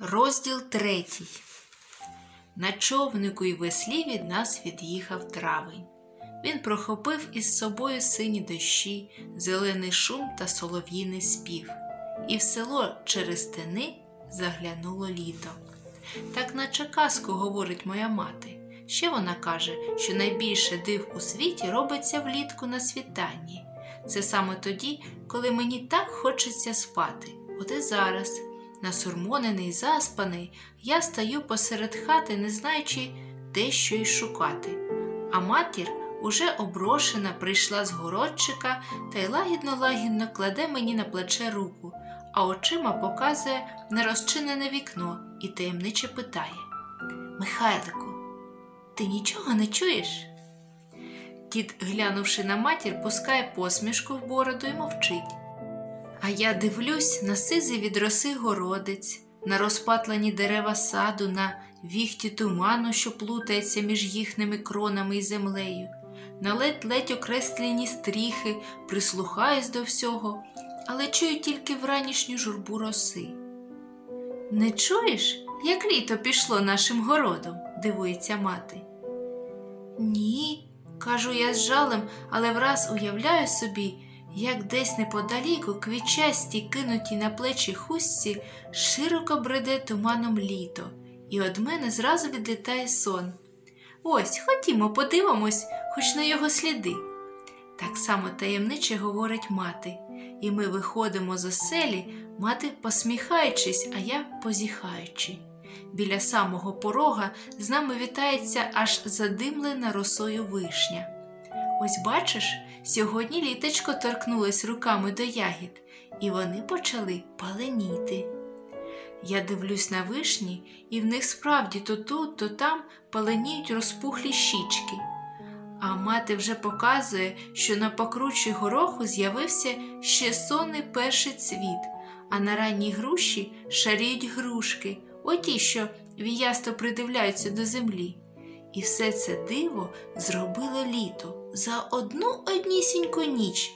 Розділ третій. На човнику й веслі від нас від'їхав травень. Він прохопив із собою сині дощі, зелений шум та солов'їний спів, і в село через тини заглянуло літо. Так наче казку говорить моя мати. Ще вона каже, що найбільше див у світі робиться влітку на світанні. Це саме тоді, коли мені так хочеться спати. От і зараз, насурмонений, заспаний, я стою посеред хати, не знаючи, де що й шукати. А матір уже оброшена прийшла з городчика та й лагідно-лагідно кладе мені на плече руку, а очима показує нерозчинене вікно і таємниче питає Михайлику, ти нічого не чуєш? Дід, глянувши на матір, пускає посмішку в бороду і мовчить. А я дивлюсь на сизий від роси городець, на розпатлені дерева саду, на віхті туману, що плутається між їхніми кронами і землею, на ледь-ледь окреслені стріхи, прислухаюсь до всього, але чую тільки вранішню журбу роси. Не чуєш, як літо пішло нашим городом? дивується мати. Ні, кажу я з жалем, але враз уявляю собі, як десь неподалік у квітчасті, кинуті на плечі хустці, широко бреде туманом літо, і од мене зразу відлітає сон. Ось, ходімо, подивимось, хоч на його сліди. Так само таємниче говорить мати, і ми виходимо з оселі, мати посміхаючись, а я позіхаючи. Біля самого порога з нами вітається аж задимлена росою вишня. Ось бачиш, сьогодні літочко торкнулось руками до ягід, і вони почали паленіти. Я дивлюсь на вишні, і в них справді то тут, то там паленіють розпухлі щічки. А мати вже показує, що на покручі гороху з'явився ще сонний перший цвіт, а на ранній груші шаріють грушки, оті, що віясто придивляються до землі. І все це диво зробило літо за одну однісіньку ніч,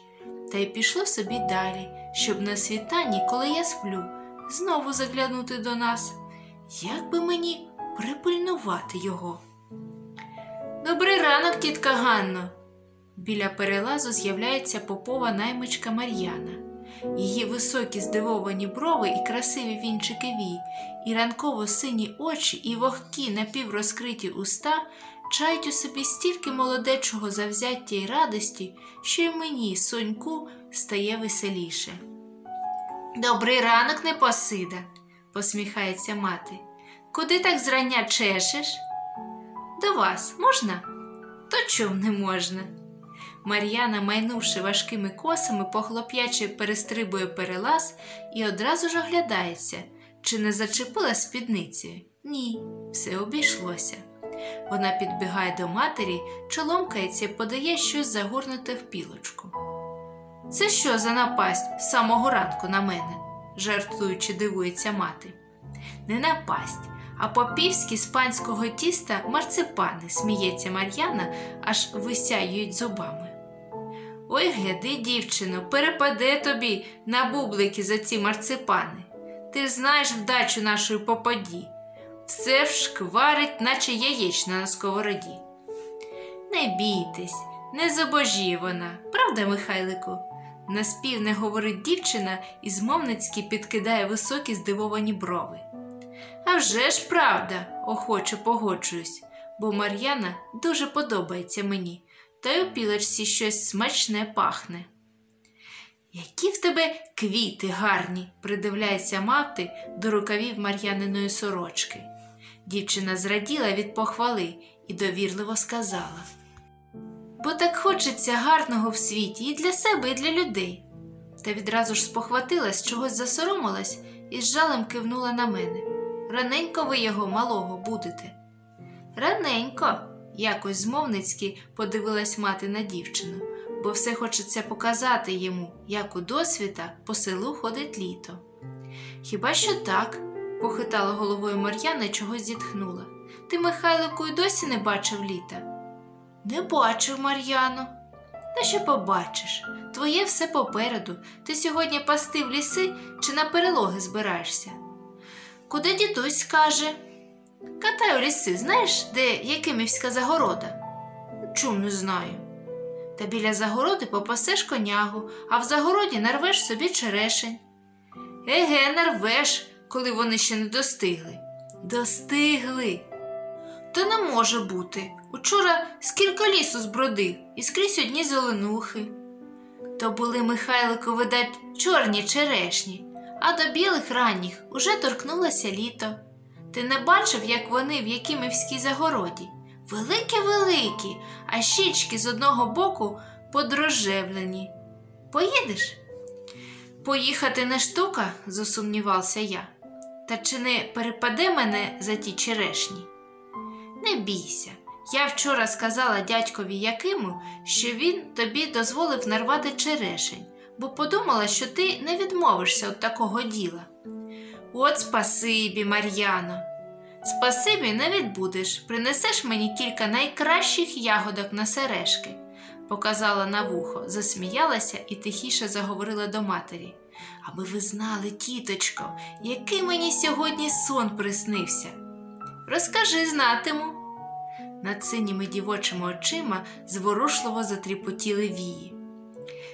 та й пішло собі далі, щоб на світанні, коли я сплю, знову заглянути до нас. Як би мені припильнувати його? Добрий ранок, тітка Ганно. Біля перелазу з'являється попова наймичка Мар'яна. Її високі здивовані брови і красиві вінчики вій, і ранково сині очі, і вогкі напіврозкриті уста чають у собі стільки молодечого завзяття й радості, що й мені, соньку, стає веселіше. Добрий ранок, непосида, посміхається мати. Куди так зрання чешеш? До вас можна? То чом не можна? Мар'яна, майнувши важкими косами, похлоп'яче перестрибує перелаз і одразу ж оглядається, чи не зачепила спідницею. Ні, все обійшлося. Вона підбігає до матері, чоломкається і подає щось загорнуте в пілочку. Це що за напасть з самого ранку на мене? жартуючи, дивується мати. Не напасть, а попівські з панського тіста марципани, сміється Мар'яна, аж висяюють зубами. Ой, гляди, дівчино, перепаде тобі на бублики за ці марципани. Ти ж знаєш вдачу нашої попаді. Все вшкварить, наче яєчна на сковороді. Не бійтесь, не зобожі вона, правда, Михайлику? Наспівне говорить дівчина і змовницьки підкидає високі здивовані брови. А вже ж правда, охоче погоджуюсь, бо Мар'яна дуже подобається мені, та й у пілочці щось смачне пахне. Які в тебе квіти гарні, придивляється мати до рукавів Мар'яниної сорочки. Дівчина зраділа від похвали і довірливо сказала. Бо так хочеться гарного в світі і для себе, і для людей. Та відразу ж спохватилась, чогось засоромилась і з жалем кивнула на мене. Раненько ви його малого будете. Раненько, якось змовницьки подивилась мати на дівчину, бо все хочеться показати йому, як у досвіта по селу ходить літо. Хіба що так? Похитала головою Мар'яна і чогось зітхнула. Ти, Михайлику, й досі не бачив літа? Не бачив, Мар'яно. Та що побачиш? Твоє все попереду. Ти сьогодні пасти в ліси чи на перелоги збираєшся? Куди дідусь скаже? Катай у ліси, знаєш, де Якимівська загорода? Чум не знаю. Та біля загороди попасеш конягу, а в загороді нарвеш собі черешень. Еге, нарвеш, коли вони ще не достигли. Достигли. То не може бути. Учора скільки лісу збродив і скрізь одні зеленухи. То були Михайлику, видать, чорні черешні, а до білих ранніх уже торкнулося літо. Ти не бачив, як вони в Якимівській загороді? Великі-великі, а щічки з одного боку подрожевлені. Поїдеш? Поїхати не штука, засумнівався я. Та чи не перепаде мене за ті черешні? Не бійся. Я вчора сказала дядькові Якиму, що він тобі дозволив нарвати черешень, бо подумала, що ти не відмовишся від такого діла. От спасибі, Мар'яно. Спасибі не відбудеш, принесеш мені кілька найкращих ягодок на сережки, показала на вухо, засміялася і тихіше заговорила до матері. Аби ви знали, тіточко, який мені сьогодні сон приснився. Розкажи, знатиму. Над синіми дівочими очима зворушливо затріпотіли вії.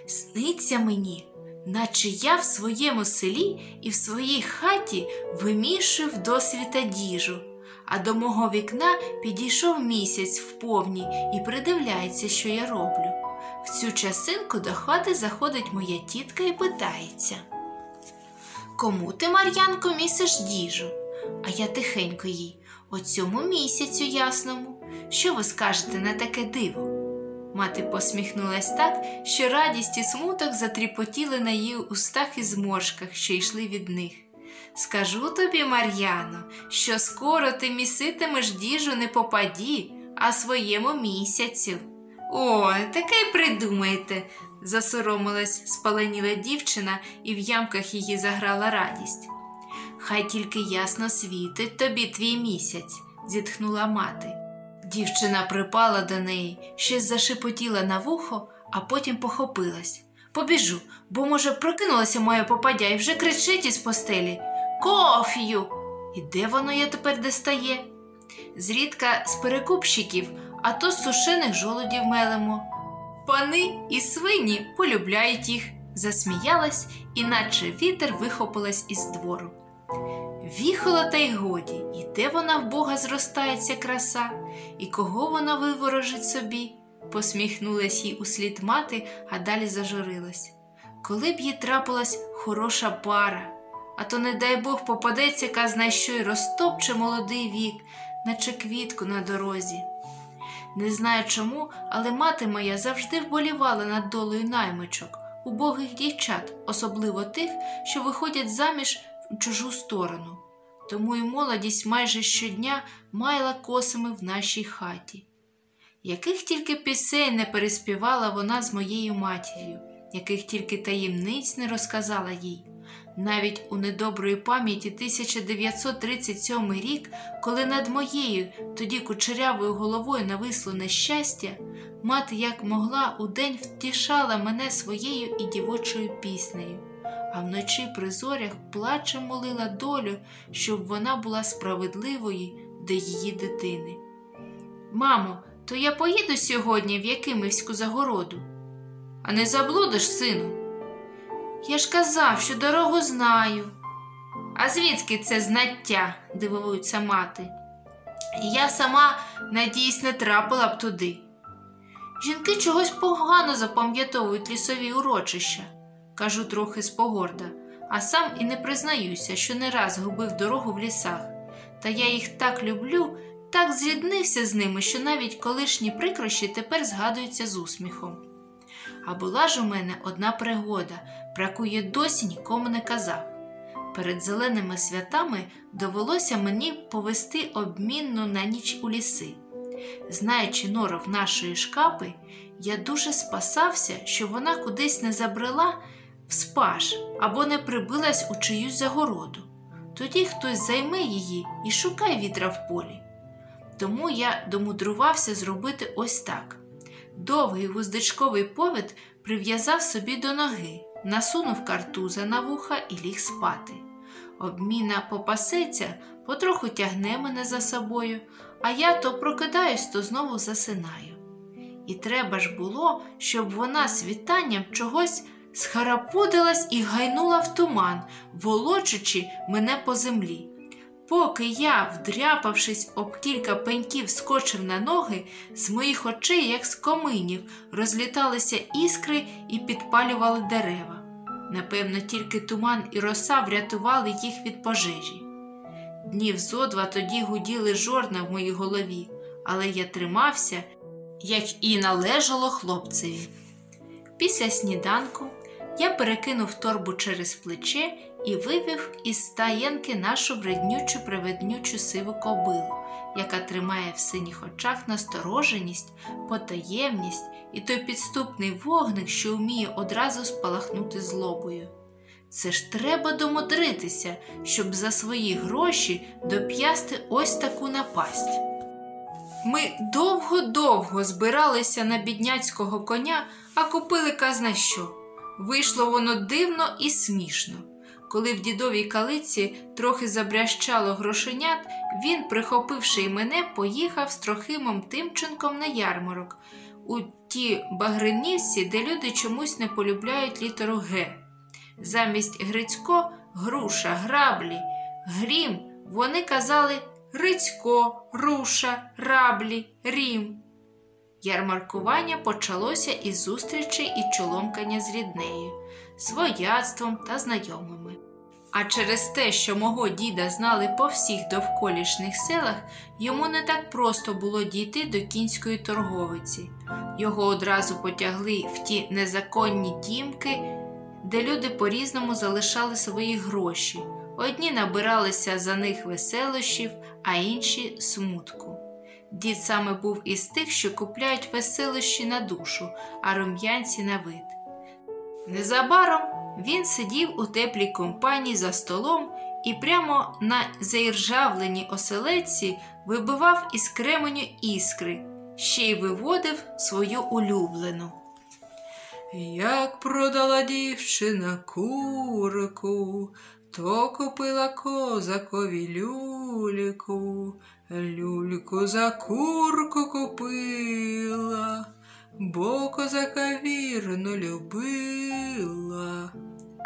Сниться мені, наче я в своєму селі і в своїй хаті вимішую досвіта діжу, а до мого вікна підійшов місяць вповні і придивляється, що я роблю. В цю часинку до хати заходить моя тітка і питається. Кому ти, Мар'янко, місиш діжу? А я тихенько їй, о цьому місяцю ясному. Що ви скажете на таке диво? Мати посміхнулась так, що радість і смуток затріпотіли на її устах і зморшках, що йшли від них. Скажу тобі, Мар'яно, що скоро ти міситимеш діжу не попаді, а своєму місяцю. О, таке й придумайте, засоромилась спаленіла дівчина, і в ямках її заграла радість. Хай тільки ясно світить тобі твій місяць, зітхнула мати. Дівчина припала до неї, щось зашепотіла на вухо, а потім похопилась. Побіжу, бо, може, прокинулася моя попадя і вже кричить із постелі Кофію! І де воно я тепер достає? Зрідка з перекупщиків, а то з сушених жолудів мелемо. Пани і свині полюбляють їх, засміялась, і наче вітер вихопилась із двору. Віхола та й годі, і де вона в Бога зростається краса, і кого вона виворожить собі, посміхнулась їй услід мати, а далі зажурилась. Коли б їй трапилась хороша пара, а то, не дай Бог, попадеться казна що й розтопче молодий вік, наче квітку на дорозі. Не знаю чому, але мати моя завжди вболівала над долею наймичок, убогих дівчат, особливо тих, що виходять заміж в чужу сторону. Тому й молодість майже щодня майла косами в нашій хаті. Яких тільки пісень не переспівала вона з моєю матір'ю, яких тільки таємниць не розказала їй. Навіть у недоброї пам'яті 1937 рік, коли над моєю тоді кучерявою головою нависло нещастя, мати як могла удень втішала мене своєю і дівочою піснею, а вночі при зорях плачем молила долю, щоб вона була справедливою до її дитини. Мамо, то я поїду сьогодні в Якимівську загороду. А не заблудиш, сину. Я ж казав, що дорогу знаю. А звідки це знаття? дивується мати. Я сама, надіюсь, не трапила б туди. Жінки чогось погано запам'ятовують лісові урочища, кажу трохи спогорда, а сам і не признаюся, що не раз губив дорогу в лісах. Та я їх так люблю, так зріднився з ними, що навіть колишні прикрощі тепер згадуються з усміхом. А була ж у мене одна пригода, про яку я досі нікому не казав. Перед зеленими святами довелося мені повести обмінну на ніч у ліси. Знаючи норов нашої шкапи, я дуже спасався, що вона кудись не забрела в спаш або не прибилась у чиюсь загороду. Тоді хтось займе її і шукай вітра в полі. Тому я домудрувався зробити ось так: довгий вуздечковий повід прив'язав собі до ноги, насунув картуза на вуха і ліг спати. обміна попасеться, потроху тягне мене за собою, а я то прокидаюсь, то знову засинаю. І треба ж було, щоб вона світанням чогось схарапудилась і гайнула в туман, волочучи мене по землі. Поки я, вдряпавшись об кілька пеньків, скочив на ноги, з моїх очей, як з коминів, розліталися іскри і підпалювали дерева. Напевно, тільки туман і роса врятували їх від пожежі. Днів зо два тоді гуділи жорна в моїй голові, але я тримався, як і належало хлопцеві. Після сніданку я перекинув торбу через плече і вивів із стаєнки нашу вреднючу приведнючу сиву кобилу, яка тримає в синіх очах настороженість, потаємність і той підступний вогник, що вміє одразу спалахнути злобою. Це ж треба домудритися, щоб за свої гроші доп'ясти ось таку напасть. Ми довго-довго збиралися на бідняцького коня, а купили казна що. Вийшло воно дивно і смішно. Коли в дідовій калиці трохи забрящало грошенят, він, прихопивши й мене, поїхав з Трохимом Тимченком на ярмарок у ті багринівці, де люди чомусь не полюбляють літеру Г. Замість Грицько груша, граблі, грім вони казали Грицько, руша, раблі, рім. Ярмаркування почалося із зустрічі і чоломкання з ріднею, свояцтвом та знайомими. А через те, що мого діда знали по всіх довколішніх селах, йому не так просто було дійти до кінської торговиці. Його одразу потягли в ті незаконні дімки, де люди по-різному залишали свої гроші. Одні набиралися за них веселощів, а інші смутку. Дід саме був із тих, що купляють веселощі на душу, а рум'янці на вид. Незабаром він сидів у теплій компанії за столом і прямо на заіржавленій оселедці вибивав із кременю іскри, ще й виводив свою улюблену. Як продала дівчина курику, то купила козакові люліку, люльку за курку купила, бо козака вірно любила.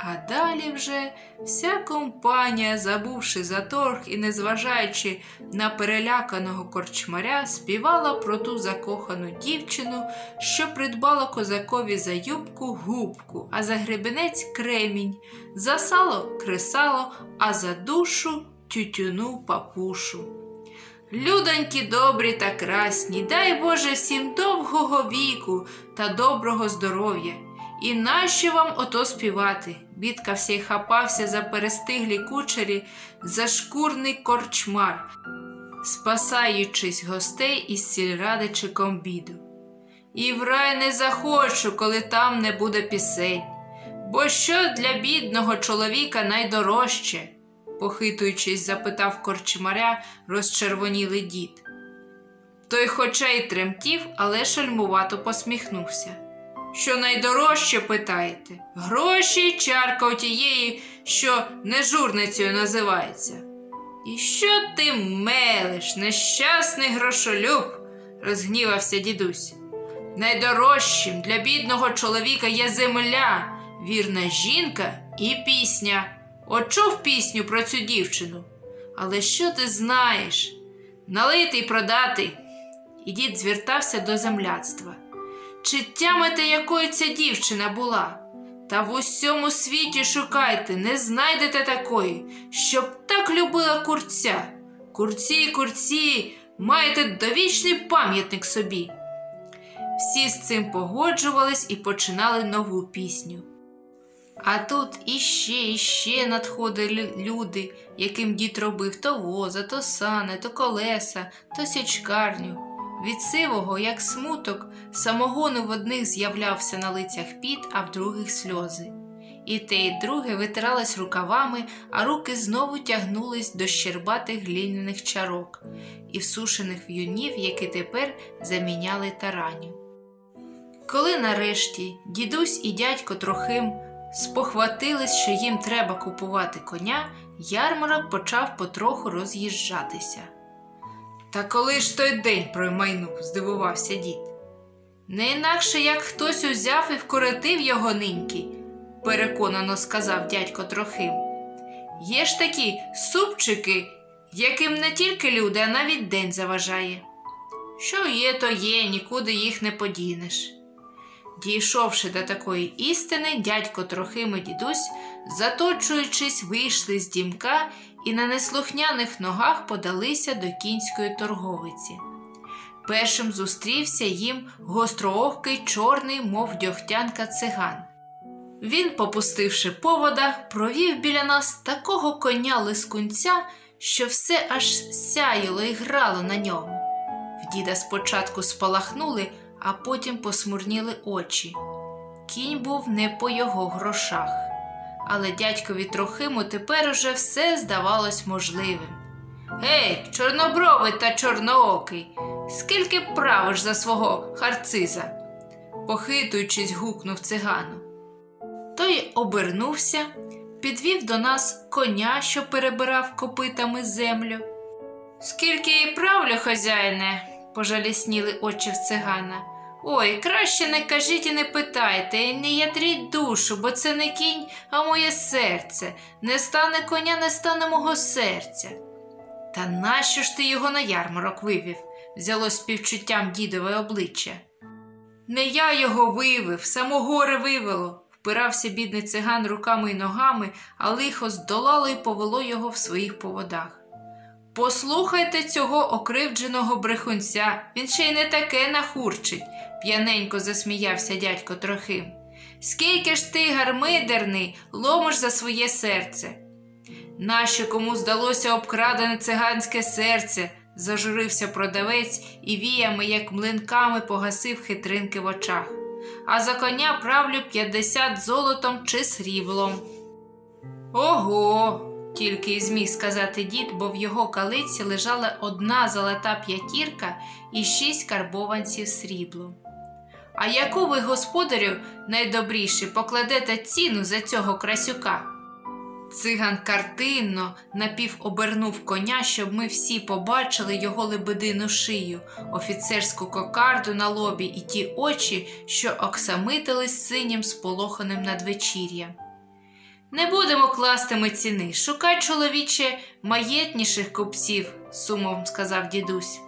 А далі вже вся компанія, забувши за торг і незважаючи на переляканого корчмаря, співала про ту закохану дівчину, що придбала козакові за юбку губку, а за гребенець кремінь, за сало кресало, а за душу тютюну папушу. Людоньки добрі та красні, дай Боже всім довгого віку та доброго здоров'я. І нащо вам ото співати? Бідкався й хапався за перестиглі кучері, за шкурний корчмар, спасаючись гостей із сільради чи комбіду. І в рай не захочу, коли там не буде пісень. Бо що для бідного чоловіка найдорожче? Похитуючись, запитав корчмаря розчервонілий дід. Той, хоча й тремтів, але шальмувато посміхнувся. Що найдорожче питаєте? Гроші чарка отієї, що нежурницею називається. І що ти мелиш, нещасний грошолюб? розгнівався дідусь. Найдорожчим для бідного чоловіка є земля, вірна жінка і пісня. От пісню про цю дівчину. Але що ти знаєш? Налити й продати. І дід звертався до земляцтва. Чи тямите, якою ця дівчина була? Та в усьому світі шукайте, не знайдете такої, щоб так любила курця. Курці, курці, маєте довічний пам'ятник собі. Всі з цим погоджувались і починали нову пісню. А тут іще, іще надходили люди, яким дід робив то воза, то сани, то колеса, то січкарню. Від сивого, як смуток, самогону в одних з'являвся на лицях піт, а в других сльози. І те, і друге витирались рукавами, а руки знову тягнулись до щербатих глиняних чарок і всушених в'юнів, які тепер заміняли тараню. Коли нарешті дідусь і дядько Трохим спохватились, що їм треба купувати коня, ярмарок почав потроху роз'їжджатися. Та коли ж той день проймайнув, здивувався дід. Не інакше як хтось узяв і вкоротив його ниньки, переконано сказав дядько Трохим. Є ж такі супчики, яким не тільки люди, а навіть день заважає. Що є, то є, нікуди їх не подінеш. Дійшовши до такої істини, дядько Трохим і дідусь, заточуючись, вийшли з дімка і на неслухняних ногах подалися до кінської торговиці. Першим зустрівся їм гостроокий чорний, мов дьогтянка циган. Він, попустивши повода, провів біля нас такого коня лискунця, що все аж сяїло і грало на ньому. В діда спочатку спалахнули, а потім посмурніли очі. Кінь був не по його грошах, але дядькові Трохиму тепер уже все здавалось можливим. Гей, чорнобровий та чорноокий, скільки правиш за свого харциза? похитуючись, гукнув цигану. Той обернувся, підвів до нас коня, що перебирав копитами землю. Скільки і правлю, хазяїне, пожалісніли очі в цигана. Ой, краще не кажіть і не питайте, і не ядріть душу, бо це не кінь, а моє серце. Не стане коня, не стане мого серця. Та нащо ж ти його на ярмарок вивів? взяло співчуттям дідове обличчя. Не я його вивив, само горе вивело, впирався бідний циган руками й ногами, а лихо здолало й повело його в своїх поводах. Послухайте цього окривдженого брехунця, він ще й не таке нахурчить, п'яненько засміявся дядько Трохим. Скільки ж ти, гармидерний, ломиш за своє серце? Нащо кому здалося обкрадене циганське серце? зажурився продавець і віями, як млинками, погасив хитринки в очах. А за коня правлю п'ятдесят золотом чи сріблом. Ого, тільки й зміг сказати дід, бо в його калиці лежала одна золота п'ятірка і шість карбованців сріблом. А яку ви, господарю, найдобріше покладете ціну за цього красюка? Циган картинно напівобернув коня, щоб ми всі побачили його лебедину шию, офіцерську кокарду на лобі і ті очі, що оксамитились синім сполоханим надвечір'ям. Не будемо класти ми ціни, шукай, чоловіче, маєтніших купців, сумом сказав дідусь.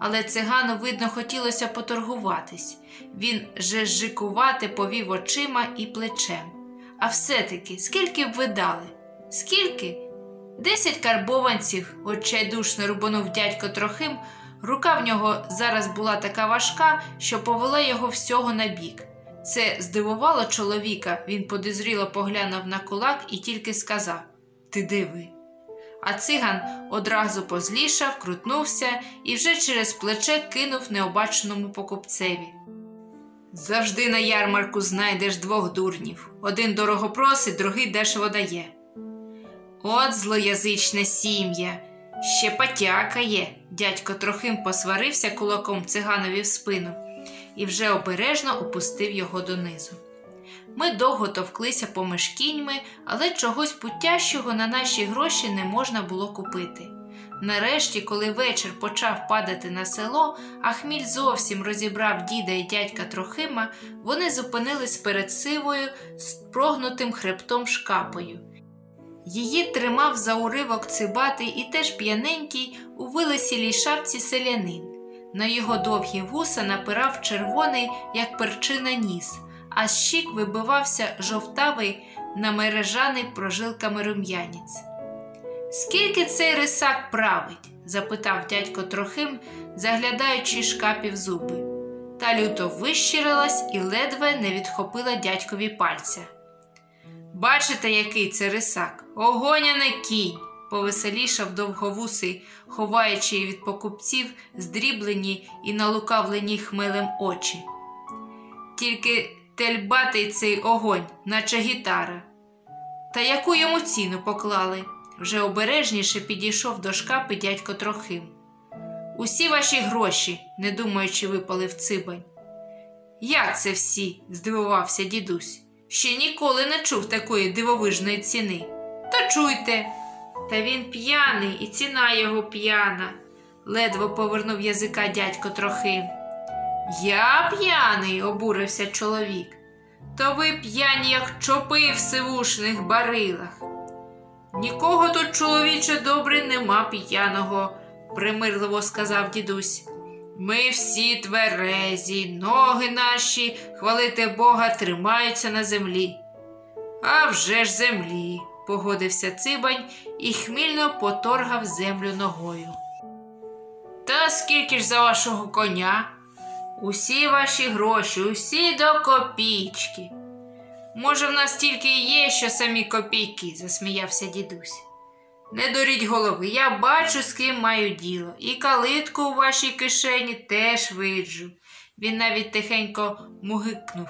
Але цигану, видно, хотілося поторгуватись. Він же жикувати повів очима і плечем. А все-таки, скільки б ви дали? Скільки? Десять карбованців, отчайдушно рубанув дядько Трохим. Рука в нього зараз була така важка, що повела його всього на бік. Це здивувало чоловіка, він подозріло поглянув на кулак і тільки сказав Ти диви. А циган одразу позлішав, крутнувся і вже через плече кинув необаченому покупцеві. Завжди на ярмарку знайдеш двох дурнів. Один дорого просить, другий дешево дає. От злоязичне сім'я, ще потякає. Дядько Трохим посварився кулаком циганові в спину і вже обережно опустив його донизу. Ми довго товклися поміж кіньми, але чогось путящого на наші гроші не можна було купити. Нарешті, коли вечір почав падати на село, а хміль зовсім розібрав діда і дядька Трохима, вони зупинились перед сивою з прогнутим хребтом шкапою. Її тримав за уривок цибатий і теж п'яненький у вилесілій шапці селянин. На його довгі вуса напирав червоний, як перчина ніс, а з щік вибивався жовтавий намережаний прожилками рум'янець. Скільки цей рисак править? запитав дядько Трохим, заглядаючи шкапів зуби. Та люто вищирилась і ледве не відхопила дядькові пальця. Бачите, який це рисак? Огоняний кінь, повеселішав довговусий, ховаючи від покупців здріблені і налукавлені хмелем очі. Тільки тельбатий цей огонь, наче гітара. Та яку йому ціну поклали? Вже обережніше підійшов до шкапи дядько Трохим. Усі ваші гроші, не думаючи, випалив цибань. Як це всі? здивувався дідусь. Ще ніколи не чув такої дивовижної ціни. Та чуйте, Та він п'яний, і ціна його п'яна, ледве повернув язика дядько Трохим. Я п'яний, обурився чоловік. То ви п'яні, як чопи в сивушних барилах. Нікого тут, чоловіче добрий, нема п'яного, примирливо сказав дідусь. Ми всі тверезі, ноги наші, хвалити Бога, тримаються на землі. «А вже ж землі, погодився цибань і хмільно поторгав землю ногою. Та скільки ж за вашого коня? Усі ваші гроші, усі до копійки. Може, в нас тільки і є, що самі копійки, засміявся дідусь. Не дуріть голови, я бачу, з ким маю діло, і калитку у вашій кишені теж виджу. Він навіть тихенько мугикнув.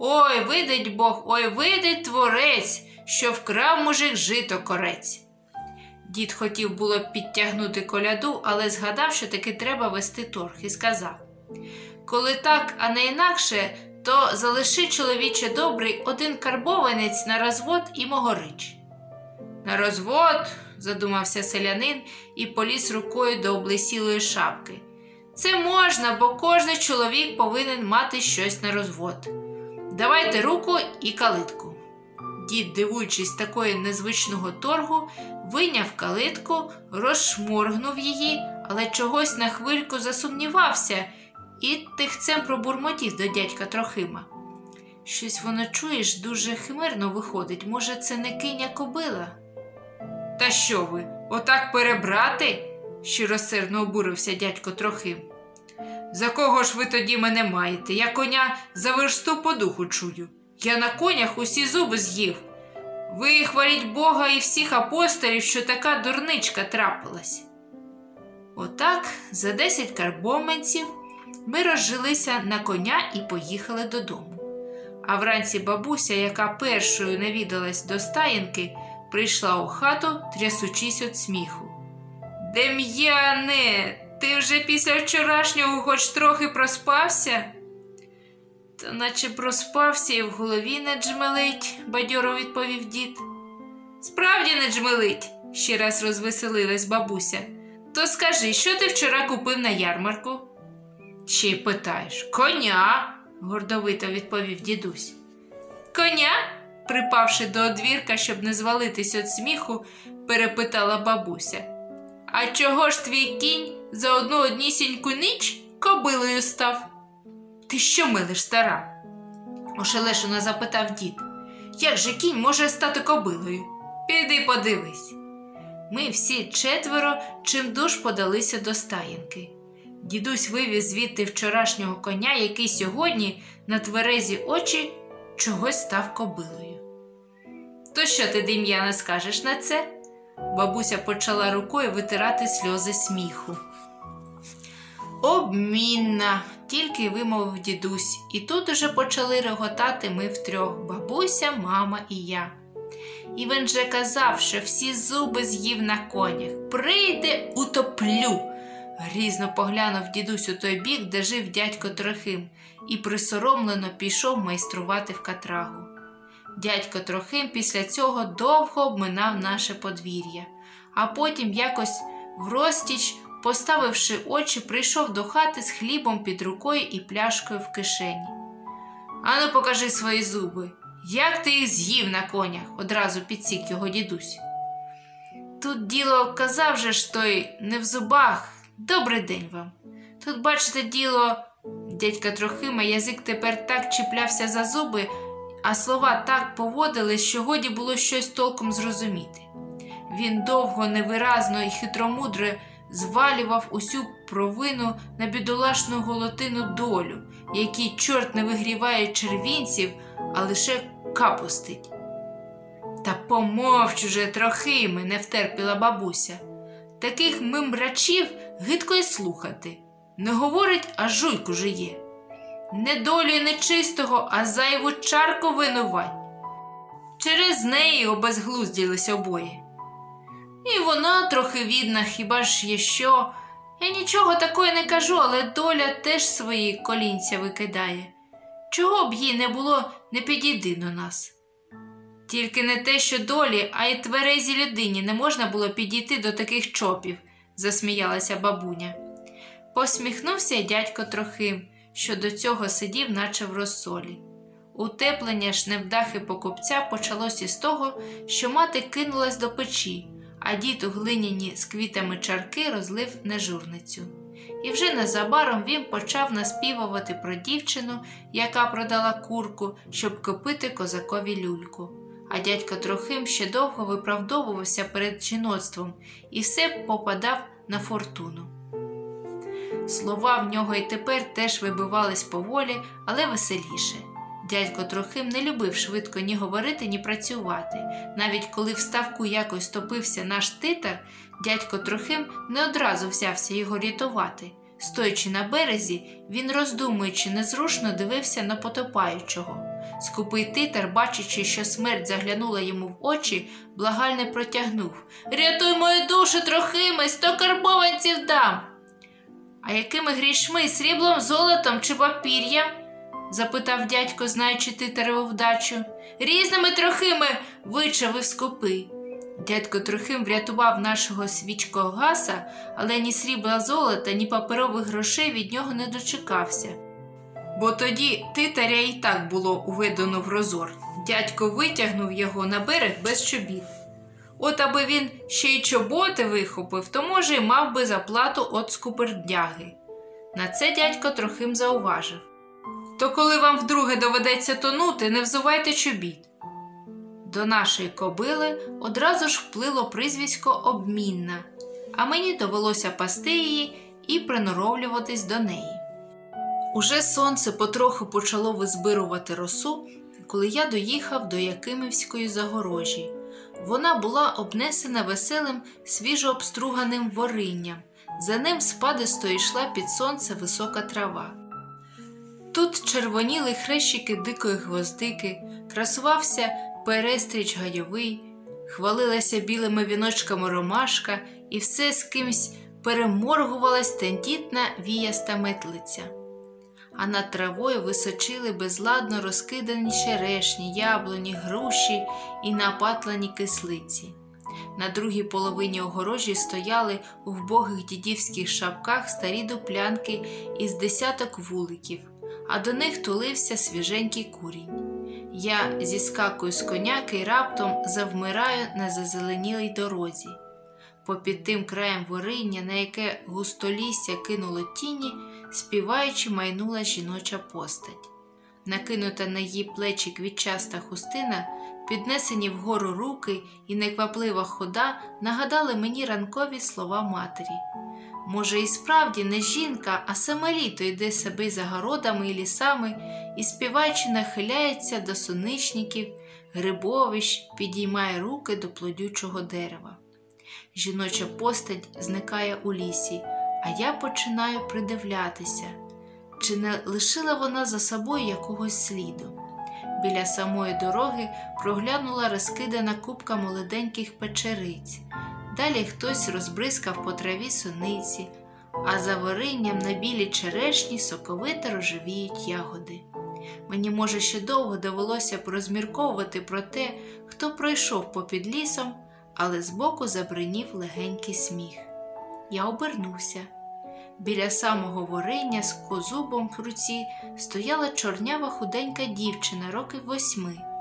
Ой, видить Бог, ой, видить творець, що вкрав мужик жито корець. Дід хотів було підтягнути коляду, але згадав, що таки треба вести торг, і сказав Коли так, а не інакше, то залиши чоловіче добрий один карбованець на розвод і могорич. На розвод, задумався селянин і поліз рукою до облесілої шапки. Це можна, бо кожний чоловік повинен мати щось на розвод. Давайте руку і калитку. Дід, дивуючись такої незвичного торгу, вийняв калитку, розшморгнув її, але чогось на хвильку засумнівався і тихцем пробурмотів до дядька Трохима. Щось воно чуєш, дуже химерно виходить. Може, це не киня кобила? Та що ви, отак перебрати? щиросердно обурився дядько Трохим. За кого ж ви тоді мене маєте? Я коня за версту по духу чую. Я на конях усі зуби з'їв. Ви хваліть Бога і всіх апостолів, що така дурничка трапилась. Отак, за десять карбоменців ми розжилися на коня і поїхали додому. А вранці бабуся, яка першою навідалась до стаєнки, прийшла у хату, трясучись від сміху. Дем'яне, ти вже після вчорашнього хоч трохи проспався? Та наче проспався і в голові не джмелить, бадьоро відповів дід. Справді не джмелить, ще раз розвеселилась бабуся. То скажи, що ти вчора купив на ярмарку? Й питаєш коня, гордовито відповів дідусь. Коня? припавши до одвірка, щоб не звалитись від сміху, перепитала бабуся. А чого ж твій кінь за одну однісіньку ніч кобилою став? Ти що милиш, стара? ошелешено запитав дід. Як же кінь може стати кобилою? Піди подивись. Ми всі четверо чимдуж подалися до стаєнки. Дідусь вивіз звідти вчорашнього коня, який сьогодні на тверезі очі чогось став кобилою. То що ти, Дем'яне, скажеш на це? Бабуся почала рукою витирати сльози сміху. Обмінна, тільки вимовив дідусь, і тут уже почали реготати ми втрьох бабуся, мама і я. І він же казав, що всі зуби з'їв на конях. Прийде, утоплю. Грізно поглянув дідусь у той бік, де жив дядько Трохим, і присоромлено пішов майструвати в катрагу. Дядько Трохим після цього довго обминав наше подвір'я, а потім якось врозтіч, поставивши очі, прийшов до хати з хлібом під рукою і пляшкою в кишені. Ану, покажи свої зуби. Як ти їх з'їв на конях? одразу підсік його дідусь. Тут діло казав же ж той не в зубах. Добрий день вам. Тут, бачите, діло, дядька Трохима, язик тепер так чіплявся за зуби, а слова так поводили, що годі було щось толком зрозуміти. Він довго, невиразно і хитромудро звалював усю провину на бідолашну голотину долю, який чорт не вигріває червінців, а лише капустить. Та помовч уже Трохиме, не втерпіла бабуся. Таких мимрачів гидко й слухати. Не говорить, а жуйку жиє. Не долю нечистого, а зайву чарку винувать. Через неї обезглузділись обоє. І вона трохи відна, хіба ж є що. Я нічого такої не кажу, але доля теж свої колінця викидає. Чого б їй не було, не підійди до нас. Тільки не те, що долі, а й тверезій людині не можна було підійти до таких чопів, засміялася бабуня. Посміхнувся дядько Трохим, що до цього сидів, наче в розсолі. Утеплення ж невдахи покупця почалось із того, що мати кинулась до печі, а дід у глиняні з квітами чарки розлив нежурницю. І вже незабаром він почав наспівувати про дівчину, яка продала курку, щоб купити козакові люльку. А дядько Трохим ще довго виправдовувався перед жіноцтвом і все попадав на фортуну. Слова в нього й тепер теж вибивались поволі, але веселіше. Дядько Трохим не любив швидко ні говорити, ні працювати. Навіть коли в ставку якось топився наш титар, дядько Трохим не одразу взявся його рятувати. Стоячи на березі, він, роздумуючи, незрушно дивився на потопаючого. Скупий титар, бачачи, що смерть заглянула йому в очі, благально протягнув Рятуй мою душу, Трохиме, сто карбованців дам. А якими грішми, сріблом, золотом чи папір'ям? Запитав дядько, знаючи титареву вдачу. Різними трохими вичавив скопи. Дядько Трохим врятував нашого свічкого гаса, але ні срібла золота, ні паперових грошей від нього не дочекався. Бо тоді титаря і так було уведено в розор. Дядько витягнув його на берег без чобіт. От аби він ще й чоботи вихопив, то, може, й мав би заплату от скупердяги. На це дядько Трохим зауважив. То коли вам вдруге доведеться тонути, не взувайте чобіт. До нашої кобили одразу ж вплило прізвисько обмінна, а мені довелося пасти її і приноровлюватись до неї. Уже сонце потроху почало визбирувати росу, коли я доїхав до Якимівської загорожі. Вона була обнесена веселим свіжообструганим воринням, за ним спадисто йшла під сонце висока трава. Тут червоніли хрещики дикої гвоздики, красувався перестріч гайовий, хвалилася білими віночками ромашка, і все з кимсь переморгувалась тендітна віяста метлиця. А над травою височили безладно розкидані черешні, яблуні, груші і напатлані кислиці. На другій половині огорожі стояли у вбогих дідівських шапках старі дуплянки із десяток вуликів, а до них тулився свіженький курінь. Я зіскакую з коняки і раптом завмираю на зазеленілій дорозі. Попід тим краєм вориння, на яке густолісся кинуло тіні, співаючи, майнула жіноча постать. Накинута на її плечі квітчаста хустина, піднесені вгору руки і некваплива хода нагадали мені ранкові слова матері. Може, і справді не жінка, а саме літо йде себе за городами і лісами і, співаючи, нахиляється до соничників, грибовищ, підіймає руки до плодючого дерева. Жіноча постать зникає у лісі, а я починаю придивлятися, чи не лишила вона за собою якогось сліду. Біля самої дороги проглянула розкидана купка молоденьких печериць. Далі хтось розбризкав по траві суниці, а за варинням на білій черешні соковито рожевіють ягоди. Мені, може, ще довго довелося б розмірковувати про те, хто пройшов попід лісом, але збоку забринів легенький сміх. Я обернувся. Біля самого вориння з козубом в руці стояла чорнява худенька дівчина років восьми.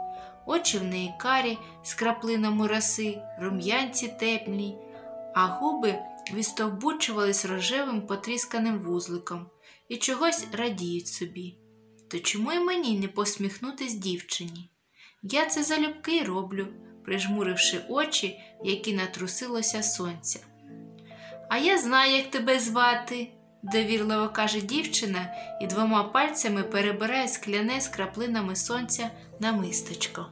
Очі в неї карі з краплинами роси, рум'янці теплі, а губи відстовбучувались рожевим потрісканим вузликом і чогось радіють собі. То чому й мені не посміхнутись дівчині? Я це залюбки й роблю, прижмуривши очі, які натрусилося сонця. А я знаю, як тебе звати, довірливо каже дівчина і двома пальцями перебирає скляне з краплинами сонця на мисточко.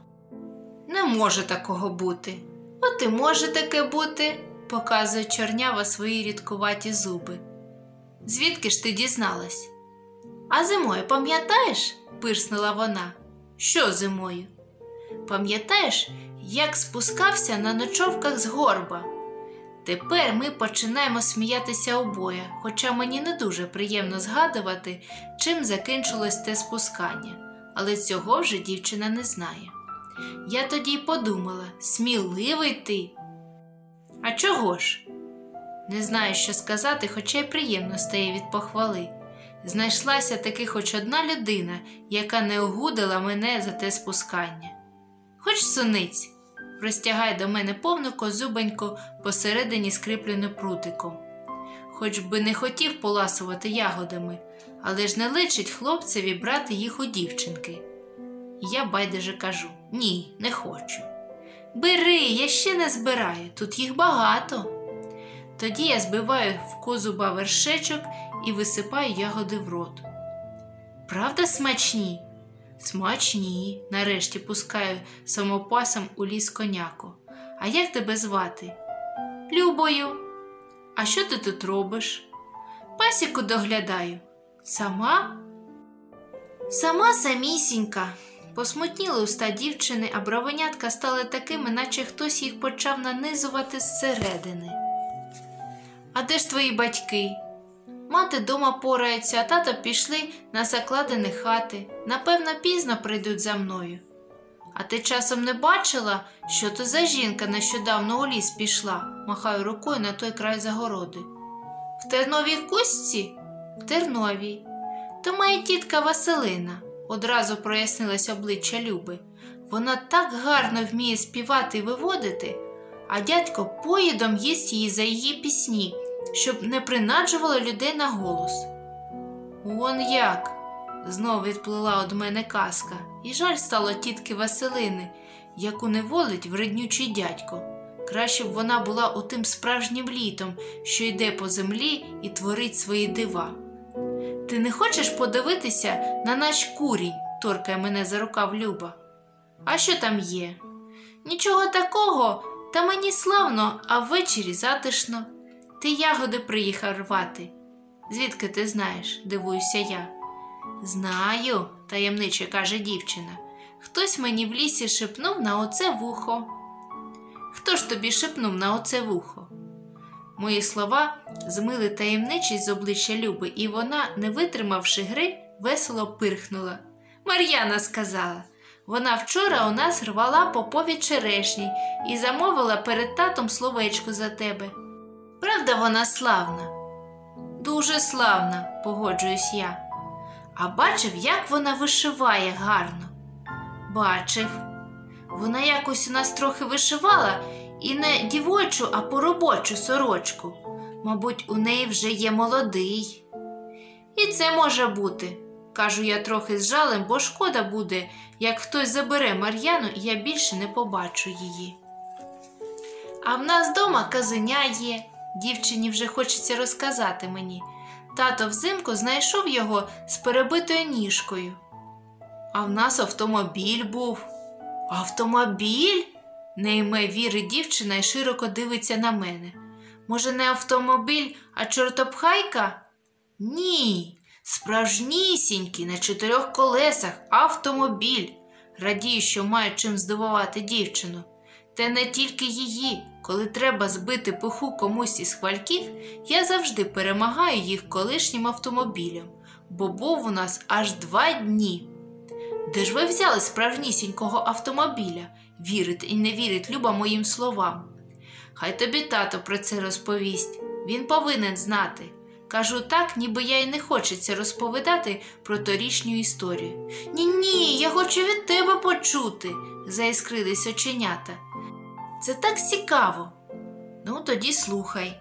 Не може такого бути. От і може таке бути, показує чорнява свої рідкуваті зуби. Звідки ж ти дізналась? А зимою пам'ятаєш? пирснула вона. Що зимою? Пам'ятаєш, як спускався на ночовках з горба? Тепер ми починаємо сміятися обоє, хоча мені не дуже приємно згадувати, чим закінчилось те спускання, але цього вже дівчина не знає. Я тоді й подумала, сміливий ти. А чого ж? Не знаю, що сказати, хоча й приємно стає від похвали. Знайшлася таки хоч одна людина, яка не огудила мене за те спускання. Хоч суниць, простягай до мене повну козубеньку посередині скріплену прутиком. Хоч би не хотів поласувати ягодами, але ж не личить хлопцеві брати їх у дівчинки. Я байдуже кажу: ні, не хочу. Бери, я ще не збираю, тут їх багато. Тоді я збиваю в козуба вершечок і висипаю ягоди в рот. Правда, смачні? Смачні, нарешті пускаю самопасом у ліс коняку. А як тебе звати? Любою. А що ти тут робиш? Пасіку доглядаю. Сама? Сама самісінька. Посмутніли уста дівчини, а бровенятка стали такими, наче хтось їх почав нанизувати зсередини. А де ж твої батьки? Мати дома порається, а тато пішли на закладені хати. Напевно, пізно прийдуть за мною. А ти часом не бачила, що то за жінка нещодавно у ліс пішла, махаю рукою на той край загороди. В Терновій кустці? В Терновій. То моя тітка Василина, одразу прояснилось обличчя Люби. Вона так гарно вміє співати і виводити, а дядько поїдом їсть її за її пісні, щоб не принаджувало людей на голос. Вон як. Знов відплила од мене казка, і жаль стало тітки Василини, яку не волить вреднючий дядько. Краще б вона була отим справжнім літом, що йде по землі і творить свої дива. Ти не хочеш подивитися на наш курінь, торкає мене за рукав Люба. А що там є? Нічого такого, та мені славно, а ввечері затишно. Ти ягоди приїхав рвати. Звідки ти знаєш? дивуюся я. Знаю, таємниче каже дівчина. Хтось мені в лісі шепнув на оце вухо. Хто ж тобі шепнув на оце вухо? Мої слова змили таємничість з обличчя Люби, і вона, не витримавши гри, весело пирхнула. Мар'яна сказала. Вона вчора у нас рвала попові черешні і замовила перед татом словечко за тебе. Правда, вона славна? Дуже славна, погоджуюсь я. А бачив, як вона вишиває гарно. Бачив. Вона якось у нас трохи вишивала і не дівочу, а поробочу сорочку. Мабуть, у неї вже є молодий. І це може бути, кажу я трохи з жалем, бо шкода буде, як хтось забере Мар'яну, і я більше не побачу її. А в нас дома казеня є, дівчині вже хочеться розказати мені. Тато взимку знайшов його з перебитою ніжкою. А в нас автомобіль був. Автомобіль? Не йме віри дівчина і широко дивиться на мене. Може, не автомобіль, а чортопхайка? Ні, справжнісінький на чотирьох колесах автомобіль. Радію, що маю чим здивувати дівчину. Та не тільки її. Коли треба збити пиху комусь із хвальків, я завжди перемагаю їх колишнім автомобілем, бо був у нас аж два дні. Де ж ви взяли справжнісінького автомобіля? Вірить і не вірить Люба моїм словам. Хай тобі тато про це розповість. Він повинен знати. Кажу так, ніби я й не хочеться розповідати про торішню історію. Ні, ні, я хочу від тебе почути, заіскрились оченята. Це так цікаво. Ну, тоді слухай.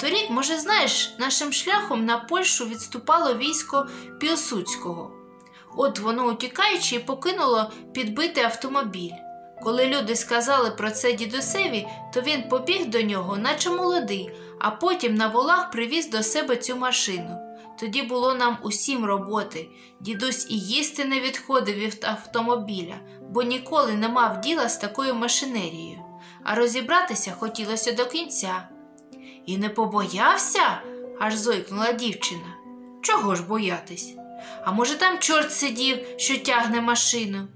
Торік, може, знаєш, нашим шляхом на Польщу відступало військо Пілсудського. От воно, утікаючи, покинуло підбитий автомобіль. Коли люди сказали про це дідусеві, то він побіг до нього, наче молодий, а потім на волах привіз до себе цю машину. Тоді було нам усім роботи. Дідусь і їсти не відходив від автомобіля, бо ніколи не мав діла з такою машинерією, а розібратися хотілося до кінця. І не побоявся? аж зойкнула дівчина. Чого ж боятись? А може, там чорт сидів, що тягне машину?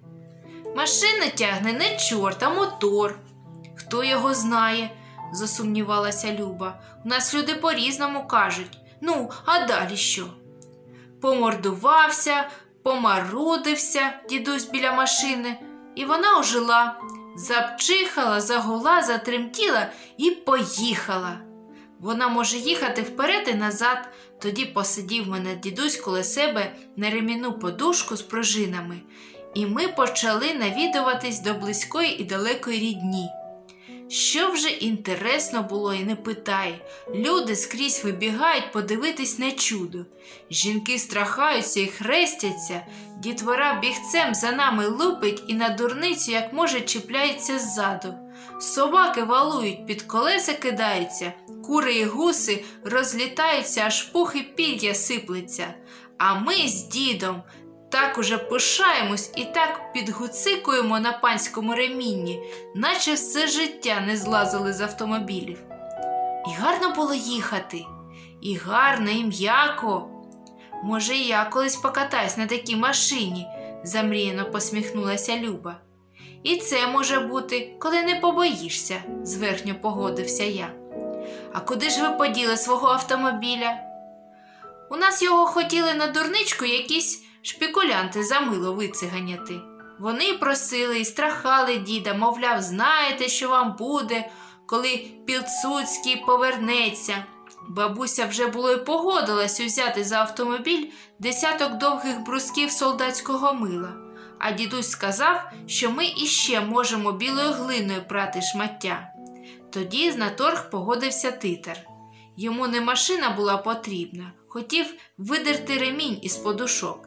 Машина тягне не чорт, а мотор. Хто його знає, засумнівалася Люба. У нас люди по-різному кажуть. Ну, а далі що? Помордувався, помарудився дідусь біля машини, І вона ожила, запчихала, загула, затремтіла і поїхала. Вона може їхати вперед і назад. Тоді посидів мене дідусь коло себе на ремінну подушку з пружинами, і ми почали навідуватись до близької і далекої рідні. Що вже інтересно було і не питай, люди скрізь вибігають подивитись на чудо. Жінки страхаються і хрестяться, дітвора бігцем за нами лупить і на дурницю, як може, чіпляється ззаду. Собаки валують, під колеса кидаються, кури і гуси розлітаються, аж пух і пір'я сиплеться. А ми з дідом так уже пишаємось і так підгуцикуємо на панському ремінні, наче все життя не злазили з автомобілів. І гарно було їхати, і гарно, і м'яко. Може, я колись покатаюсь на такій машині, замріяно посміхнулася Люба. І це може бути, коли не побоїшся, зверхньо погодився я. А куди ж ви поділи свого автомобіля? У нас його хотіли на дурничку якісь шпікулянти за мило вициганяти. Вони просили і страхали діда, мовляв, знаєте, що вам буде, коли Пілцуцький повернеться. Бабуся вже було й погодилась узяти за автомобіль десяток довгих брусків солдатського мила, а дідусь сказав, що ми іще можемо білою глиною прати шмаття. Тоді на торг погодився титер. Йому не машина була потрібна, хотів видерти ремінь із подушок.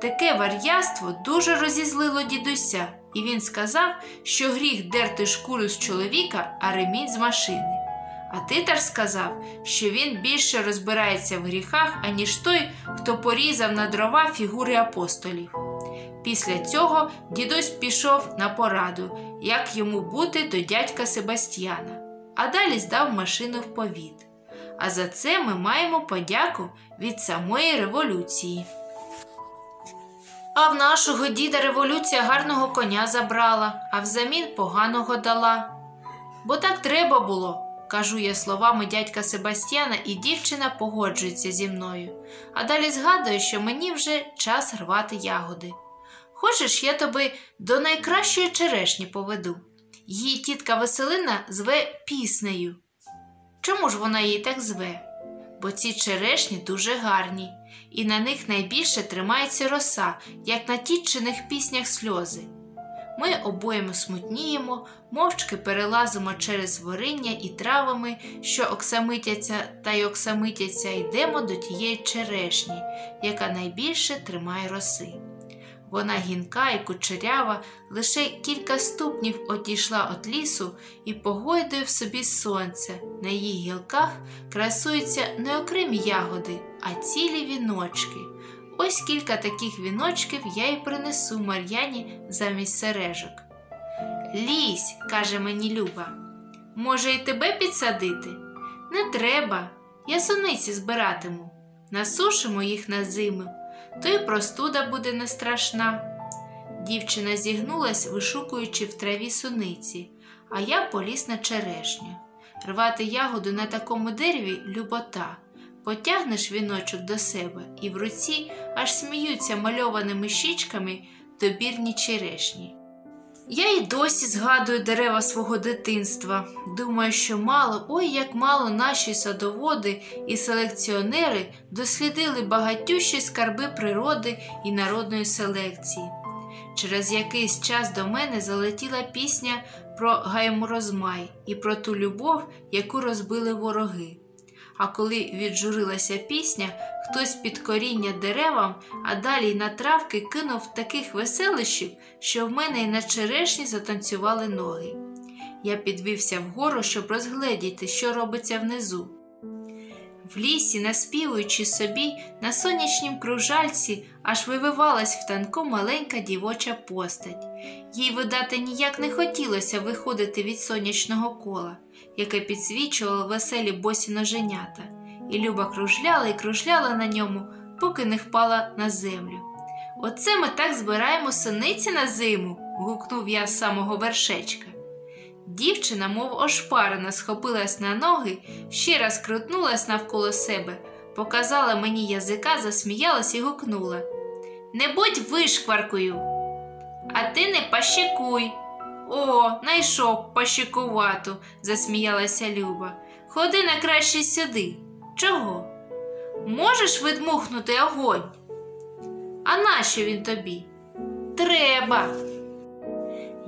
Таке вар'яство дуже розізлило дідуся, і він сказав, що гріх дерти шкуру з чоловіка, а ремінь з машини. А титар сказав, що він більше розбирається в гріхах, аніж той, хто порізав на дрова фігури апостолів. Після цього дідусь пішов на пораду, як йому бути до дядька Себастьяна, а далі здав машину в повіт. А за це ми маємо подяку від самої революції. А в нашого діда революція гарного коня забрала, а взамін поганого дала. Бо так треба було, кажу я словами дядька Себастьяна, і дівчина погоджується зі мною. А далі згадую, що мені вже час рвати ягоди. Хочеш, я тебе до найкращої черешні поведу. Її тітка Василина зве піснею. Чому ж вона її так зве? Бо ці черешні дуже гарні, і на них найбільше тримається роса, як на тітчиних піснях сльози. Ми обоєм смутніємо, мовчки перелазимо через вориння і травами, що оксамитяться та й оксамитяться, йдемо до тієї черешні, яка найбільше тримає роси. Вона гінка і кучерява, лише кілька ступнів отійшла від лісу і погойдує в собі сонце. На її гілках красуються не окремі ягоди, а цілі віночки. Ось кілька таких віночків я й принесу Мар'яні замість сережок. Лізь, каже мені Люба, може, й тебе підсадити? Не треба, я суниці збиратиму, насушимо їх на зиму то й простуда буде не страшна. Дівчина зігнулась, вишукуючи в траві суниці, а я поліз на черешню. Рвати ягоду на такому дереві любота. Потягнеш віночок до себе, і в руці аж сміються мальованими щічками добірні черешні. Я й досі згадую дерева свого дитинства. Думаю, що мало, ой як мало наші садоводи і селекціонери дослідили багатющі скарби природи і народної селекції. Через якийсь час до мене залетіла пісня про гайморозмай і про ту любов, яку розбили вороги. А коли віджурилася пісня, хтось під коріння деревам, а далі й на травки кинув таких веселищів, що в мене й на черешні затанцювали ноги. Я підвівся вгору, щоб розгледіти, що робиться внизу. В лісі, наспівуючи собі, на сонячнім кружальці аж вививалась в танку маленька дівоча постать. Їй, видати, ніяк не хотілося виходити від сонячного кола, яке підсвічувало веселі босі ноженята, і Люба кружляла і кружляла на ньому, поки не впала на землю. Оце ми так збираємо синиці на зиму. гукнув я з самого вершечка. Дівчина, мов ошпарена, схопилась на ноги, ще раз крутнулась навколо себе, показала мені язика, засміялась і гукнула Не будь вишкваркою. А ти не пащикуй. О, найшов пащикувату, засміялася Люба. Ходи на краще сюди. Чого? Можеш видмухнути огонь? А нащо він тобі? Треба.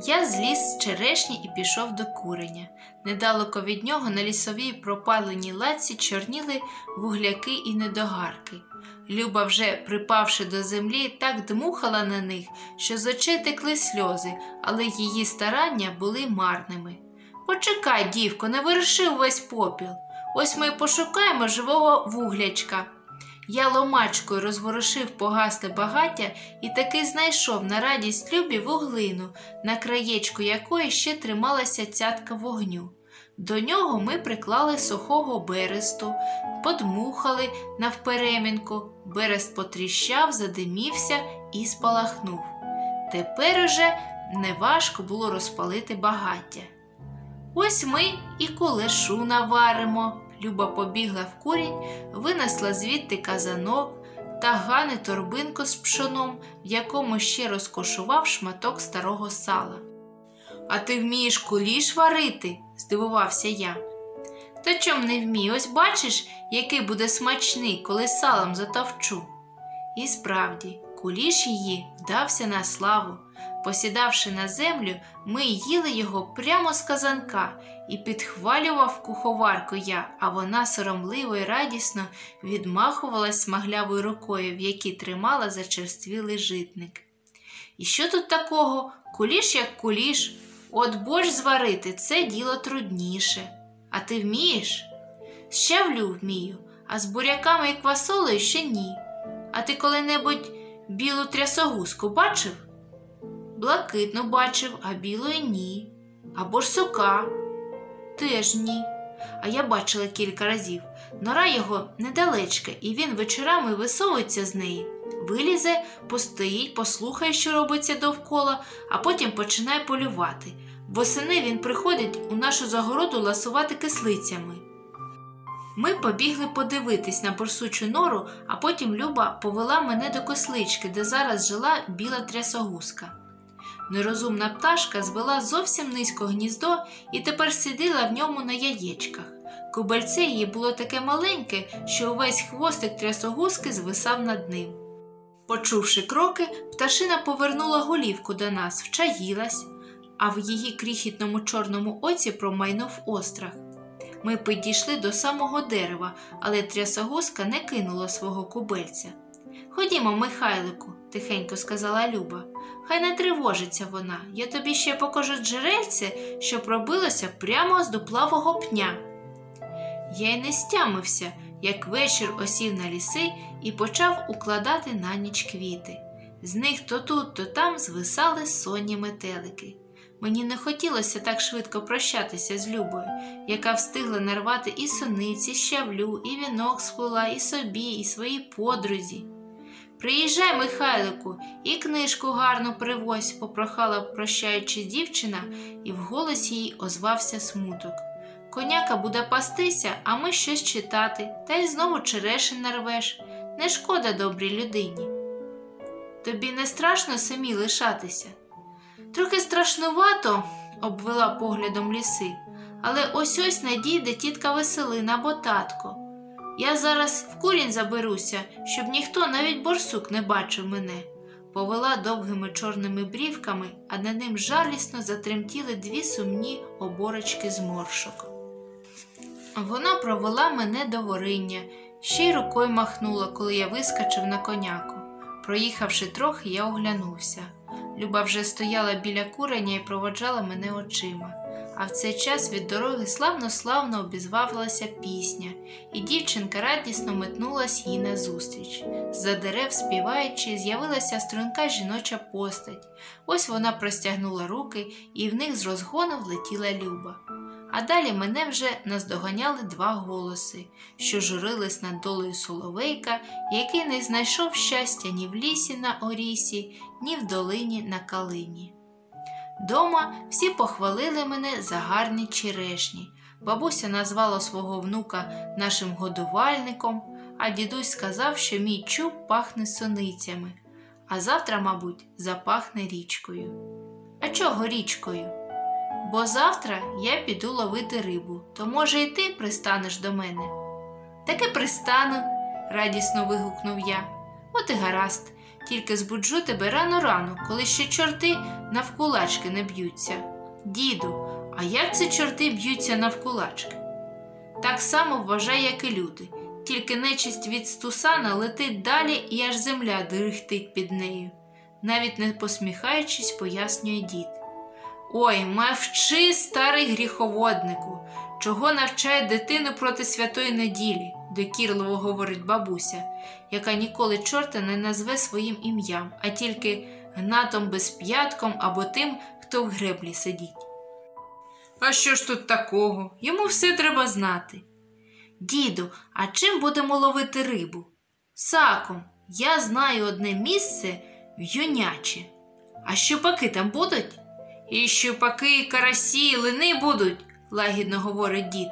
Я зліз з черешні і пішов до куреня. Недалеко від нього на лісовій пропаленій лаці чорніли вугляки і недогарки. Люба, вже припавши до землі, так дмухала на них, що з очей текли сльози, але її старання були марними. Почекай, дівко, не виріши увесь попіл. Ось ми пошукаємо живого вуглячка. Я ломачкою розворушив погасле багаття і таки знайшов на радість любі вуглину, на краєчку якої ще трималася цятка вогню. До нього ми приклали сухого бересту, подмухали навперемінку, берест потріщав, задимівся і спалахнув. Тепер уже неважко було розпалити багаття. Ось ми і кулешу наваримо. Люба побігла в курінь, винесла звідти казанок та гани торбинку з пшоном, в якому ще розкошував шматок старого сала. А ти вмієш куліш варити? здивувався я. Та чом не вмію, ось бачиш, який буде смачний, коли салом затовчу. І справді, куліш її вдався на славу. Посідавши на землю, ми їли його прямо з казанка і підхвалював куховарку я, а вона соромливо й радісно відмахувалась смаглявою рукою, в якій тримала зачерствілий житник. І що тут такого? Куліш як куліш, от борщ зварити це діло трудніше. А ти вмієш? Щавлю вмію, а з буряками і квасолею ще ні. А ти коли-небудь білу трясогузку бачив? Блакитну бачив, а білої ні. Або ж сока. Теж ні. А я бачила кілька разів. Нора його недалечка, і він вечорами висовується з неї. Вилізе, постоїть, послухає, що робиться довкола, а потім починає полювати. Восени він приходить у нашу загороду ласувати кислицями. Ми побігли подивитись на борсучу нору, а потім Люба повела мене до кослички, де зараз жила біла трясогузка. Нерозумна пташка звела зовсім низько гніздо і тепер сиділа в ньому на яєчках. Кубельце її було таке маленьке, що увесь хвостик трясогузки звисав над ним. Почувши кроки, пташина повернула голівку до нас, вчаїлась, а в її кріхітному чорному оці промайнув острах. Ми підійшли до самого дерева, але трясогузка не кинула свого кубельця. Ходімо, Михайлику, тихенько сказала Люба. Хай не тривожиться вона. Я тобі ще покажу джерельце, що пробилося прямо з дуплавого пня. Я й не стямився, як вечір осів на ліси і почав укладати на ніч квіти. З них то тут, то там звисали сонні метелики. Мені не хотілося так швидко прощатися з Любою, яка встигла нарвати і сониці, щавлю, і вінок сплела, і собі, і своїй подрузі. Приїжджай, Михайлику, і книжку гарно привозь, попрохала прощаючи дівчина, і в голосі їй озвався смуток. Коняка буде пастися, а ми щось читати, та й знову черешин нарвеш. Не шкода добрій людині. Тобі не страшно самі лишатися? Трохи страшнувато, обвела поглядом ліси, але ось ось надійде тітка Веселина або татко. Я зараз в курінь заберуся, щоб ніхто навіть борсук не бачив мене. Повела довгими чорними брівками, а на ним жалісно затремтіли дві сумні оборочки зморшок. Вона провела мене до вориння, ще й рукою махнула, коли я вискочив на коняку. Проїхавши трохи, я оглянувся. Люба вже стояла біля куреня і проводжала мене очима. А в цей час від дороги славно-славно обізвавилася пісня, і дівчинка радісно метнулась їй назустріч. З-за дерев, співаючи, з'явилася струнка жіноча постать. Ось вона простягнула руки, і в них з розгону влетіла Люба. А далі мене вже наздоганяли два голоси, що журились над долею Соловейка, який не знайшов щастя ні в лісі на Орісі, ні в долині на Калині. Дома всі похвалили мене за гарні черешні. Бабуся назвала свого внука нашим годувальником, а дідусь сказав, що мій чуб пахне соницями. а завтра, мабуть, запахне річкою. А чого річкою? Бо завтра я піду ловити рибу, то, може, і ти пристанеш до мене. Таки пристану, радісно вигукнув я. От і гаразд, тільки збуджу тебе рано-рано, коли ще чорти навкулачки не б'ються. Діду, а як це чорти б'ються навкулачки? Так само вважай, як і люди, тільки нечисть від стусана летить далі і аж земля дирихтить під нею, навіть не посміхаючись, пояснює дід. Ой, мовчи, старий гріховоднику, чого навчає дитину проти святої неділі, докірливо говорить бабуся, яка ніколи чорта не назве своїм ім'ям, а тільки гнатом безп'ятком або тим, хто в греблі сидить. А що ж тут такого? Йому все треба знати. Діду, а чим будемо ловити рибу? Саком, я знаю одне місце в юнячі. А щупаки там будуть? І щупаки, і карасі, і лини будуть, лагідно говорить дід,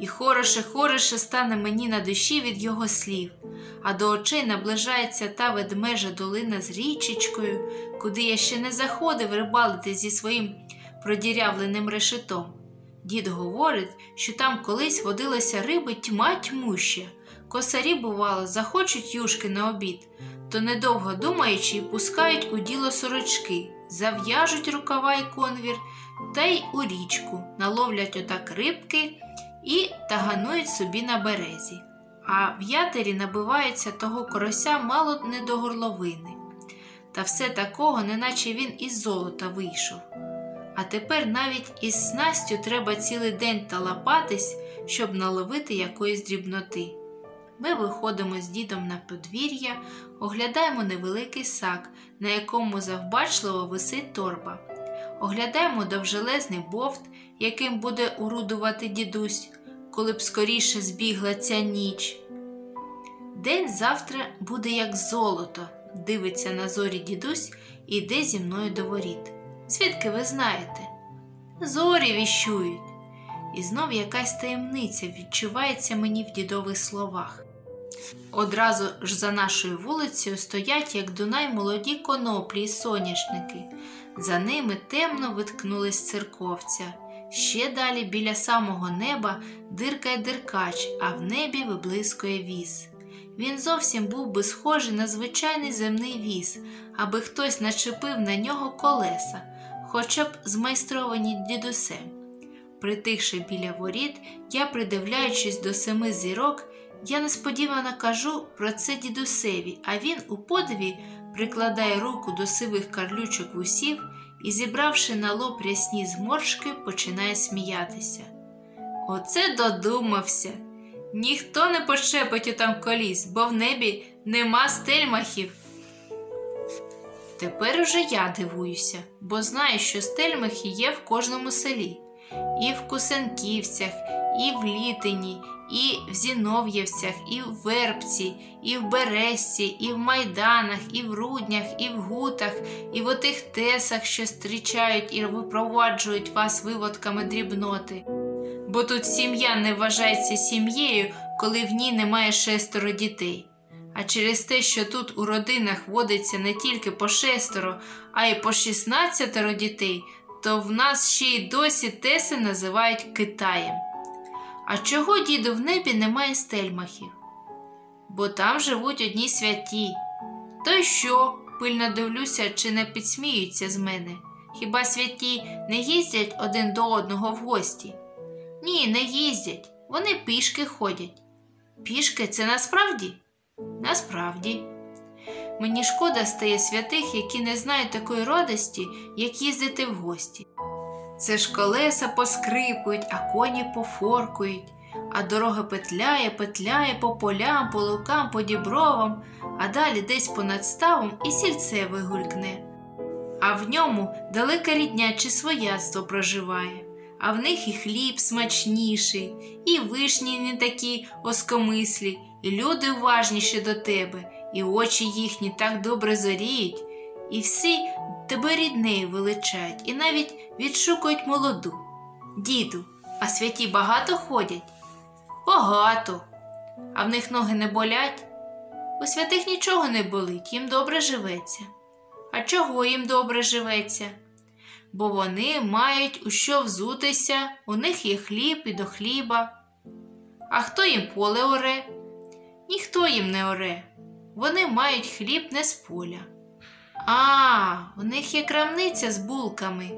і хороше, хороше стане мені на душі від його слів, а до очей наближається та ведмежа долина з річечкою, куди я ще не заходив рибалити зі своїм продірявленим решетом. Дід говорить, що там колись водилася риби тьма тьмуща. Косарі, бувало, захочуть юшки на обід, то, недовго думаючи, пускають у діло сорочки, зав'яжуть рукава й конвір та й у річку, наловлять отак рибки і таганують собі на березі. А в ятері набиваються того корося мало не до горловини. Та все такого, неначе він із золота вийшов. А тепер навіть із снастю треба цілий день талапатись, щоб наловити якоїсь дрібноти. Ми виходимо з дідом на подвір'я, оглядаємо невеликий сак, на якому завбачливо висить торба. Оглядаємо довжелезний бовт, яким буде урудувати дідусь, коли б скоріше збігла ця ніч. День завтра буде як золото, дивиться на зорі дідусь і йде зі мною до воріт. Звідки ви знаєте? Зорі віщують. І знов якась таємниця відчувається мені в дідових словах. Одразу ж за нашою вулицею стоять, як Дунай, молоді коноплі й соняшники. За ними темно виткнулись церковця. Ще далі біля самого неба диркає диркач, а в небі виблискує віз. Він зовсім був би схожий на звичайний земний віз, аби хтось начепив на нього колеса, хоча б змайстровані дідусем. Притихши біля воріт, я, придивляючись до семи зірок, я несподівано кажу про це дідусеві, а він у подиві прикладає руку до сивих карлючок вусів і, зібравши на лоб рясні зморшки, починає сміятися. Оце додумався. Ніхто не почепить отам коліс, бо в небі нема стельмахів. Тепер уже я дивуюся, бо знаю, що стельмахи є в кожному селі, і в Кусенківцях, і в Літині, і в Зінов'євцях, і в Вербці, і в Березці, і в Майданах, і в Руднях, і в Гутах, і в отих тесах, що зустрічають і випроваджують вас виводками дрібноти. Бо тут сім'я не вважається сім'єю, коли в ній немає шестеро дітей. А через те, що тут у родинах водиться не тільки по шестеро, а й по шістнадцятеро дітей, то в нас ще й досі теси називають Китаєм. А чого, діду, в небі немає стельмахів? Бо там живуть одні святі. То й що? пильно дивлюся, чи не підсміються з мене. Хіба святі не їздять один до одного в гості? Ні, не їздять. Вони пішки ходять. Пішки це насправді? Насправді. Мені шкода стає святих, які не знають такої радості, як їздити в гості. Це ж колеса поскрипують, а коні пофоркують, а дорога петляє, петляє по полям, по лукам, по дібровам, а далі десь понад ставом і сільце вигулькне. А в ньому далека рідня чи свояцтво проживає, а в них і хліб смачніший, і вишні не такі оскомислі, і люди уважніші до тебе, і очі їхні так добре зоріють, і всі тебе ріднею величають, і навіть відшукують молоду. Діду, а святі багато ходять? Багато. А в них ноги не болять? У святих нічого не болить, їм добре живеться. А чого їм добре живеться? Бо вони мають у що взутися, у них є хліб і до хліба. А хто їм поле оре? Ніхто їм не оре. Вони мають хліб не з поля. А, у них є крамниця з булками,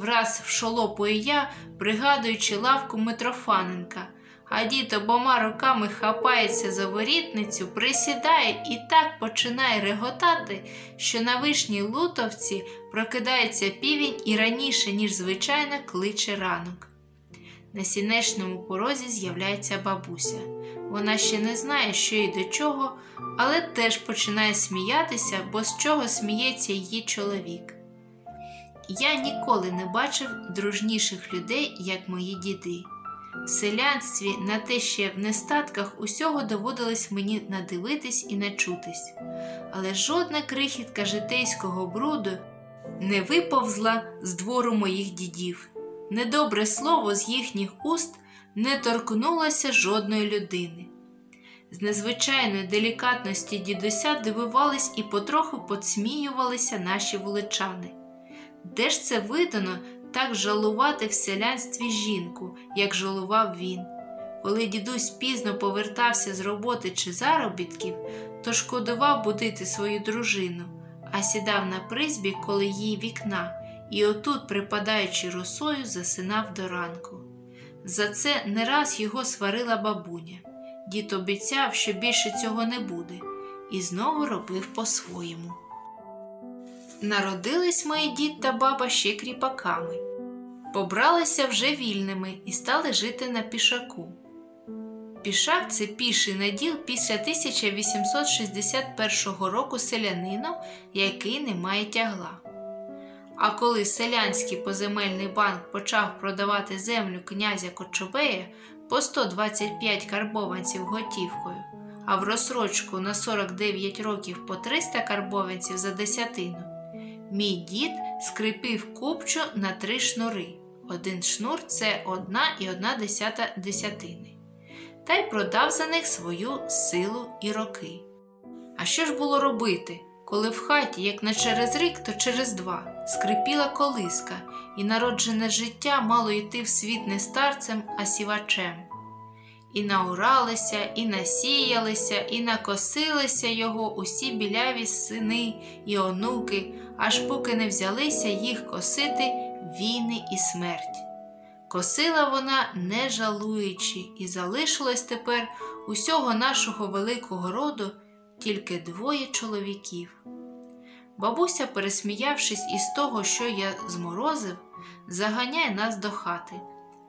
враз вшолопую я, пригадуючи лавку Митрофаненка. А дід обома руками хапається за ворітницю, присідає і так починає реготати, що на вишній лутовці прокидається півень і раніше, ніж звичайно, кличе ранок. На сінечному порозі з'являється бабуся. Вона ще не знає, що і до чого, але теж починає сміятися, бо з чого сміється її чоловік. Я ніколи не бачив дружніших людей, як мої діди. В селянстві на те ще в нестатках усього доводилось мені надивитись і начутись, але жодна крихітка житейського бруду не виповзла з двору моїх дідів. Недобре слово з їхніх уст не торкнулося жодної людини. З незвичайної делікатності дідуся дивувались і потроху подсміювалися наші вуличани. Де ж це видано так жалувати в селянстві жінку, як жалував він? Коли дідусь пізно повертався з роботи чи заробітків, то шкодував будити свою дружину, а сідав на призбі коло її вікна і отут, припадаючи росою, засинав до ранку. За це не раз його сварила бабуня. Дід обіцяв, що більше цього не буде, і знову робив по-своєму. Народились мої дід та баба ще кріпаками, побралися вже вільними і стали жити на пішаку. Пішак це піший наділ після 1861 року селянину, який не має тягла. А коли селянський поземельний банк почав продавати землю князя Кочубея по 125 карбованців готівкою, а в розсрочку на 49 років по 300 карбованців за десятину, мій дід скріпив купчу на три шнури. Один шнур це одна і одна десята десятини, та й продав за них свою силу і роки. А що ж було робити? коли в хаті, як не через рік, то через два, скрипіла колиска, і народжене життя мало йти в світ не старцем, а сівачем. І науралися, і насіялися, і накосилися його усі біляві сини і онуки, аж поки не взялися їх косити війни і смерть. Косила вона, не жалуючи, і залишилось тепер усього нашого великого роду тільки двоє чоловіків. Бабуся, пересміявшись із того, що я зморозив, заганяє нас до хати,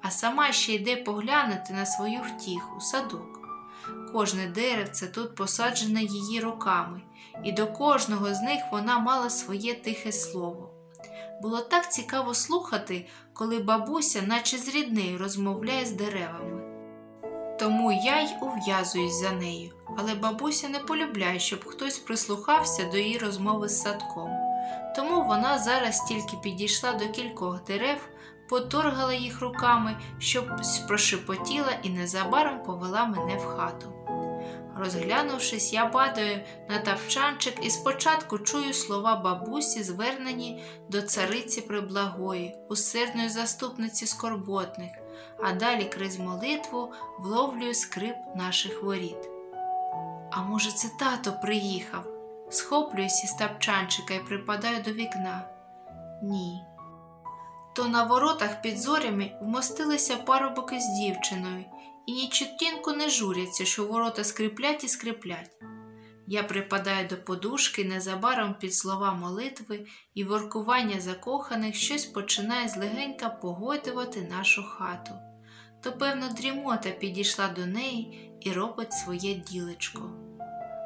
а сама ще йде поглянути на свою втіху, садок. Кожне деревце тут посаджене її руками, і до кожного з них вона мала своє тихе слово. Було так цікаво слухати, коли бабуся, наче з ріднею, розмовляє з деревами. Тому я й ув'язуюсь за нею, але бабуся не полюбляє, щоб хтось прислухався до її розмови з садком. Тому вона зараз тільки підійшла до кількох дерев, поторгала їх руками, щоб прошепотіла і незабаром повела мене в хату. Розглянувшись, я падаю на тапчанчик і спочатку чую слова бабусі, звернені до цариці Приблагої, усердної заступниці скорботних, а далі крізь молитву вловлюю скрип наших воріт. А може, це тато приїхав? Схоплююсь із тапчанчика і припадаю до вікна. Ні. То на воротах під зорями вмостилися парубоки з дівчиною, і нічутінку не журяться, що ворота скриплять і скриплять. Я припадаю до подушки, незабаром під слова молитви і воркування закоханих щось починає злегенька погойдувати нашу хату. То, певно, дрімота підійшла до неї і робить своє ділечко.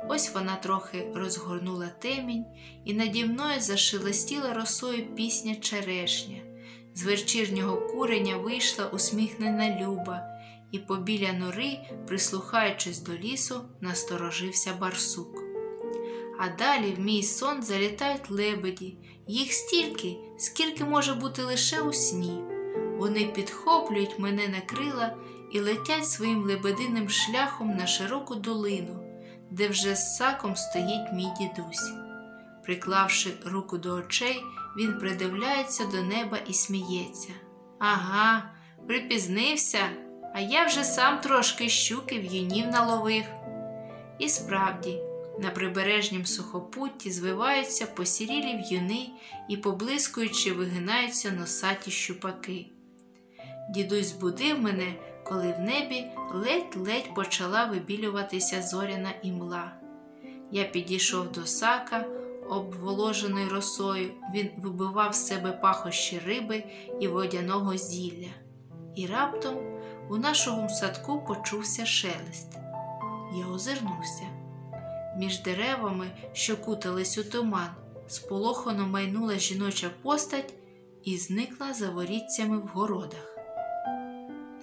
Ось вона трохи розгорнула темінь, і наді мною зашелестіла росою пісня черешня. З вечірнього куреня вийшла усміхнена люба, і побіля нори, прислухаючись до лісу, насторожився барсук. А далі в мій сон залітають лебеді, їх стільки, скільки може бути лише у сні. Вони підхоплюють мене на крила і летять своїм лебединим шляхом на широку долину, де вже з саком стоїть мій дідусь. Приклавши руку до очей, він придивляється до неба і сміється. Ага, припізнився, а я вже сам трошки щуки в'юнів наловив. І справді, на прибережнім сухопутті звиваються посірілі в'юни і, поблискуючи, вигинаються носаті щупаки. Дідусь збудив мене, коли в небі ледь-ледь почала вибілюватися зоряна імла. Я підійшов до сака, обволоженої росою, він вибивав з себе пахощі риби і водяного зілля. І раптом у нашому садку почувся шелест. Я озирнувся. Між деревами, що кутались у туман, сполохано майнула жіноча постать і зникла за воріттями в городах.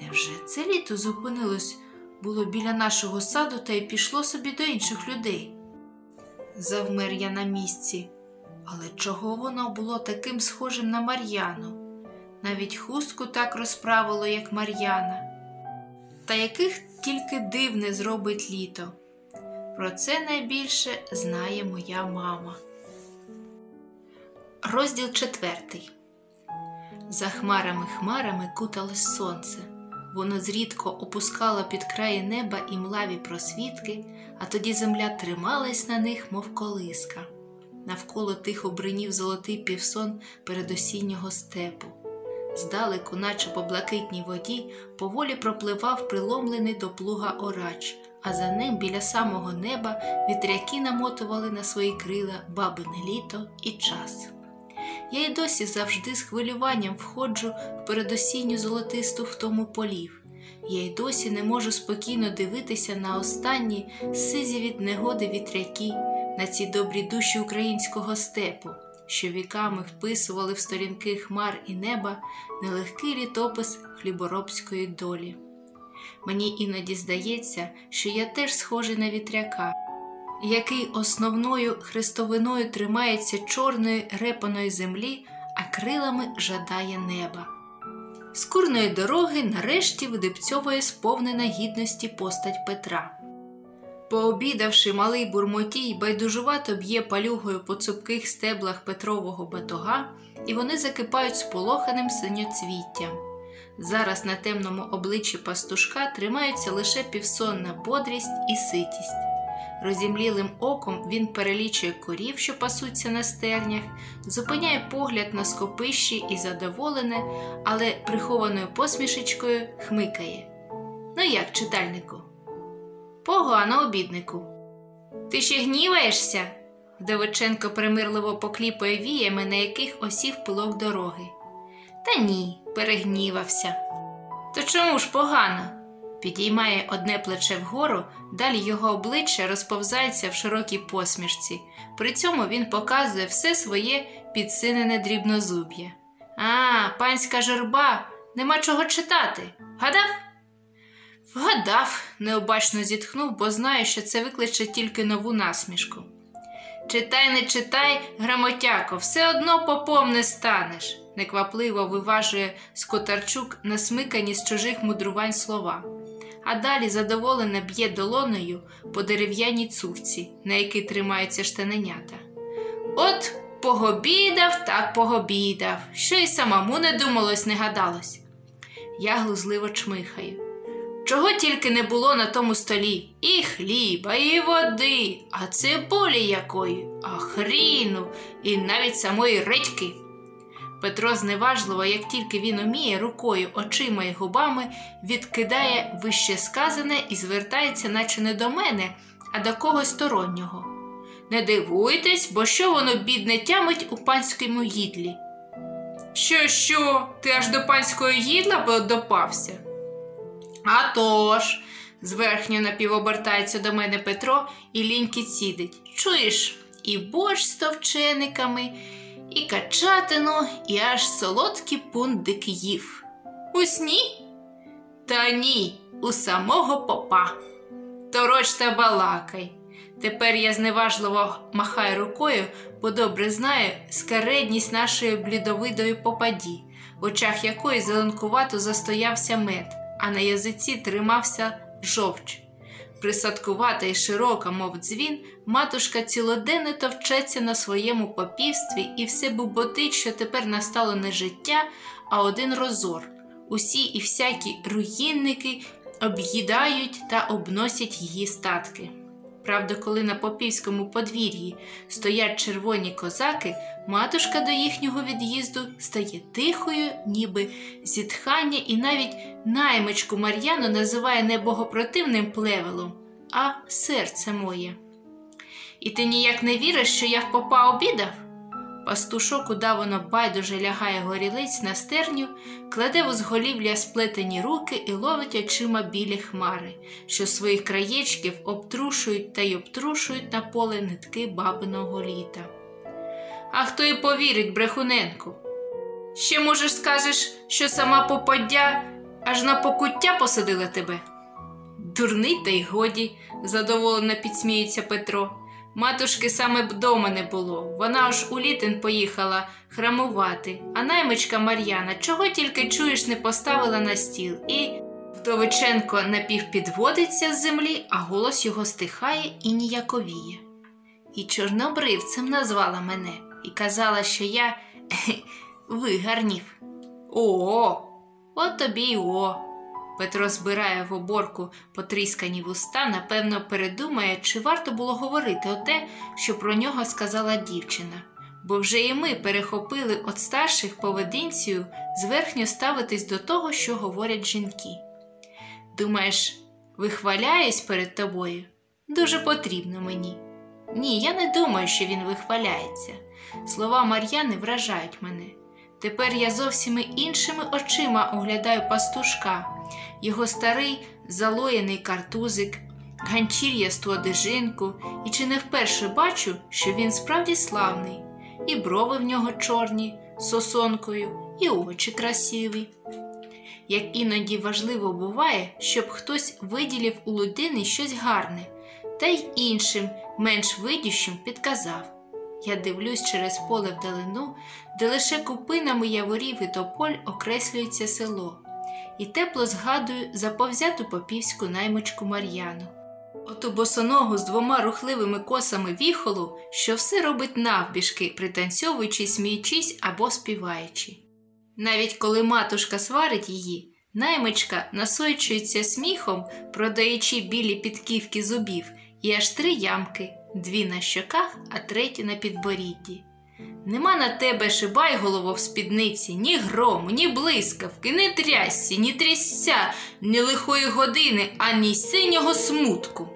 Невже це літо зупинилось було біля нашого саду та й пішло собі до інших людей? Завмер я на місці, але чого воно було таким схожим на Мар'яну? Навіть хустку так розправило, як Мар'яна. Та яких тільки див не зробить літо. Про це найбільше знає моя мама. Розділ четвертий. За хмарами хмарами куталось сонце. Воно зрідко опускало під краї неба і млаві просвітки, а тоді земля трималась на них, мов колиска. Навколо тихо бринів золотий півсон передосіннього степу. Здалеку, наче по блакитній воді, поволі пропливав приломлений до плугаорач, а за ним біля самого неба вітряки намотували на свої крила бабине літо і час. Я й досі завжди з хвилюванням входжу в передосінню золотисту втому полів. Я й досі не можу спокійно дивитися на останні сизі від негоди вітряки, на ці добрі душі українського степу, що віками вписували в сторінки хмар і неба нелегкий літопис хліборобської долі. Мені іноді здається, що я теж схожий на вітряка який основною хрестовиною тримається чорної репаної землі, а крилами жадає неба. З курної дороги нарешті видипцьовує сповнена гідності постать Петра. Пообідавши, малий бурмотій байдужувато б'є палюгою по цупких стеблах Петрового батога, і вони закипають сполоханим синьоцвіттям. Зараз на темному обличчі пастушка тримаються лише півсонна бодрість і ситість. Розімлілим оком він перелічує корів, що пасуться на стернях, зупиняє погляд на скопищі і задоволене, але прихованою посмішечкою хмикає. Ну як, читальнику? Погано обіднику. Ти ще гніваєшся? Вдовиченко примирливо покліпує віями, на яких осів пилок дороги. Та ні, перегнівався. То чому ж погано? Підіймає одне плече вгору, далі його обличчя розповзається в широкій посмішці. При цьому він показує все своє підсинене дрібнозуб'я. А, панська журба, нема чого читати. Вгадав? Вгадав, необачно зітхнув, бо знаю, що це викличе тільки нову насмішку. Читай, не читай, грамотяко, все одно попом не станеш, неквапливо виважує Скотарчук насмикані з чужих мудрувань слова а далі задоволено б'є долоною по дерев'яній цурці, на якій тримаються штаненята. От погобідав, так погобідав, що й самому не думалось, не гадалось. Я глузливо чмихаю. Чого тільки не було на тому столі і хліба, і води, а цибулі якої, а хріну, і навіть самої редьки. Петро зневажливо, як тільки він уміє, рукою, очима і губами відкидає вище сказане і звертається, наче не до мене, а до когось стороннього. Не дивуйтесь, бо що воно, бідне, тямить у панському їдлі. Що, що, ти аж до панського їдла допався? «А тож!» – зверхньо напівобертається до мене Петро і ліньки цідить. Чуєш, і борщ з товчениками і качатину, і аж солодкі пундик їв. У сні? Та ні, у самого попа. Тороч та балакай. Тепер я зневажливо махаю рукою, бо добре знаю скаредність нашої блідовидої попаді, в очах якої зеленкувато застоявся мед, а на язиці тримався жовч. присадкувата і широка, мов дзвін, матушка цілоденно товчеться на своєму попівстві і все буботить, що тепер настало не життя, а один розор. Усі і всякі руїнники об'їдають та обносять її статки. Правда, коли на попівському подвір'ї стоять червоні козаки, матушка до їхнього від'їзду стає тихою, ніби зітхання, і навіть наймичку Мар'яну називає не богопротивним плевелом, а серце моє. І ти ніяк не віриш, що я в попа обідав? Пастушок удавано байдуже лягає горілиць на стерню, кладе в узголів'я сплетені руки і ловить очима білі хмари, що своїх краєчків обтрушують та й обтрушують на поле нитки бабиного літа. А хто й повірить, брехуненку? Ще, можеш, скажеш, що сама попаддя аж на покуття посадила тебе? Дурний та й годі, задоволено підсміється Петро. Матушки саме б дома не було. Вона ж у літин поїхала храмувати, а наймичка Мар'яна чого тільки чуєш, не поставила на стіл, і Вдовиченко напівпідводиться з землі, а голос його стихає і ніяковіє. І чорнобривцем назвала мене і казала, що я вигарнів. О, от тобі й о. Петро збирає в оборку потріскані вуста, напевно, передумає, чи варто було говорити оте, що про нього сказала дівчина, бо вже і ми перехопили від старших поведінцію зверхньо ставитись до того, що говорять жінки. Думаєш, вихваляюсь перед тобою? Дуже потрібно мені. Ні, я не думаю, що він вихваляється. Слова Мар'яни вражають мене. Тепер я зовсім іншими очима оглядаю пастушка, його старий залоєний картузик, ганчір'ясту одежинку, і чи не вперше бачу, що він справді славний, і брови в нього чорні, сосонкою, і очі красиві. Як іноді важливо буває, щоб хтось виділив у людини щось гарне, та й іншим, менш видющим, підказав. Я дивлюсь через поле вдалину, де лише купинами яворів і тополь окреслюється село, і тепло згадую заповзяту попівську наймичку Мар'яну. Оту босоногу з двома рухливими косами віхолу, що все робить навбіжки, пританцьовуючи, сміючись або співаючи. Навіть коли матушка сварить її, наймичка насойчується сміхом, продаючи білі підківки зубів, і аж три ямки дві на щоках, а треті на підборідді. Нема на тебе шибай голово в спідниці, ні грому, ні блискавки, ні трясці, ні трясця, ні лихої години, ані синього смутку.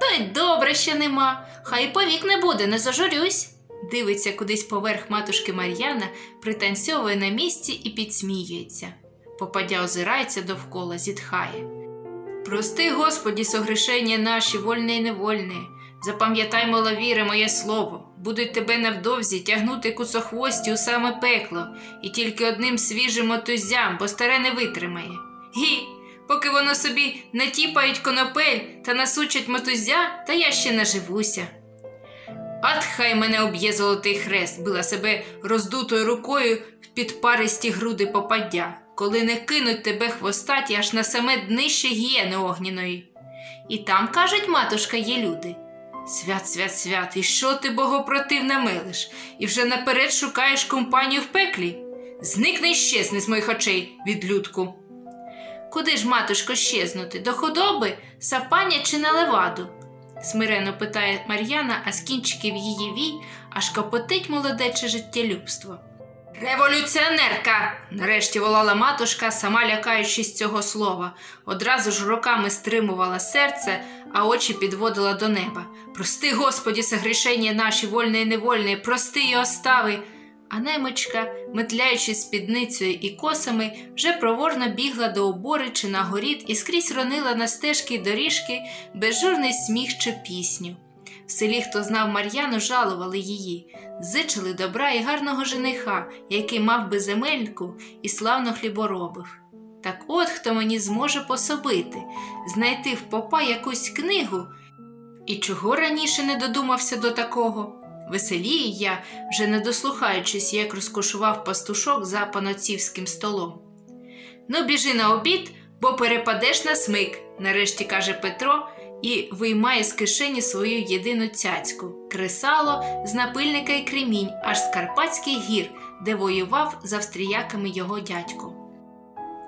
То й добре ще нема, хай повік не буде, не зажурюсь. Дивиться кудись поверх матушки Мар'яна, пританцьовує на місці і підсміюється. Попадя озирається довкола, зітхає. Прости, Господі, согрешення наші, вольне і невольне. Запам'ятай, маловіре, моє слово, будуть тебе невдовзі тягнути куцохвості у саме пекло, і тільки одним свіжим мотузям, бо старе не витримає. Гі, поки воно собі натіпають конопель та насучать мотузя, та я ще наживуся. Ат хай мене об'є золотий хрест, била себе роздутою рукою в підпаристі груди попаддя, коли не кинуть тебе хвостаті аж на саме днище гієни огняної. І там, кажуть, матушка, є люди. Свят, свят, свят, і що ти богопротивне милиш, і вже наперед шукаєш компанію в пеклі? Зникни і щезни з моїх очей, відлюдку. Куди ж, матушко, щезнути? До худоби, сапання чи на леваду? смирено питає Мар'яна, а з кінчиків її вій аж копотить молодече життєлюбство. Революціонерка! нарешті волала матушка, сама лякаючись цього слова, одразу ж руками стримувала серце, а очі підводила до неба. Прости, Господі, согрішення наші, вольне і невольне, прости і остави. А немочка, метляючи спідницею і косами, вже проворно бігла до обори чи на горід і скрізь ронила на стежки й доріжки безжурний сміх чи пісню. В селі, хто знав Мар'яну, жалували її, зичили добра і гарного жениха, який мав би земельку і славно хліборобив. Так от хто мені зможе пособити, знайти в попа якусь книгу. І чого раніше не додумався до такого? Веселіє я, вже не дослухаючись, як розкошував пастушок за паноцівським столом. Ну, біжи на обід, бо перепадеш на смик, нарешті каже Петро і виймає з кишені свою єдину цяцьку кресало з напильника й кремінь, аж з Карпатських гір, де воював з австріяками його дядько.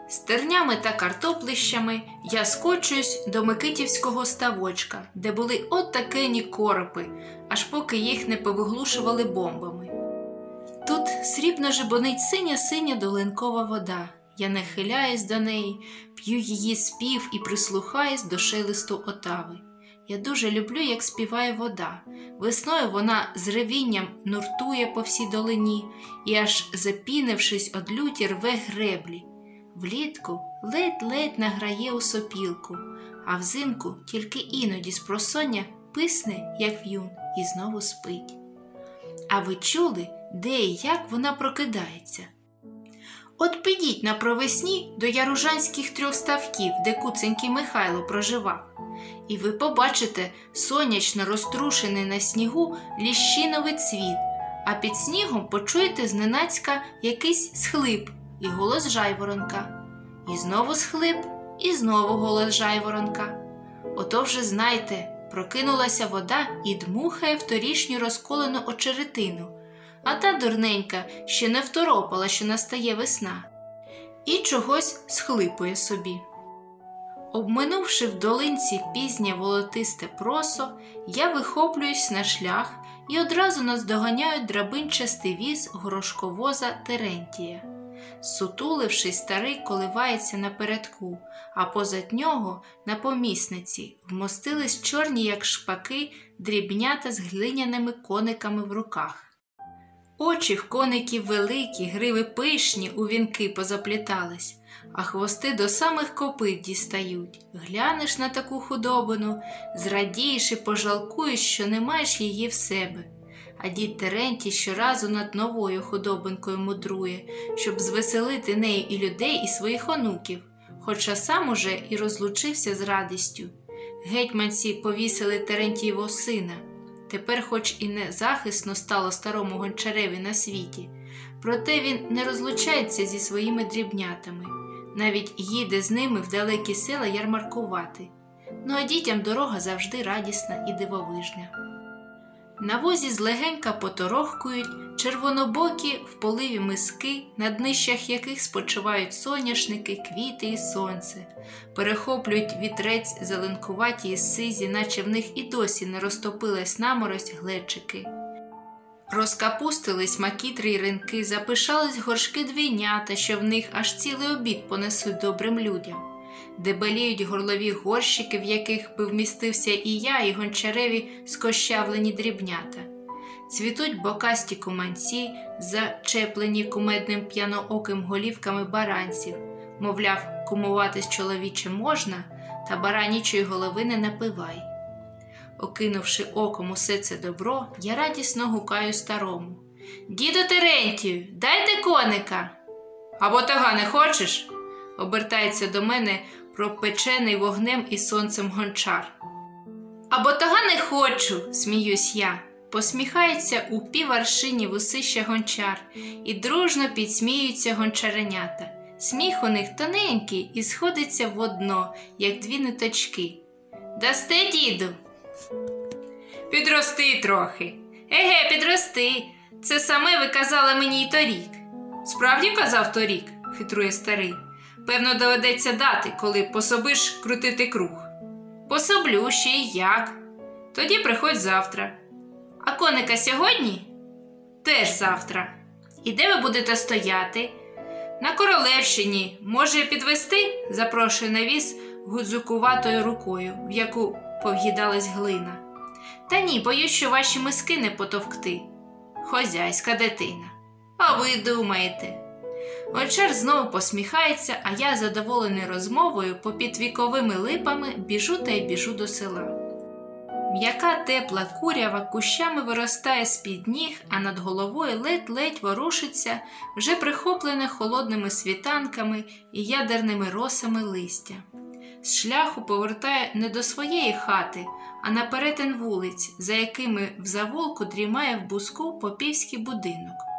З тернями та картоплищами я скочуюсь до Микитівського ставочка, де були от такені коропи, аж поки їх не повиглушували бомбами. Тут срібно жебонить синя синя долинкова вода. Я нахиляюсь до неї, п'ю її спів і прислухаюсь до шелесту отави. Я дуже люблю, як співає вода. Весною вона з ревінням нуртує по всій долині і, аж запінившись од люті, рве греблі. Влітку ледь-ледь награє у сопілку, а взимку тільки іноді з просоння писне, як в'юн, і знову спить. А ви чули, де і як вона прокидається? От підіть на провесні до яружанських трьох ставків, де куценький Михайло проживав, і ви побачите сонячно розтрушений на снігу ліщиновий цвіт, а під снігом почуєте зненацька якийсь схлип і голос жайворонка. І знову схлип, і знову голос жайворонка. Ото вже знайте, прокинулася вода і дмухає в торішню розколену очеретину а та дурненька ще не второпала, що настає весна, і чогось схлипує собі. Обминувши в долинці пізнє волотисте просо, я вихоплююсь на шлях і одразу наздоганяю драбинчастий віз горошковоза Терентія. Сутулившись, старий коливається напередку, а позад нього, на помісниці, вмостились чорні, як шпаки, дрібнята з глиняними кониками в руках. Очі в коників великі, гриви пишні у вінки позаплітались, а хвости до самих копит дістають. Глянеш на таку худобину, зрадієш і пожалкуєш, що не маєш її в себе. А дід Терентій щоразу над новою худобинкою мудрує, щоб звеселити нею і людей, і своїх онуків, хоча сам уже і розлучився з радістю. Гетьманці повісили Терентієвого сина. Тепер, хоч і не захисно стало старому гончареві на світі, проте він не розлучається зі своїми дрібнятами, навіть їде з ними в далекі села ярмаркувати. Ну а дітям дорога завжди радісна і дивовижна. На возі злегенька поторохкують червонобокі в поливі миски, на днищах яких спочивають соняшники, квіти і сонце, перехоплюють вітрець зеленкуваті і сизі, наче в них і досі не розтопилась наморозь глечики. Розкапустились макітри й ринки, запишались горшки двійнята, що в них аж цілий обід понесуть добрим людям, де беліють горлові горщики, в яких би вмістився і я, і гончареві скощавлені дрібнята. Цвітуть бокасті куманці, зачеплені кумедним п'янооким голівками баранців, мовляв, кумуватись чоловіче можна, та баранічої голови не напивай. Окинувши оком усе це добро, я радісно гукаю старому. Діду Терентію, дайте коника. Або тага не хочеш? обертається до мене пропечений вогнем і сонцем гончар. Або тага не хочу, сміюсь я. Посміхається у піваршині вусища гончар, і дружно підсміються гончаренята. Сміх у них тоненький і сходиться в одно, як дві ниточки. Дасте, діду? Підрости трохи. Еге, підрости. Це саме ви казали мені й торік. Справді казав торік, хитрує старий. Певно, доведеться дати, коли пособиш крутити круг. Пособлю ще й як. Тоді приходь завтра. А коника сьогодні? Теж завтра. І де ви будете стояти? На Королевщині, може, підвести? запрошує на віз гудзукуватою рукою, в яку пов'їдалась глина. Та ні, боюсь, що ваші миски не потовкти. Хозяйська дитина. А ви думаєте? Гончар знову посміхається, а я, задоволений розмовою, попід віковими липами біжу та й біжу до села. М'яка тепла курява кущами виростає з-під ніг, а над головою ледь-ледь ворушиться, вже прихоплене холодними світанками і ядерними росами листя. З шляху повертає не до своєї хати, а на перетин вулиць, за якими в завулку дрімає в буску попівський будинок.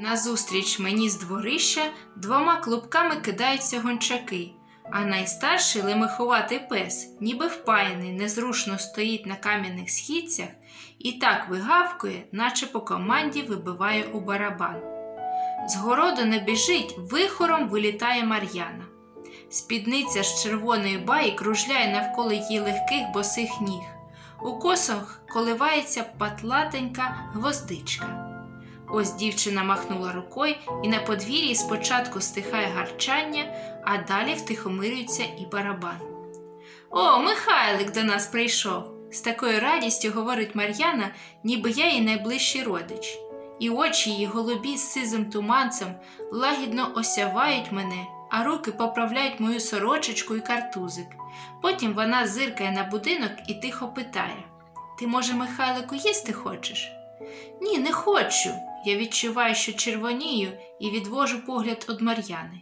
Назустріч мені з дворища двома клубками кидаються гончаки, а найстарший лемехуватий пес, ніби впаяний, незрушно стоїть на кам'яних східцях і так вигавкує, наче по команді вибиває у барабан. З городу не біжить, вихором вилітає Мар'яна. Спідниця з червоної баї кружляє навколо її легких босих ніг. У косах коливається патлатенька гвоздичка. Ось дівчина махнула рукою, і на подвір'ї спочатку стихає гарчання, а далі втихомирюється і барабан. О, Михайлик до нас прийшов. З такою радістю говорить Мар'яна, ніби я її найближчий родич. І очі її голубі з сизим туманцем лагідно осявають мене, а руки поправляють мою сорочечку і картузик. Потім вона зиркає на будинок і тихо питає: Ти, може, Михайлику, їсти хочеш? Ні, не хочу. Я відчуваю, що червонію і відвожу погляд від Мар'яни.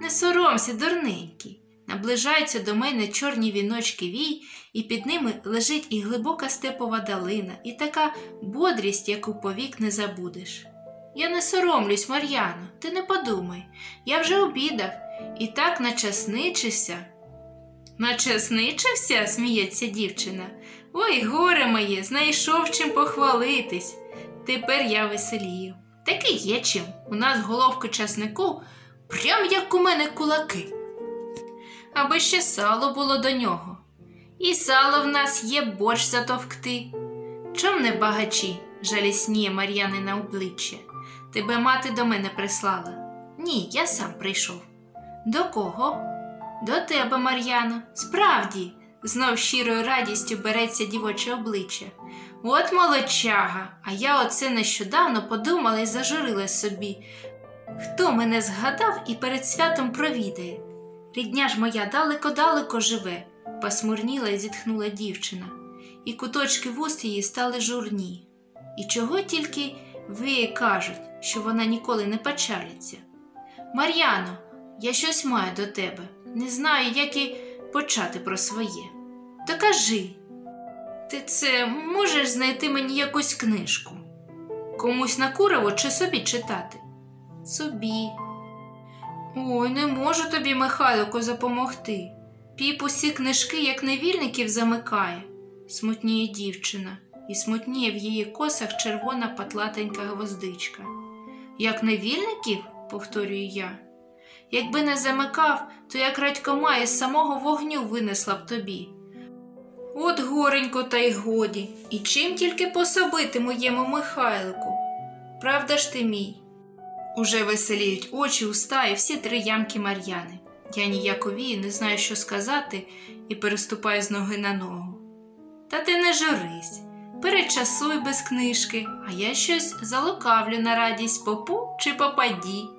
Не соромся, дурненький. Наближаються до мене чорні віночки вій, і під ними лежить і глибока степова далина, і така бодрість, яку повік не забудеш. Я не соромлюсь, Мар'яно, ти не подумай. Я вже обідав і так начасничився. Начасничився? сміється дівчина. Ой, горе моє, знайшов чим похвалитись. Тепер я веселію. Таки є чим. У нас головки часнику, прям як у мене кулаки. Аби ще сало було до нього. І сало в нас є борщ затовкти. Чом не багачі, жалісніє Мар'яни на обличчя. Тебе мати до мене прислала. Ні, я сам прийшов. До кого? До тебе, Мар'яно. Справді, знов щирою радістю береться дівоче обличчя. От молодчага, а я оце нещодавно подумала і зажурила собі. Хто мене згадав і перед святом провідає? Рідня ж моя далеко-далеко живе, посмурніла і зітхнула дівчина, і куточки вуст її стали журні. І чого тільки ви кажуть, що вона ніколи не печалиться? Мар'яно, я щось маю до тебе, не знаю, як і почати про своє. То кажи, ти це можеш знайти мені якусь книжку? Комусь на куриво чи собі читати? Собі. Ой, не можу тобі, Михайлику, запомогти. Піп усі книжки, як невільників, замикає, смутніє дівчина, і смутніє в її косах червона патлатенька гвоздичка. Як невільників, повторюю я. Якби не замикав, то я крадькома із самого вогню винесла б тобі. От горенько, та й годі, і чим тільки пособити моєму Михайлику. Правда ж ти мій? Уже веселіють очі, уста і всі три ямки Мар'яни. Я ніяковію, не знаю, що сказати, і переступаю з ноги на ногу. Та ти не журись, перечасуй без книжки, а я щось залукавлю на радість попу чи попаді.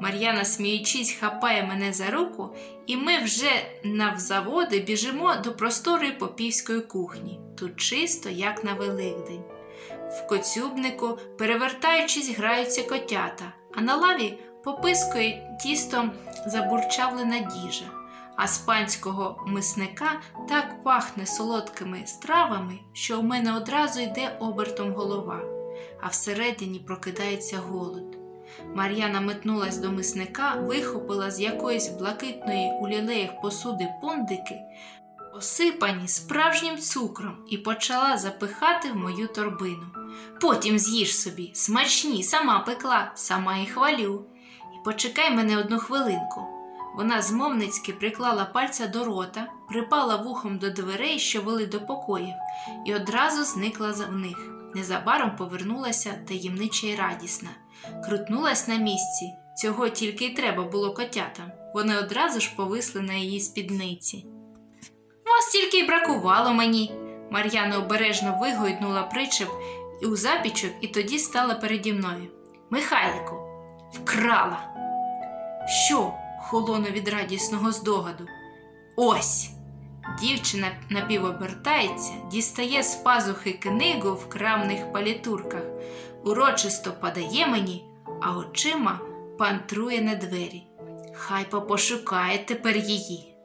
Мар'яна, сміючись, хапає мене за руку, і ми вже навзаводи біжимо до просторої попівської кухні, тут чисто, як на Великдень. В коцюбнику, перевертаючись, граються котята, а на лаві попискує тістом забурчавлена діжа, а з панського мисника так пахне солодкими стравами, що у мене одразу йде обертом голова, а всередині прокидається голод. Мар'яна метнулась до мисника, вихопила з якоїсь блакитної у лілеях посуди пундики, осипані справжнім цукром, і почала запихати в мою торбину. Потім з'їж собі, смачні, сама пекла, сама і хвалю. І почекай мене одну хвилинку. Вона змовницьки приклала пальця до рота, припала вухом до дверей, що вели до покоїв, і одразу зникла в них. Незабаром повернулася таємнича й радісна, крутнулась на місці. Цього тільки й треба було котятам. Вони одразу ж повисли на її спідниці. Вас тільки й бракувало мені. Мар'яна обережно вигойднула причеп і у запічок і тоді стала переді мною. Михайлику, вкрала. Що? холоно від радісного здогаду. Ось. Дівчина напівобертається, дістає з пазухи книгу в крамних палітурках, урочисто подає мені, а очима пантрує на двері. Хай попошукає тепер її.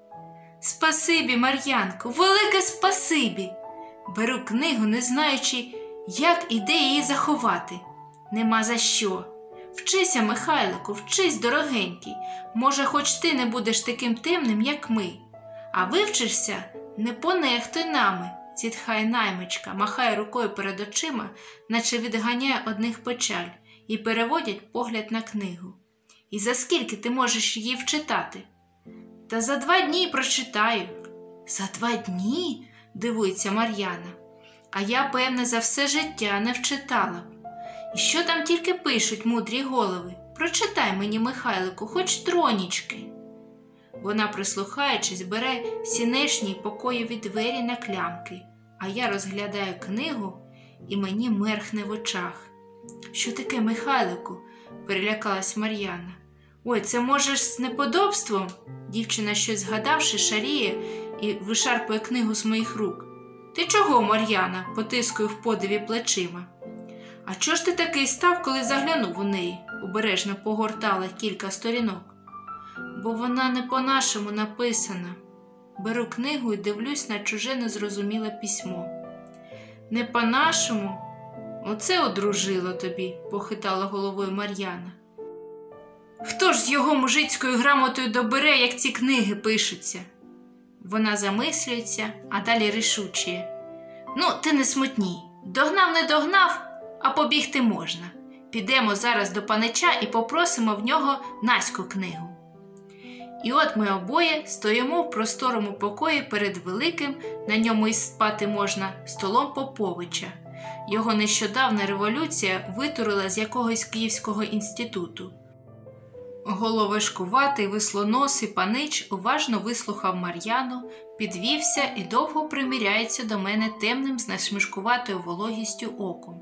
Спасибі, Мар'янко, велике спасибі. Беру книгу, не знаючи, як і де її заховати. Нема за що. Вчися, Михайлику, вчись, дорогенький. Може, хоч ти не будеш таким темним, як ми. А вивчишся, не понехтуй нами, зітхає наймичка, махає рукою перед очима, наче відганяє одних печаль, і переводять погляд на книгу. І за скільки ти можеш її вчитати? Та за два дні прочитаю. За два дні? дивується Мар'яна. А я, певне, за все життя не вчитала. І що там тільки пишуть мудрі голови? Прочитай мені, Михайлику, хоч тронічки. Вона, прислухаючись, бере сінешні покоєві двері на клямки, а я розглядаю книгу і мені мерхне в очах. Що таке, Михайлику? перелякалась Мар'яна. Ой, це може ж з неподобством? Дівчина, щось згадавши, шаріє і вишарпує книгу з моїх рук. Ти чого, Мар'яна? потискую в подиві плечима. А чого ж ти такий став, коли заглянув у неї? обережно погортала кілька сторінок. Бо вона не по-нашому написана. Беру книгу і дивлюсь на чуже незрозуміле письмо. Не по-нашому? Оце одружило тобі, похитала головою Мар'яна. Хто ж з його мужицькою грамотою добере, як ці книги пишуться? Вона замислюється, а далі рішуче. Ну, ти не смутній. Догнав, не догнав, а побігти можна. Підемо зараз до панича і попросимо в нього наську книгу. І от ми обоє стоїмо в просторому покої перед великим, на ньому й спати можна, столом Поповича. Його нещодавна революція витурила з якогось Київського інституту. Головешкуватий вислоносий панич уважно вислухав Мар'яну, підвівся і довго приміряється до мене темним з насмішкуватою вологістю оком.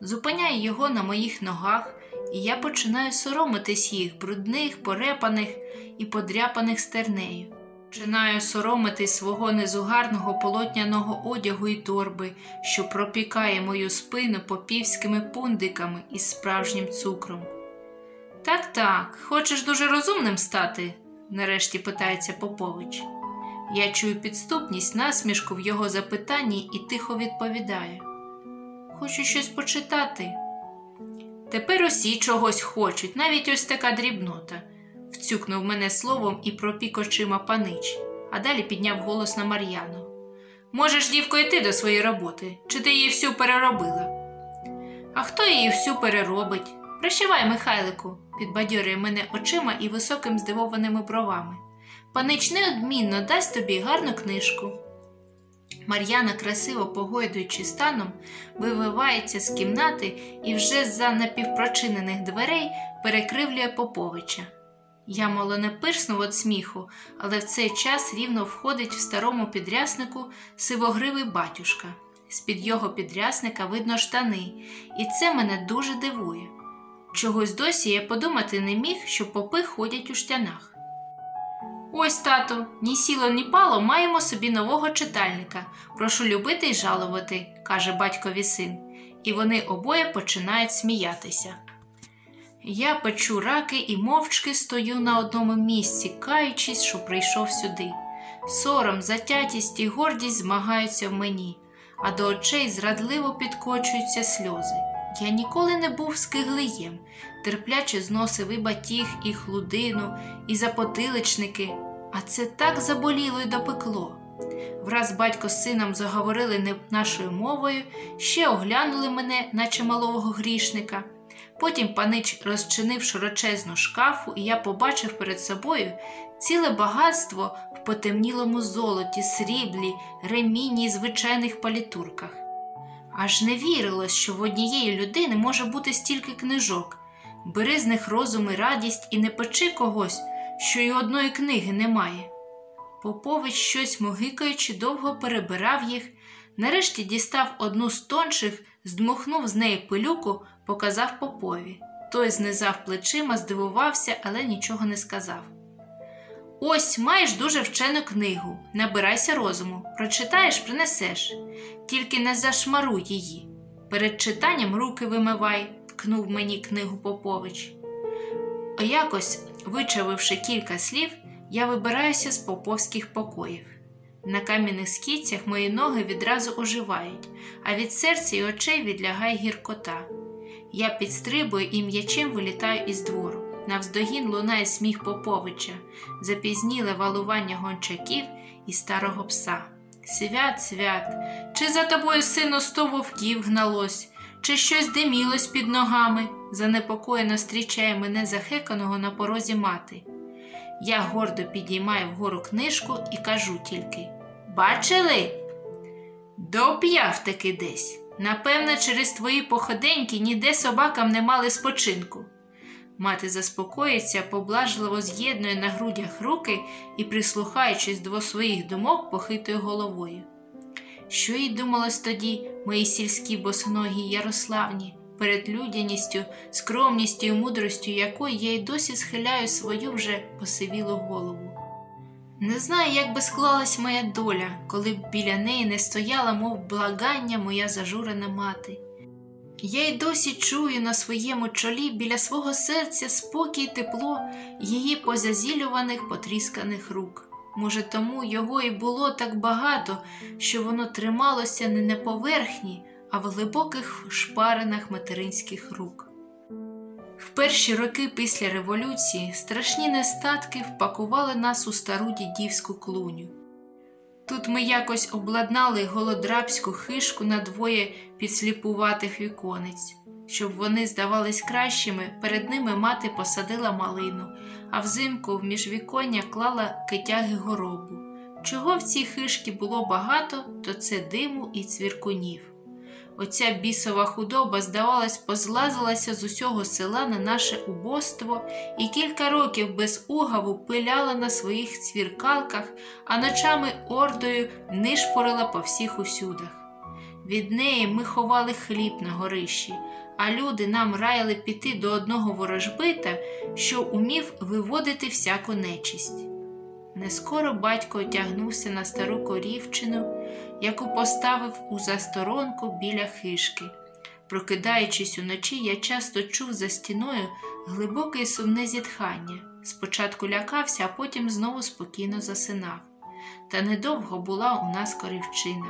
Зупиняє його на моїх ногах, і я починаю соромитись їх, брудних, порепаних і подряпаних стернею. Починаю соромитись свого незугарного полотняного одягу і торби, що пропікає мою спину попівськими пундиками із справжнім цукром. Так, так, хочеш дуже розумним стати? нарешті питається Попович. Я чую підступність насмішку в його запитанні і тихо відповідаю. Хочу щось почитати. Тепер усі чогось хочуть, навіть ось така дрібнота, вцюкнув мене словом і пропік очима панич, а далі підняв голос на Мар'яну. Можеш, дівко, йти до своєї роботи, чи ти її всю переробила? А хто її всю переробить? Прощавай, Михайлику, підбадьорює мене очима і високим здивованими бровами. Панич неодмінно дасть тобі гарну книжку. Мар'яна, красиво погойдуючи станом, вививається з кімнати і вже з-за напівпрочинених дверей перекривлює Поповича. Я мало не пирснув від сміху, але в цей час рівно входить в старому підряснику сивогривий батюшка. З-під його підрясника видно штани, і це мене дуже дивує. Чогось досі я подумати не міг, що попи ходять у штанах. Ось, тато, ні сіло, ні пало, маємо собі нового читальника. Прошу любити й жалувати, каже батькові син, і вони обоє починають сміятися. Я печу раки і мовчки стою на одному місці, каючись, що прийшов сюди. Сором, затятість і гордість змагаються в мені, а до очей зрадливо підкочуються сльози. Я ніколи не був скиглиєм, терпляче зносив і батіг, і хлудину, і запотиличники, а це так заболіло й допекло. Враз батько з сином заговорили не нашою мовою, ще оглянули мене, наче малого грішника. Потім панич розчинив широчезну шкафу, і я побачив перед собою ціле багатство в потемнілому золоті, сріблі, ремінні й звичайних палітурках. Аж не вірилось, що в однієї людини може бути стільки книжок. Бери з них розум і радість і не печи когось, що й одної книги немає. Попович, щось могикаючи, довго перебирав їх, нарешті дістав одну з тонших, здмухнув з неї пилюку, показав попові. Той знизав плечима, здивувався, але нічого не сказав. Ось маєш дуже вчену книгу, набирайся розуму, прочитаєш, принесеш, тільки не зашмаруй її. Перед читанням руки вимивай, ткнув мені книгу Попович. Якось, вичавивши кілька слів, я вибираюся з поповських покоїв. На кам'яних скіцях мої ноги відразу оживають, а від серця й очей відлягає гіркота. Я підстрибую і м'ячем вилітаю із двору. Навздогін лунає сміх Поповича, запізніле валування гончаків і старого пса. Свят, свят, чи за тобою, сину, сто вовків гналось, чи щось димілось під ногами? занепокоєно зустрічає мене захеканого на порозі мати. Я гордо підіймаю вгору книжку і кажу тільки: Бачили? Доп'яв таки десь. Напевно, через твої походеньки ніде собакам не мали спочинку. Мати заспокоїться, поблажливо з'єднує на грудях руки і, прислухаючись до своїх думок, похитує головою. Що їй думалось тоді, моїй сільській босоногій Ярославні, перед людяністю, скромністю і мудростю якої я й досі схиляю свою вже посивілу голову. Не знаю, як би склалась моя доля, коли б біля неї не стояла, мов благання моя зажурена мати. Я й досі чую на своєму чолі біля свого серця спокій тепло її позазілюваних потрісканих рук. Може, тому його і було так багато, що воно трималося не на поверхні, а в глибоких шпаринах материнських рук. В перші роки після революції страшні нестатки впакували нас у стару дідівську клуню. Тут ми якось обладнали голодрабську хишку на двоє підсліпуватих віконець. Щоб вони здавались кращими, перед ними мати посадила малину, а взимку в міжвіконня клала китяги горобу. Чого в цій хишці було багато, то це диму і цвіркунів. Оця бісова худоба, здавалось, позлазилася з усього села на наше убоство і кілька років без угаву пиляла на своїх цвіркалках, а ночами ордою нишпорила по всіх усюдах. Від неї ми ховали хліб на горищі, а люди нам раяли піти до одного ворожбита, що умів виводити всяку нечисть. Нескоро батько отягнувся на стару корівчину, яку поставив у засторонку біля хишки. Прокидаючись уночі, я часто чув за стіною глибоке сумне зітхання. Спочатку лякався, а потім знову спокійно засинав. Та недовго була у нас корівчина.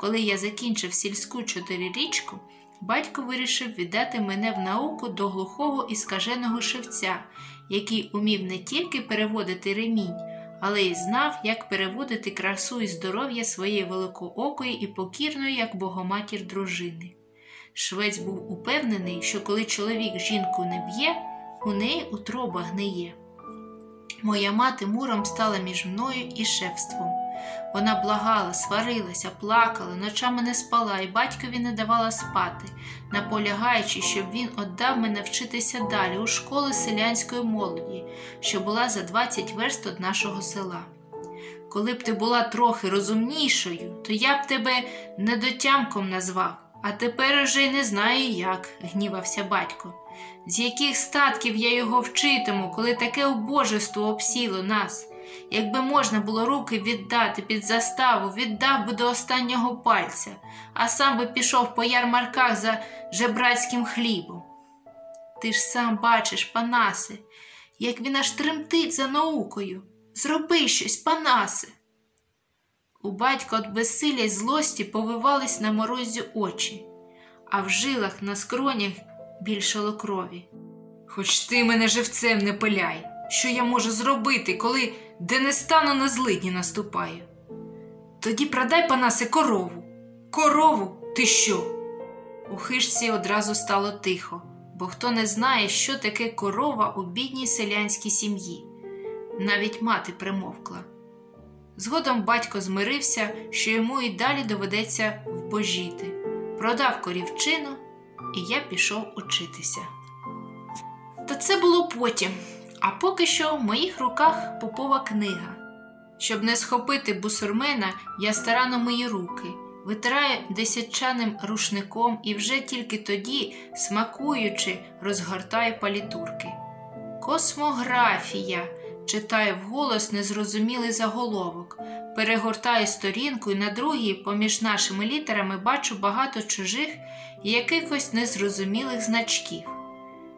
Коли я закінчив сільську чотирирічку, батько вирішив віддати мене в науку до глухого і скаженого шевця, який умів не тільки переводити ремінь, але й знав, як переводити красу і здоров'я своєї великоокої і покірної, як богоматір дружини. Швець був упевнений, що коли чоловік жінку не б'є, у неї утроба гниє. Моя мати муром стала між мною і шефством. Вона благала, сварилася, плакала, ночами не спала і батькові не давала спати, наполягаючи, щоб він отдав мене вчитися далі у школи селянської молоді, що була за 20 верст від нашого села. Коли б ти була трохи розумнішою, то я б тебе недотямком назвав, а тепер уже й не знаю як, гнівався батько. З яких статків я його вчитиму, коли таке убожество обсіло нас? Якби можна було руки віддати під заставу, віддав би до останнього пальця, а сам би пішов по ярмарках за жебрацьким хлібом. Ти ж сам бачиш, Панасе, як він аж тремтить за наукою. Зроби щось, Панасе. У батька від безсилля й злості повивались на морозі очі, а в жилах на скронях більшало крові. Хоч ти мене живцем не пиляй, що я можу зробити, коли де не стану на злидні наступаю? Тоді продай, панасе, корову. Корову? Ти що? У хижці одразу стало тихо, бо хто не знає, що таке корова у бідній селянській сім'ї. Навіть мати примовкла. Згодом батько змирився, що йому і далі доведеться вбожіти, продав корівчину, і я пішов учитися. Та це було потім, а поки що в моїх руках попова книга. Щоб не схопити бусурмена, я старано мої руки, витираю десятчаним рушником і вже тільки тоді, смакуючи, розгортаю палітурки. Космографія. Читаю вголос незрозумілий заголовок, перегортаю сторінку і на другій, поміж нашими літерами, бачу багато чужих і якихось незрозумілих значків.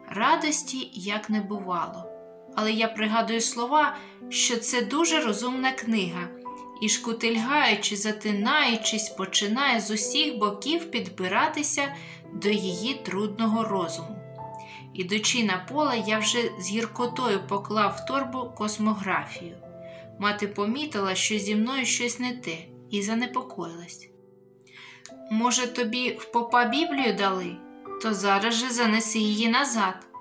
Радості як не бувало. Але я пригадую слова, що це дуже розумна книга, і, шкутильгаючи, затинаючись, починає з усіх боків підбиратися до її трудного розуму. Ідучи на поле, я вже з гіркотою поклав в торбу космографію. Мати помітила, що зі мною щось не те, і занепокоїлась. Може, тобі в попа Біблію дали, то зараз же занеси її назад.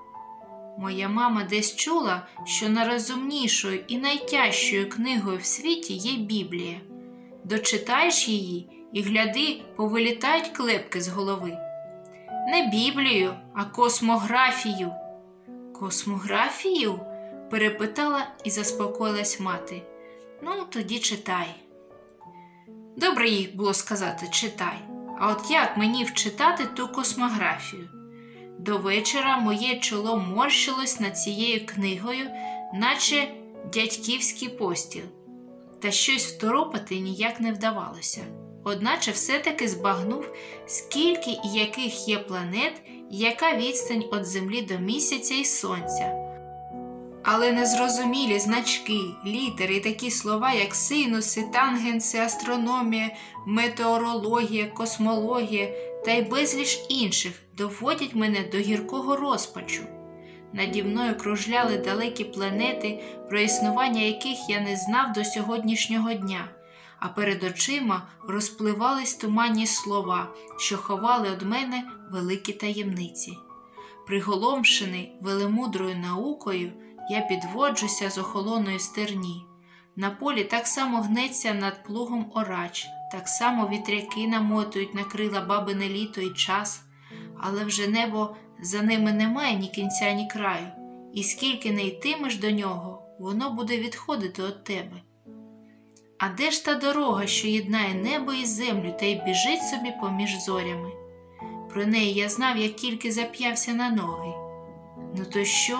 Моя мама десь чула, що найрозумнішою і найтяжчою книгою в світі є Біблія. Дочитаєш її і гляди, повилітають клепки з голови. Не Біблію, а космографію. Космографію? перепитала і заспокоїлась мати. Ну, тоді читай. Добре їй було сказати читай. А от як мені вчитати ту космографію? До вечора моє чоло морщилось над цією книгою, наче дядьківський постіл, та щось второпати ніяк не вдавалося. Одначе все-таки збагнув, скільки і яких є планет, і яка відстань від Землі до місяця і сонця. Але незрозумілі значки, літери і такі слова, як синуси, тангенси, астрономія, метеорологія, космологія та й безліч інших доводять мене до гіркого розпачу. Наді мною кружляли далекі планети, про існування яких я не знав до сьогоднішнього дня, а перед очима розпливались туманні слова, що ховали від мене великі таємниці. Приголомшений велемудрою наукою, я підводжуся з охолоною стерні. На полі так само гнеться над плугом oraч, так само вітряки намотують на крила бабине літо і час, але вже небо за ними немає ні кінця, ні краю, і скільки не йтимеш до нього, воно буде відходити від тебе. А де ж та дорога, що єднає небо і землю та й біжить собі поміж зорями? Про неї я знав, як тільки зап'явся на ноги. Ну, то що?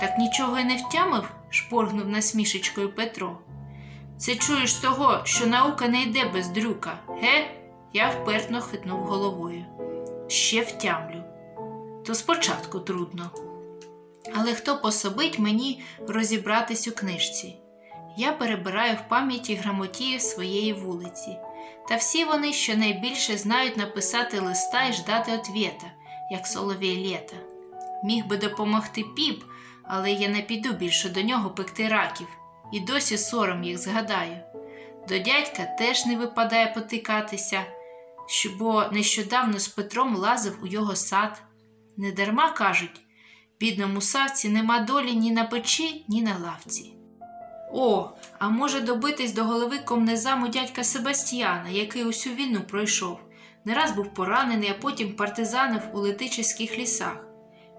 Так нічого й не втямив? шпоргнув насмішечкою Петро. Це чуєш того, що наука не йде без дрюка, ге? Я впертно хитнув головою. Ще втямлю. То спочатку трудно. Але хто пособить мені розібратись у книжці? Я перебираю в пам'яті грамотіїв своєї вулиці, та всі вони щонайбільше знають написати листа і ждати отвєта, як соловій лєта. Міг би допомогти піп, але я не піду більше до нього пекти раків, і досі сором їх згадаю. До дядька теж не випадає потикатися, що бо нещодавно з Петром лазив у його сад. Недарма кажуть, бідному савці нема долі ні на печі, ні на лавці. О, а може добитись до голови комнезаму дядька Себастьяна, який усю війну пройшов, не раз був поранений, а потім партизанив у летичівських лісах.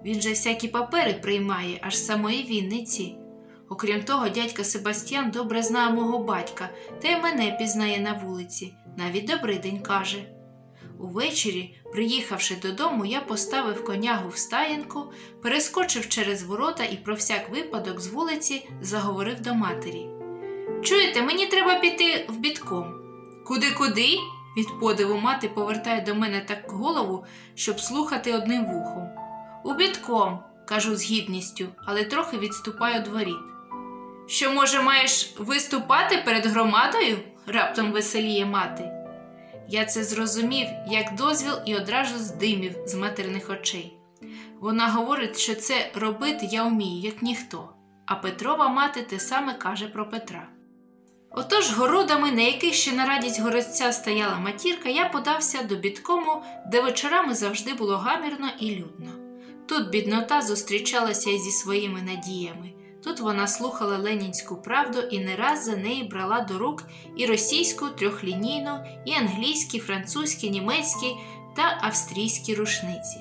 Він же всякі папери приймає аж самої Вінниці. Окрім того, дядька Себастьян добре знає мого батька та й мене пізнає на вулиці, навіть добрий день каже. Увечері, приїхавши додому, я поставив конягу в стаєнку, перескочив через ворота і про всяк випадок з вулиці заговорив до матері. Чуєте, мені треба піти в бітком. Куди куди? від подиву мати повертає до мене так голову, щоб слухати одним вухом. У бітком, кажу з гідністю, але трохи відступаю до воріт. Що, може, маєш виступати перед громадою? раптом веселіє мати. Я це зрозумів як дозвіл і одразу здимів з материних очей. Вона говорить, що це робити я вмію, як ніхто, а Петрова мати те саме каже про Петра. Отож, городами, на яких ще на радість городця стояла матірка, я подався до бідкому, де вечорами завжди було гамірно і людно. Тут біднота зустрічалася зі своїми надіями. Тут вона слухала ленінську правду і не раз за неї брала до рук і російську трьохлінійну, і англійські, французькі, німецькі та австрійські рушниці.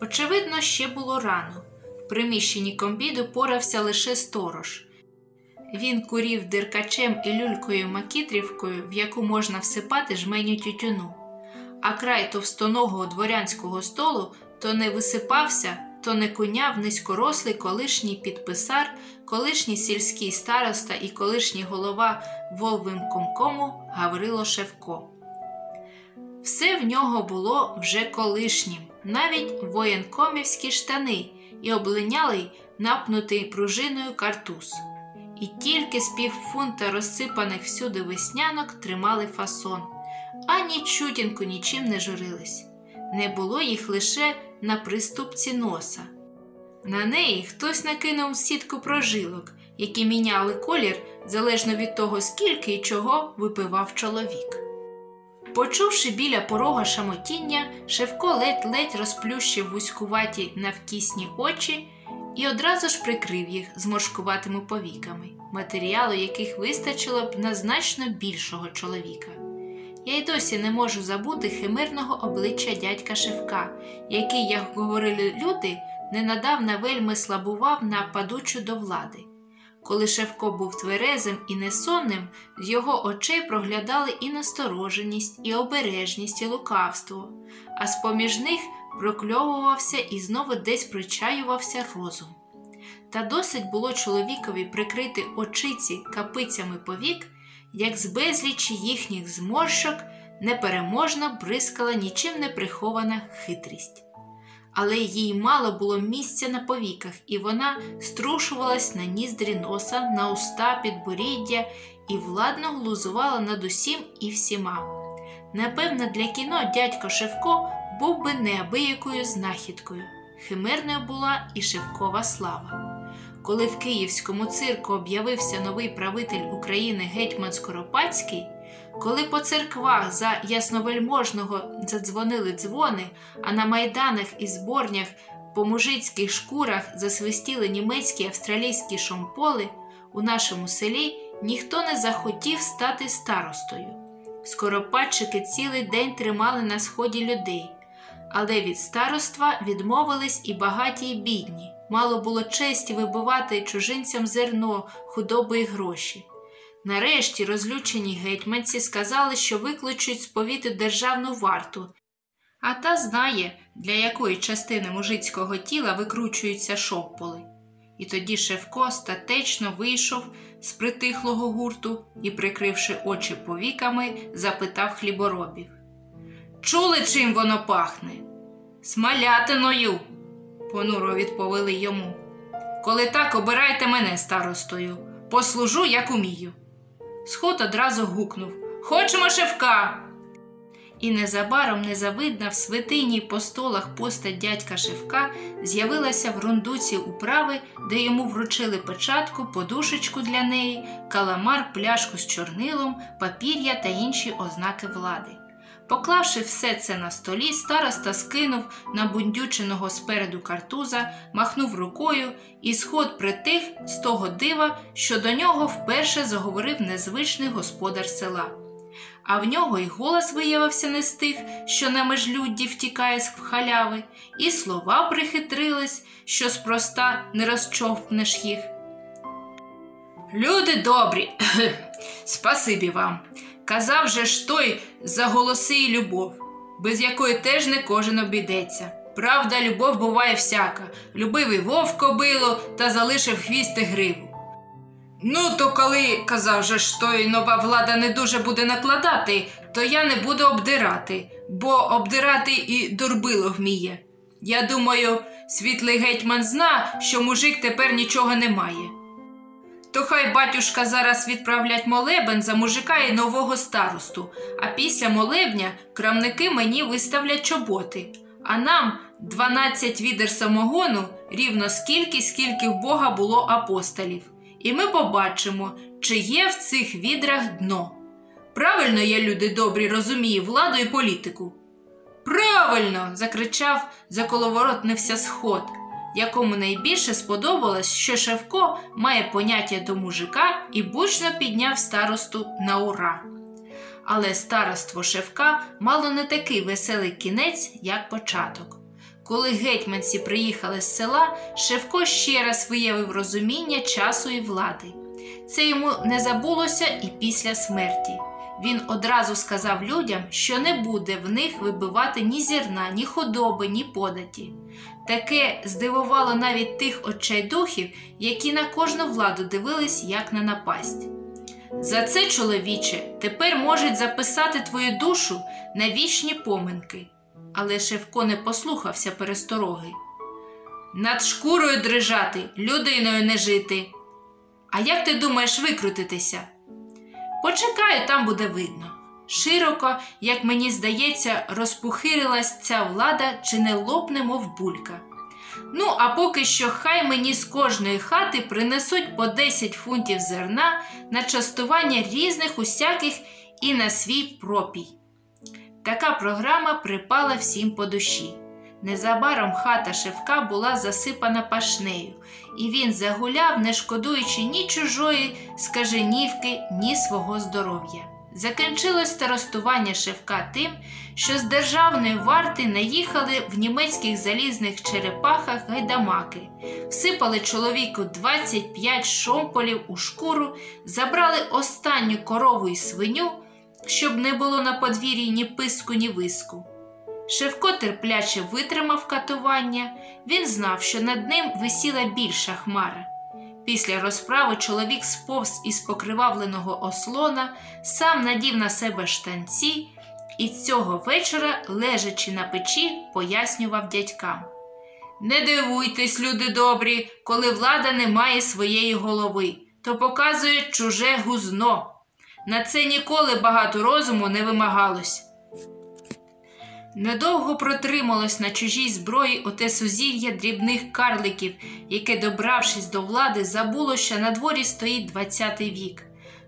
Очевидно, ще було рано. В приміщенні комбіду порався лише сторож. Він курів диркачем і люлькою макітрівкою, в яку можна всипати жменю тютюну, а край товстоного дворянського столу то не висипався то не куняв низькорослий колишній підписар, колишній сільський староста і колишній голова Волвимкомкому Гаврило Шевко. Все в нього було вже колишнім, навіть воєнкомівські штани і облинялий напнутий пружиною картуз. І тільки з півфунта розсипаних всюди веснянок тримали фасон, ані чутінку нічим не журились. Не було їх лише на приступці носа. На неї хтось накинув сітку прожилок, які міняли колір залежно від того, скільки і чого випивав чоловік. Почувши біля порога шамотіння, Шевко ледь-ледь розплющив вузькуваті навкісні очі і одразу ж прикрив їх зморшкуватими повіками, матеріалу яких вистачило б на значно більшого чоловіка. Я й досі не можу забути химерного обличчя дядька Шевка, який, як говорили люди, ненадавна вельми слабував на падучу до влади. Коли Шевко був тверезим і несонним, з його очей проглядали і настороженість, і обережність, і лукавство, а з поміж них прокльовувався і знову десь причаювався розум. Та досить було чоловікові прикрити очиці капицями повік, як з безлічі їхніх зморщок непереможно бризкала нічим не прихована хитрість. Але їй мало було місця на повіках, і вона струшувалась на ніздрі носа, на уста підборіддя і владно глузувала над усім і всіма. Напевно, для кіно дядько Шевко був би неабиякою знахідкою. Химерною була і Шевкова слава. Коли в київському цирку об'явився новий правитель України гетьман Скоропадський, коли по церквах за ясновельможного задзвонили дзвони, а на майданах і зборнях по мужицьких шкурах засвистіли німецькі австралійські шомполи, у нашому селі ніхто не захотів стати старостою. Скоропадчики цілий день тримали на сході людей, але від староства відмовились і багаті, і бідні. Мало було честі вибивати чужинцям зерно, худоби й гроші. Нарешті розлючені гетьманці сказали, що викличуть з повіти державну варту, а та знає, для якої частини мужицького тіла викручуються шовполи. І тоді Шевко статечно вийшов з притихлого гурту і, прикривши очі повіками, запитав хліборобів Чули, чим воно пахне? Смалятиною, понуро відповіли йому. Коли так, обирайте мене старостою, послужу, як умію. Сход одразу гукнув Хочемо Шевка. І незабаром незавидна в святині по столах постать дядька Шевка з'явилася в рундуці управи, де йому вручили печатку, подушечку для неї, каламар, пляшку з чорнилом, папір'я та інші ознаки влади. Поклавши все це на столі, староста скинув набундюченого спереду картуза, махнув рукою, і сход притих з того дива, що до нього вперше заговорив незвичний господар села. А в нього й голос виявився не з тих, що на межлюдді втікає з халяви, і слова прихитрились, що спроста не розчовпнеш їх. Люди добрі, спасибі вам. Казав же ж той за голоси і любов, без якої теж не кожен обійдеться. Правда, любов буває всяка, любив і вовк кобилу та залишив хвіст і гриву. Ну, то коли, казав же ж той нова влада не дуже буде накладати, то я не буду обдирати, бо обдирати і дурбило вміє. Я думаю, світлий гетьман зна, що мужик тепер нічого не має. То хай батюшка зараз відправлять молебен за мужика і нового старосту, а після молебня крамники мені виставлять чоботи, а нам 12 відер самогону рівно скільки, скільки в Бога було апостолів. І ми побачимо, чи є в цих відрах дно. Правильно я, люди добрі, розумію владу і політику. Правильно! закричав, заколоворотнився сход якому найбільше сподобалось, що Шевко має поняття до мужика і бучно підняв старосту на ура. Але староство Шевка мало не такий веселий кінець, як початок. Коли гетьманці приїхали з села, Шевко ще раз виявив розуміння часу і влади. Це йому не забулося і після смерті. Він одразу сказав людям, що не буде в них вибивати ні зерна, ні худоби, ні податі. Таке здивувало навіть тих отчайдухів, які на кожну владу дивились як на напасть. За це, чоловіче, тепер можуть записати твою душу на вічні поминки. Але Шевко не послухався перестороги. Над шкурою дрижати, людиною не жити. А як ти думаєш викрутитися? Почекаю, там буде видно. Широко, як мені здається, розпухирилась ця влада чи не лопне, мов булька. Ну, а поки що хай мені з кожної хати принесуть по 10 фунтів зерна на частування різних усяких і на свій пропій. Така програма припала всім по душі. Незабаром хата Шевка була засипана пашнею, і він загуляв, не шкодуючи ні чужої скаженівки, ні свого здоров'я. Закінчилось старостування Шевка тим, що з державної варти наїхали в німецьких залізних черепахах гайдамаки, всипали чоловіку 25 шомполів у шкуру, забрали останню корову і свиню, щоб не було на подвір'ї ні писку, ні виску. Шевко терпляче витримав катування, він знав, що над ним висіла більша хмара. Після розправи чоловік сповз із покривавленого ослона, сам надів на себе штанці і цього вечора, лежачи на печі, пояснював дядькам. Не дивуйтесь, люди добрі, коли влада не має своєї голови, то показує чуже гузно. На це ніколи багато розуму не вимагалось. Недовго протрималось на чужій зброї оте сузір'я дрібних карликів, яке, добравшись до влади, забуло, що на дворі стоїть ХХ вік.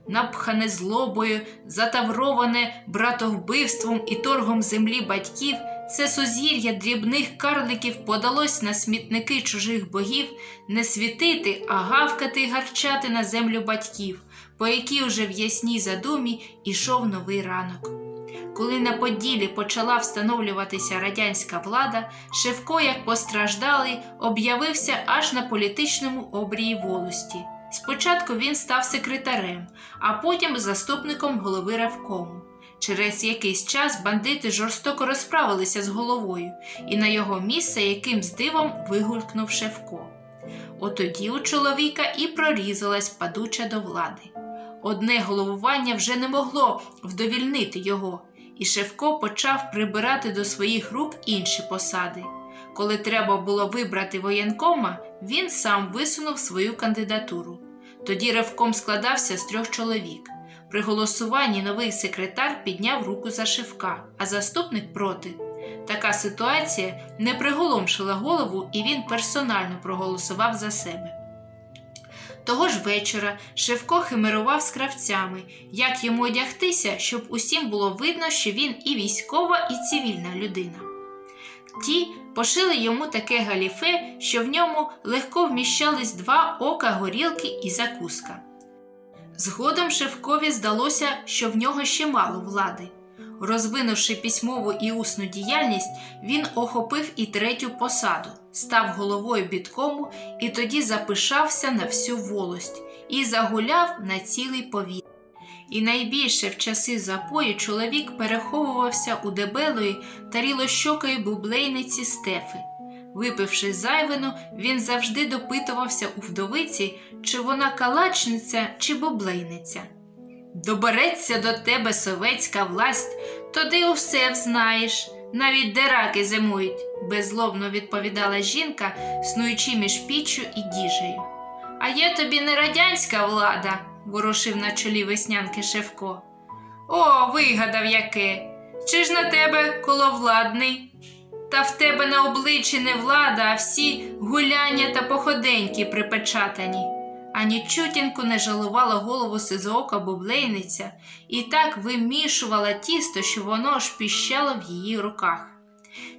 Напхане злобою, затавроване братовбивством і торгом землі батьків, це сузір'я дрібних карликів подалось на смітники чужих богів не світити, а гавкати й гарчати на землю батьків, по якій уже в ясній задумі ішов новий ранок. Коли на Поділі почала встановлюватися радянська влада, Шевко, як постраждалий, об'явився аж на політичному обрії волості. Спочатку він став секретарем, а потім заступником голови ревкому. Через якийсь час бандити жорстоко розправилися з головою, і на його місце якимсь дивом вигулькнув Шевко. Отоді у чоловіка і прорізалась падуча до влади. Одне головування вже не могло вдовільнити його, і Шевко почав прибирати до своїх рук інші посади. Коли треба було вибрати воєнкома, він сам висунув свою кандидатуру. Тоді ревком складався з трьох чоловік. При голосуванні новий секретар підняв руку за Шевка, а заступник проти. Така ситуація не приголомшила голову, і він персонально проголосував за себе. Того ж вечора Шевко химерував з кравцями, як йому одягтися, щоб усім було видно, що він і військова, і цивільна людина. Ті пошили йому таке галіфе, що в ньому легко вміщались два ока горілки і закуска. Згодом Шевкові здалося, що в нього ще мало влади. Розвинувши письмову і усну діяльність, він охопив і третю посаду, став головою біткому і тоді запишався на всю волость і загуляв на цілий повіт. І найбільше в часи запою чоловік переховувався у дебелої та рілощокої бублейниці стефи. Випивши зайвину, він завжди допитувався у вдовиці, чи вона калачниця, чи бублейниця. Добереться до тебе совецька власть, тоді усе взнаєш, навіть де раки зимують, беззлобно відповідала жінка, снуючи між піччю і діжею. А є тобі не радянська влада, ворушив на чолі веснянки Шевко. О, вигадав яке. Чи ж на тебе коловладний? Та в тебе на обличчі не влада, а всі гуляння та походеньки припечатані. Ані чутінку не жалувала голову сизоока бублейниця і так вимішувала тісто, що воно аж піщало в її руках.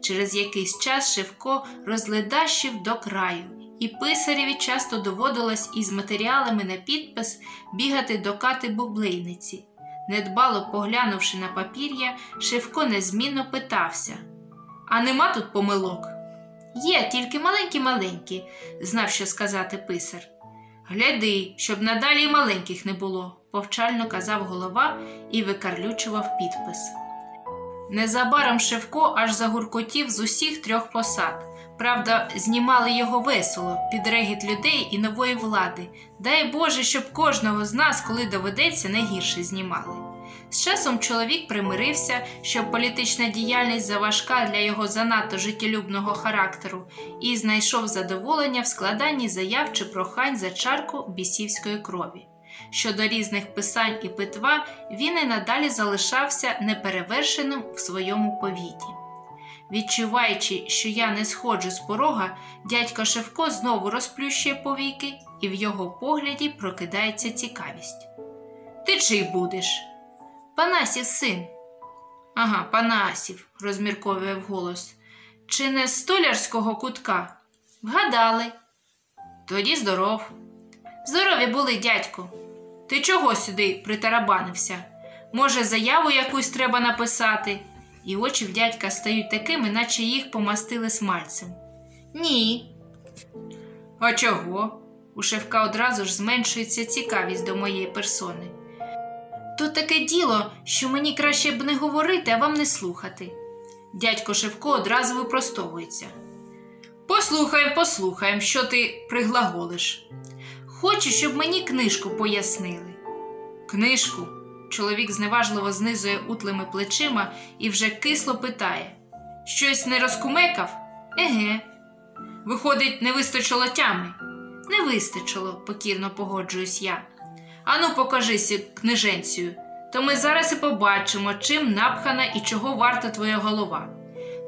Через якийсь час Шевко розледащив до краю, і писареві часто доводилось із матеріалами на підпис бігати до кати бублейниці. Недбало поглянувши на папір'я, Шевко незмінно питався А нема тут помилок? Є, тільки маленькі-маленькі, знав, що сказати писар. Гляди, щоб надалі й маленьких не було, повчально казав голова і викарлючував підпис. Незабаром Шевко аж загуркотів з усіх трьох посад. Правда, знімали його весело, під регіт людей і нової влади. Дай Боже, щоб кожного з нас, коли доведеться, не гірше знімали. З часом чоловік примирився, що політична діяльність заважка для його занадто життєлюбного характеру, і знайшов задоволення в складанні заяв чи прохань за чарку бісівської крові. Щодо різних писань і питва, він і надалі залишався неперевершеним в своєму повіті. Відчуваючи, що я не сходжу з порога, дядько Шевко знову розплющує повіки, і в його погляді прокидається цікавість. Ти чий будеш? Панасів син. Ага, Панасів, розмірковує вголос. Чи не з столярського кутка? Вгадали. Тоді здоров. Здорові були, дядьку. Ти чого сюди притарабанився? Може, заяву якусь треба написати? І очі в дядька стають такими, наче їх помастили смальцем. Ні. А чого? У Шевка одразу ж зменшується цікавість до моєї персони. Тут таке діло, що мені краще б не говорити, а вам не слухати. Дядько Шевко одразу випростовується. Послухаємо, послухаємо, що ти приглаголиш. Хочу, щоб мені книжку пояснили. Книжку. Чоловік зневажливо знизує утлими плечима і вже кисло питає: Щось не розкумекав? Еге. Виходить, не вистачило тями? Не вистачило, покірно погоджуюсь я. Ану, покажися книженцію, то ми зараз і побачимо, чим напхана і чого варта твоя голова.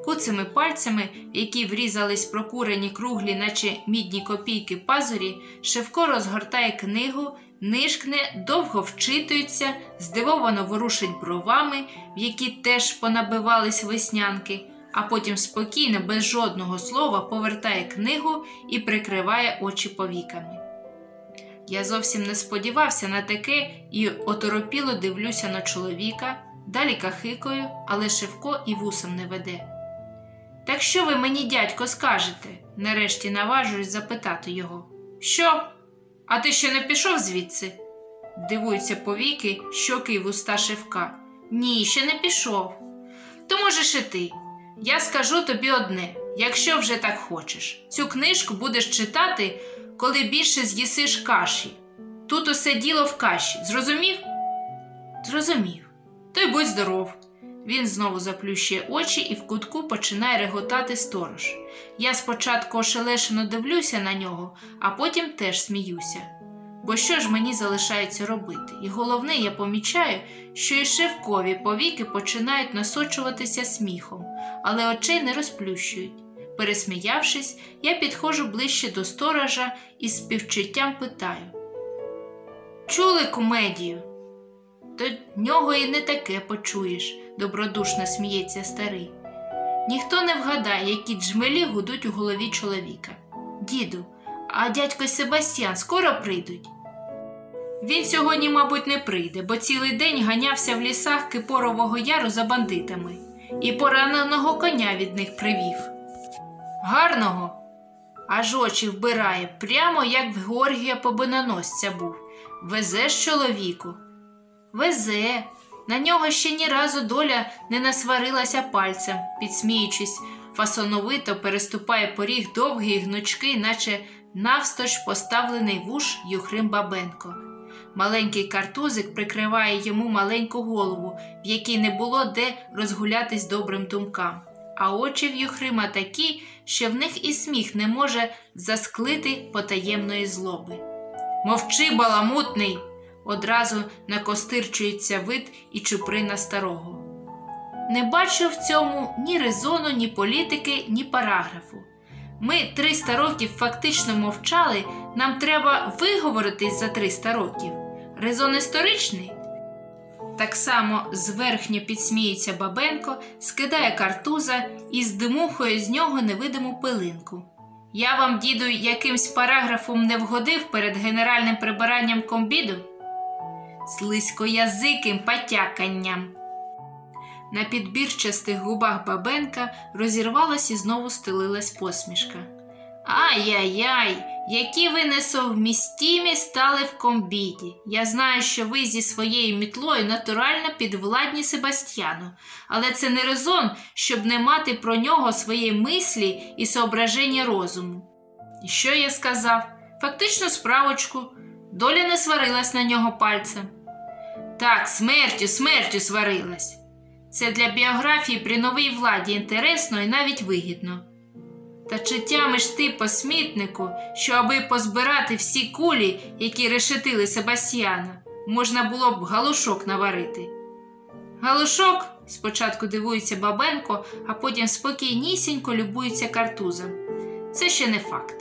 Куцими пальцями, які врізались прокурені круглі, наче мідні копійки пазурі, Шевко розгортає книгу, нишкне, довго вчитується, здивовано ворушить бровами, в які теж понабивались веснянки, а потім спокійно, без жодного слова, повертає книгу і прикриває очі повіками. Я зовсім не сподівався на таке і оторопіло дивлюся на чоловіка, далі кахикою, але Шевко і вусом не веде. Так що ви мені, дядько, скажете? нарешті наважуюсь запитати його. Що? А ти ще не пішов звідси? Дивуються повіки, щоки й вуста Шевка. Ні, ще не пішов. То можеш і ти. Я скажу тобі одне: якщо вже так хочеш, цю книжку будеш читати, коли більше з'їсиш каші. Тут усе діло в каші. Зрозумів? Зрозумів. То й будь здоров. Він знову заплющує очі і в кутку починає реготати сторож. Я спочатку ошелешено дивлюся на нього, а потім теж сміюся. Бо що ж мені залишається робити? І головне, я помічаю, що і шевкові повіки починають насочуватися сміхом, але очей не розплющують. Пересміявшись, я підходжу ближче до сторожа і з співчуттям питаю: Чули комедію? До нього і не таке почуєш, добродушно сміється старий. Ніхто не вгадає, які джмелі гудуть у голові чоловіка. Діду, а дядько Себастьян скоро прийдуть? Він сьогодні, мабуть, не прийде, бо цілий день ганявся в лісах Кипорового яру за бандитами і пораненого коня від них привів. Гарного, аж очі вбирає, прямо як в Георгія Побиноносця був. Везеш чоловіку? Везе. На нього ще ні разу доля не насварилася пальцем, підсміючись, фасоновито переступає поріг довгий і гнучкий, наче навсточ поставлений вуш Юхрим Бабенко. Маленький картузик прикриває йому маленьку голову, в якій не було де розгулятись добрим думкам. А очі в Юхрима такі, що в них і сміх не може засклити потаємної злоби. Мовчи, баламутний! Одразу накостирчується вид і чуприна старого. Не бачу в цьому ні резону, ні політики, ні параграфу. Ми 300 років фактично мовчали, нам треба виговоритись за 300 років. Резон історичний. Так само зверхньо підсміється Бабенко, скидає картуза і здимухує з нього невидиму пилинку. Я вам, діду, якимсь параграфом не вгодив перед генеральним прибиранням комбіду? Слизькоязиким потяканням. На підбірчастих губах бабенка розірвалась і знову стелилась посмішка. Ай-яй-яй, які ви несовмістімі стали в комбіді. Я знаю, що ви зі своєю мітлою натурально підвладні Себастьяну, але це не резон, щоб не мати про нього свої мислі і соображення розуму. І що я сказав? Фактично справочку, доля не сварилась на нього пальцем. Так, смертю, смертю сварилась. Це для біографії при новій владі інтересно і навіть вигідно. Та чи тямиш ти по смітнику, що аби позбирати всі кулі, які решетили Себастьяна, можна було б галушок наварити? Галушок? спочатку дивується Бабенко, а потім спокійнісінько любується картузом. Це ще не факт.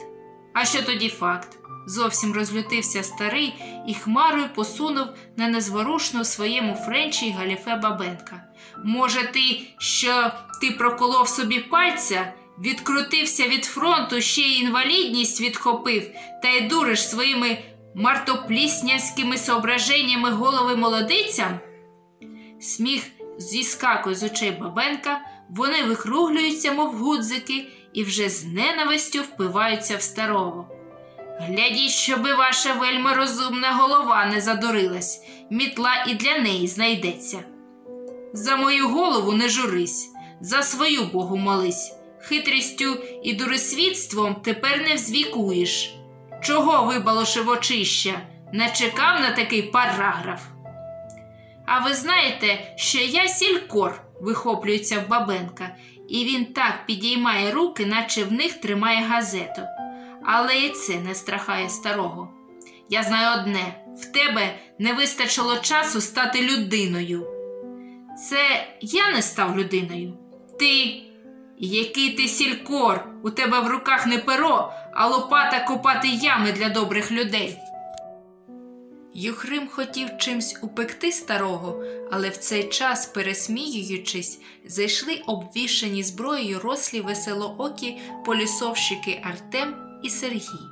А що тоді факт? Зовсім розлютився старий і хмарою посунув на незворушну своєму френчі галіфе Бабенка. Може, ти, що ти проколов собі пальця, відкрутився від фронту, ще й інвалідність відхопив, та й дуриш своїми мартопліснянськими соображеннями голови молодицям? Сміх зіскакує з очей Бабенка, вони викруглюються, мов гудзики, і вже з ненавистю впиваються в старого. Глядіть, щоби ваша вельми розумна голова не задурилась, мітла і для неї знайдеться. За мою голову не журись, за свою Богу молись, хитрістю і дурисвітством тепер не взвікуєш. Чого вибалошив очища, не чекав на такий параграф? А ви знаєте, що я сількор, вихоплюється в Бабенка, і він так підіймає руки, наче в них тримає газету. Але і це не страхає старого. Я знаю одне: в тебе не вистачило часу стати людиною. Це я не став людиною. Ти, який ти сількор, у тебе в руках не перо, а лопата копати ями для добрих людей. Юхрим хотів чимсь упекти старого, але в цей час, пересміюючись, зайшли обвішані зброєю рослі веселоокі полісовщики Артем і Сергій.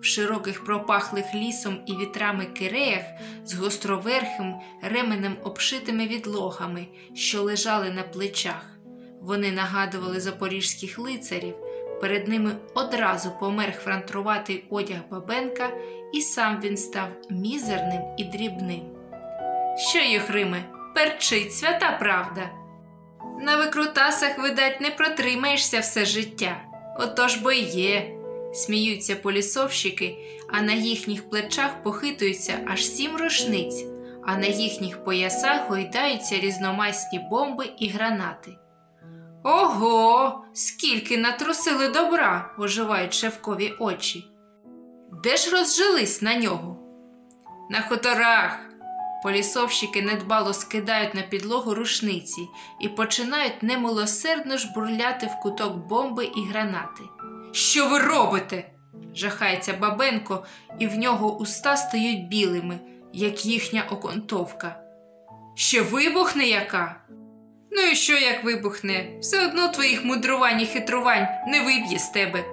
В широких пропахлих лісом і вітрами киреях з гостроверхим ременем обшитими відлогами, що лежали на плечах. Вони нагадували запорізьких лицарів. Перед ними одразу помер франтруватий одяг Бабенка, і сам він став мізерним і дрібним. Що, Юхриме, перчить свята правда. На викрутасах, видать, не протримаєшся все життя. Отож бо й є. Сміються полісовщики, а на їхніх плечах похитуються аж сім рушниць, а на їхніх поясах гойдаються різномасні бомби і гранати. Ого, скільки натрусили добра, оживають шевкові очі. Де ж розжились на нього? На хуторах. Полісовщики недбало скидають на підлогу рушниці і починають немилосердно жбурляти в куток бомби і гранати. Що ви робите? жахається Бабенко, і в нього уста стають білими, як їхня оконтовка. Ще вибухне яка? Ну і що як вибухне? Все одно твоїх мудрувань і хитрувань не виб'є з тебе.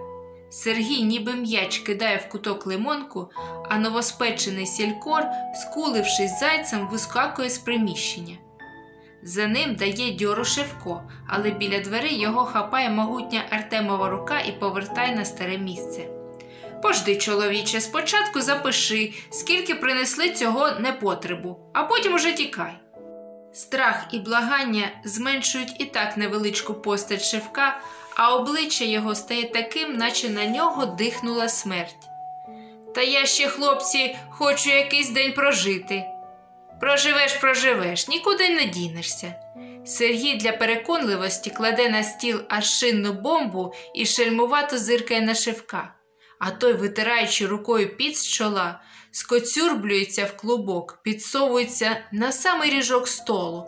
Сергій, ніби м'яч кидає в куток лимонку, а новоспечений сількор, скулившись зайцем, вискакує з приміщення. За ним дає дьору Шевко, але біля дверей його хапає могутня Артемова рука і повертає на старе місце. Пожди, чоловіче, спочатку запиши, скільки принесли цього непотребу, а потім уже тікай. Страх і благання зменшують і так невеличку постать Шевка, а обличчя його стає таким, наче на нього дихнула смерть. Та я ще, хлопці, хочу якийсь день прожити. Проживеш, проживеш, нікуди не дінешся. Сергій для переконливості кладе на стіл аж шинну бомбу і шельмувато зиркає на Шевка, а той, витираючи рукою під з чола, скоцюрблюється в клубок, підсовується на самий ріжок столу,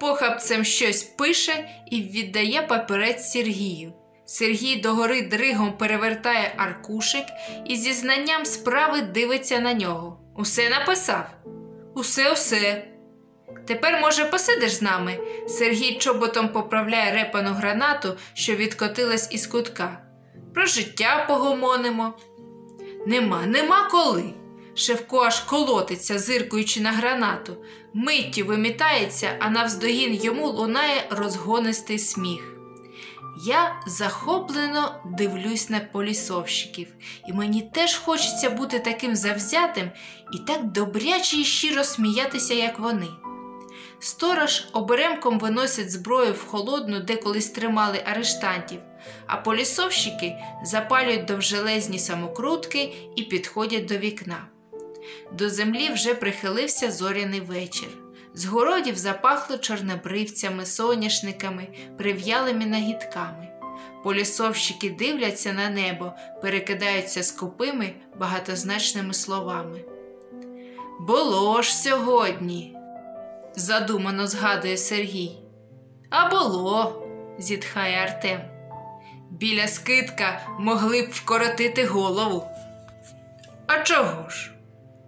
похапцем щось пише і віддає папірець Сергію. Сергій догори дригом перевертає аркушик і зі знанням справи дивиться на нього. Усе написав. Усе, усе. Тепер, може, посидиш з нами? Сергій чоботом поправляє репану гранату, що відкотилась із кутка. Про життя погомонимо. Нема, нема коли. Шевко аж колотиться, зиркуючи на гранату. Миттю вимітається, а навздогін йому лунає розгонистий сміх. Я захоплено дивлюсь на полісовщиків, і мені теж хочеться бути таким завзятим і так добряче і щиро сміятися, як вони. Сторож оберемком виносять зброю в холодну, де колись тримали арештантів, а полісовщики запалюють довжелезні самокрутки і підходять до вікна. До землі вже прихилився зоряний вечір. З городів запахло чорнобривцями, соняшниками, прив'ялими нагідками. Полісовщики дивляться на небо, перекидаються скупими багатозначними словами. Було ж сьогодні, задумано згадує Сергій. А було, зітхає Артем. Біля скидка могли б вкоротити голову. А чого ж?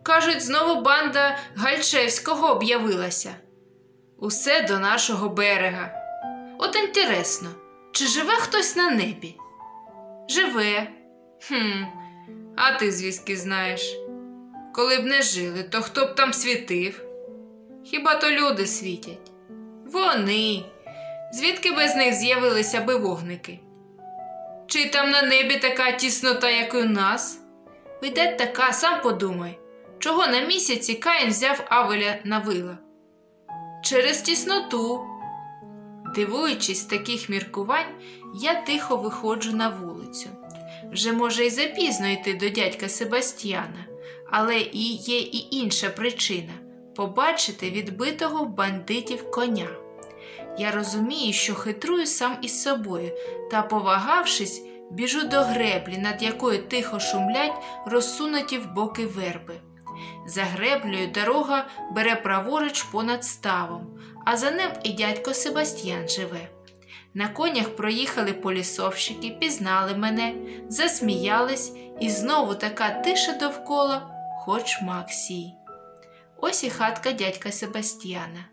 Кажуть, знову банда Гальчевського об'явилася. Усе до нашого берега. От інтересно, чи живе хтось на небі? Живе. Хм, а ти звідки знаєш? Коли б не жили, то хто б там світив? Хіба то люди світять? Вони. Звідки без них з'явилися би вогники? Чи там на небі така тіснота, як і у нас? Вийде така, сам подумай, чого на місяці Каїн взяв Авеля на вила? Через тісноту. Дивуючись таких міркувань, я тихо виходжу на вулицю. Вже може й запізно йти до дядька Себастьяна, але і є і інша причина побачити відбитого бандитів коня. Я розумію, що хитрую сам із собою, та, повагавшись, біжу до греблі, над якою тихо шумлять розсунуті в боки верби. За греблею дорога бере праворуч понад ставом, а за ним і дядько Себастьян живе. На конях проїхали полісовщики, пізнали мене, засміялись, і знову така тиша довкола, хоч Максій. Ось і хатка дядька Себастьяна.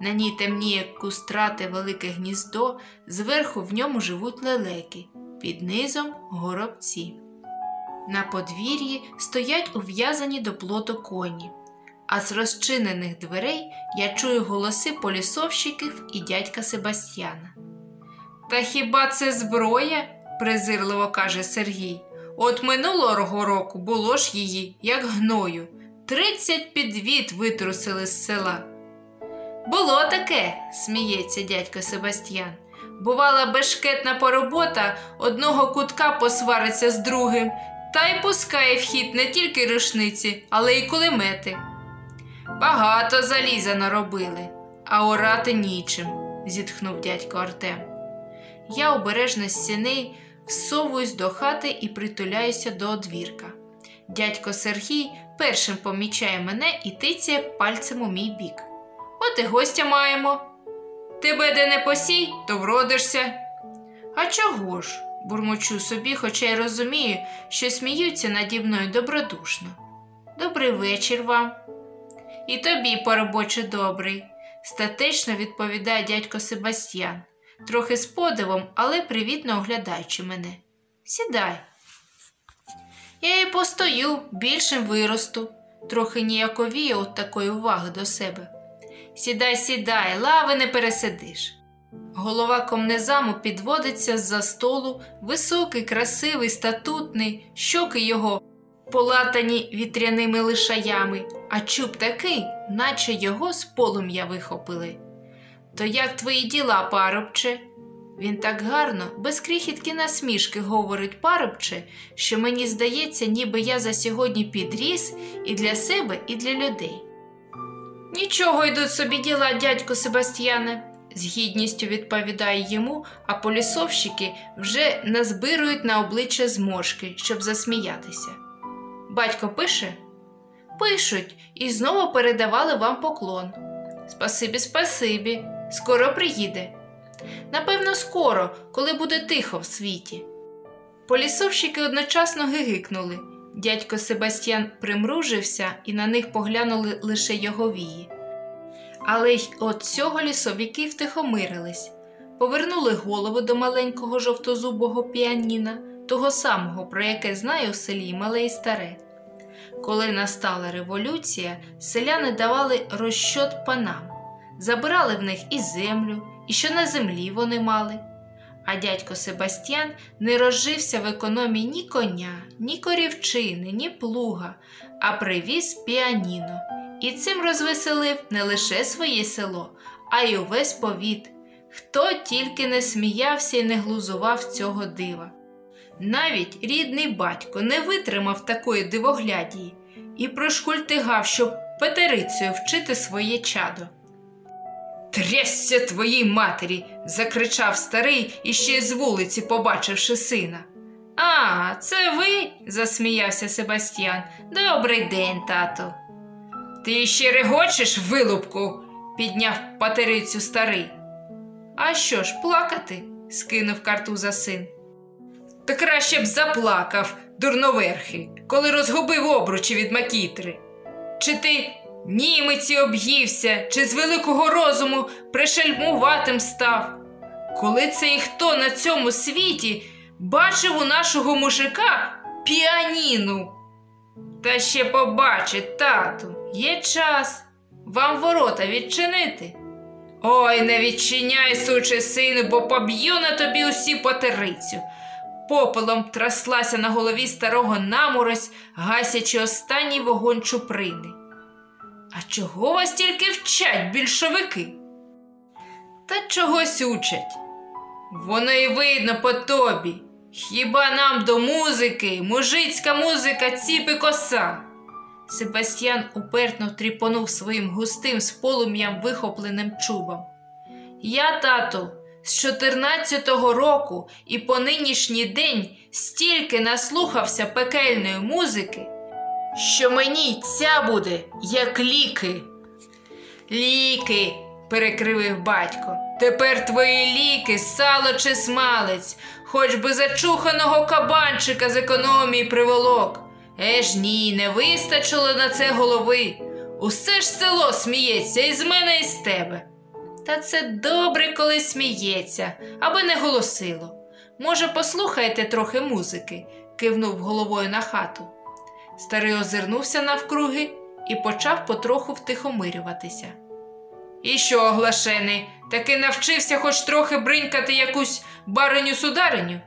На ній темніє кустрате велике гніздо, зверху в ньому живуть лелеки, під низом горобці. На подвір'ї стоять ув'язані до плоту коні, а з розчинених дверей я чую голоси полісовщиків і дядька Себастьяна. Та хіба це зброя? презирливо каже Сергій. От минулого року було ж її, як гною. Тридцять підвід витрусили з села. Було таке, сміється дядько Себастьян. Бувала бешкетна поробота, одного кутка посвариться з другим, та й пускає в хід не тільки рушниці, але й кулемети. Багато заліза наробили, а орати нічим, зітхнув дядько Артем. Я обережно з сіней всовуюсь до хати і притуляюся до одвірка. Дядько Сергій першим помічає мене і тицяє пальцем у мій бік. От і гостя маємо. Тебе де не посій, то вродишся. А чого ж? Бурмочу собі, хоча й розумію, що сміються наді мною добродушно. Добрий вечір вам. І тобі, поробоче, добрий, статечно відповідає дядько Себастьян, трохи з подивом, але привітно оглядаючи мене. Сідай. Я і постою, більшим виросту, трохи ніяковію от такої уваги до себе. Сідай, сідай, лави не пересидиш. Голова комнезаму підводиться з-за столу, високий, красивий, статутний, щоки його полатані вітряними лишаями, а чуб такий, наче його з полум'я вихопили. То як твої діла, парубче? Він так гарно, без крихітки насмішки говорить парубче, що мені здається, ніби я за сьогодні підріс і для себе, і для людей. Нічого йдуть собі діла, дядько Себастьяне, з гідністю відповідає йому, а полісовщики вже назбирують на обличчя зморшки, щоб засміятися. Батько пише? Пишуть і знову передавали вам поклон. Спасибі, спасибі, скоро приїде. Напевно, скоро, коли буде тихо в світі. Полісовщики одночасно гигикнули. Дядько Себастьян примружився, і на них поглянули лише його вії. Але й от цього лісовики втихомирились, повернули голову до маленького жовтозубого піаніна, того самого, про яке знає у селі мале і старе. Коли настала революція, селяни давали розчот панам, забирали в них і землю, і що на землі вони мали. А дядько Себастьян не розжився в економії ні коня, ні корівчини, ні плуга, а привіз піаніно і цим розвеселив не лише своє село, а й увесь повіт. Хто тільки не сміявся і не глузував цього дива. Навіть рідний батько не витримав такої дивоглядії і прошкультигав, щоб петерицею вчити своє чадо. Трясся твоїй матері. закричав старий іще з вулиці, побачивши сина. А, це ви? засміявся Себастьян. Добрий день, тату. Ти ще регочеш, вилупку, підняв патерицю старий. А що ж, плакати? скинув картуза син. Та краще б заплакав, дурноверхий, коли розгубив обручі від макітри. Чи ти німиці об'ївся, чи з великого розуму пришельмуватим став? Коли це і хто на цьому світі бачив у нашого мужика піаніну? Та ще побачить, тату, є час вам ворота відчинити. Ой, не відчиняй, сучий сину, бо поб'ю на тобі усі потерицю. Попелом траслася на голові старого наморозь, гасячи останній вогонь чуприни. А чого вас тільки вчать більшовики? Та чогось учать. Воно й видно по тобі. Хіба нам до музики, мужицька музика ціпи коса? Себастьян упертно тріпонув своїм густим з полум'ям вихопленим чубом. Я, тату, з 14-го року і по нинішній день стільки наслухався пекельної музики, що мені ця буде, як ліки. Ліки, перекривив батько. Тепер твої ліки, сало чи смалець, хоч би зачуханого кабанчика з економії приволок. Еж ні, не вистачило на це голови. Усе ж село сміється із мене і з тебе. Та це добре, коли сміється, аби не голосило. Може, послухаєте трохи музики, кивнув головою на хату. Старий озирнувся навкруги і почав потроху втихомирюватися. І що, оглашений, таки навчився хоч трохи бринькати якусь бариню судариню?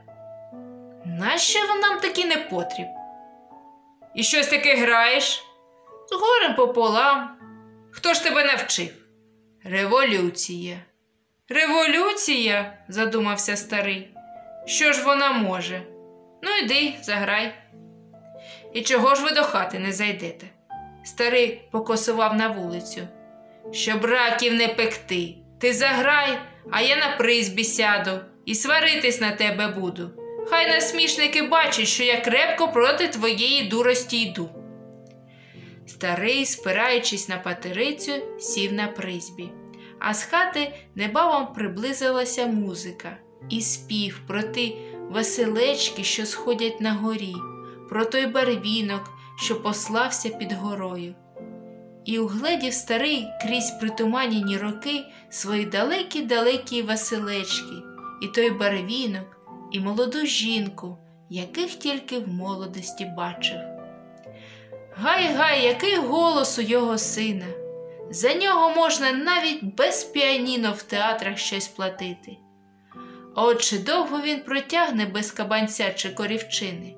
Нащо він нам таки не потріб? І щось таке граєш? З горем пополам. Хто ж тебе навчив? Революція. Революція? задумався старий. Що ж вона може? Ну, йди, заграй. І чого ж ви до хати не зайдете? Старий покосував на вулицю. Щоб раків не пекти. Ти заграй, а я на призбі сяду і сваритись на тебе буду. Хай насмішники бачать, що я крепко проти твоєї дурості йду. Старий, спираючись на патерицю, сів на призбі, а з хати небавом приблизилася музика і спів про ті веселечки, що сходять на горі, про той барвінок, що послався під горою. І угледів старий крізь притуманені роки свої далекі-далекі веселечки, і той барвінок, і молоду жінку, яких тільки в молодості бачив. Гай, гай, який голос у його сина! За нього можна навіть без піаніно в театрах щось платити. От чи довго він протягне без кабанця чи корівчини?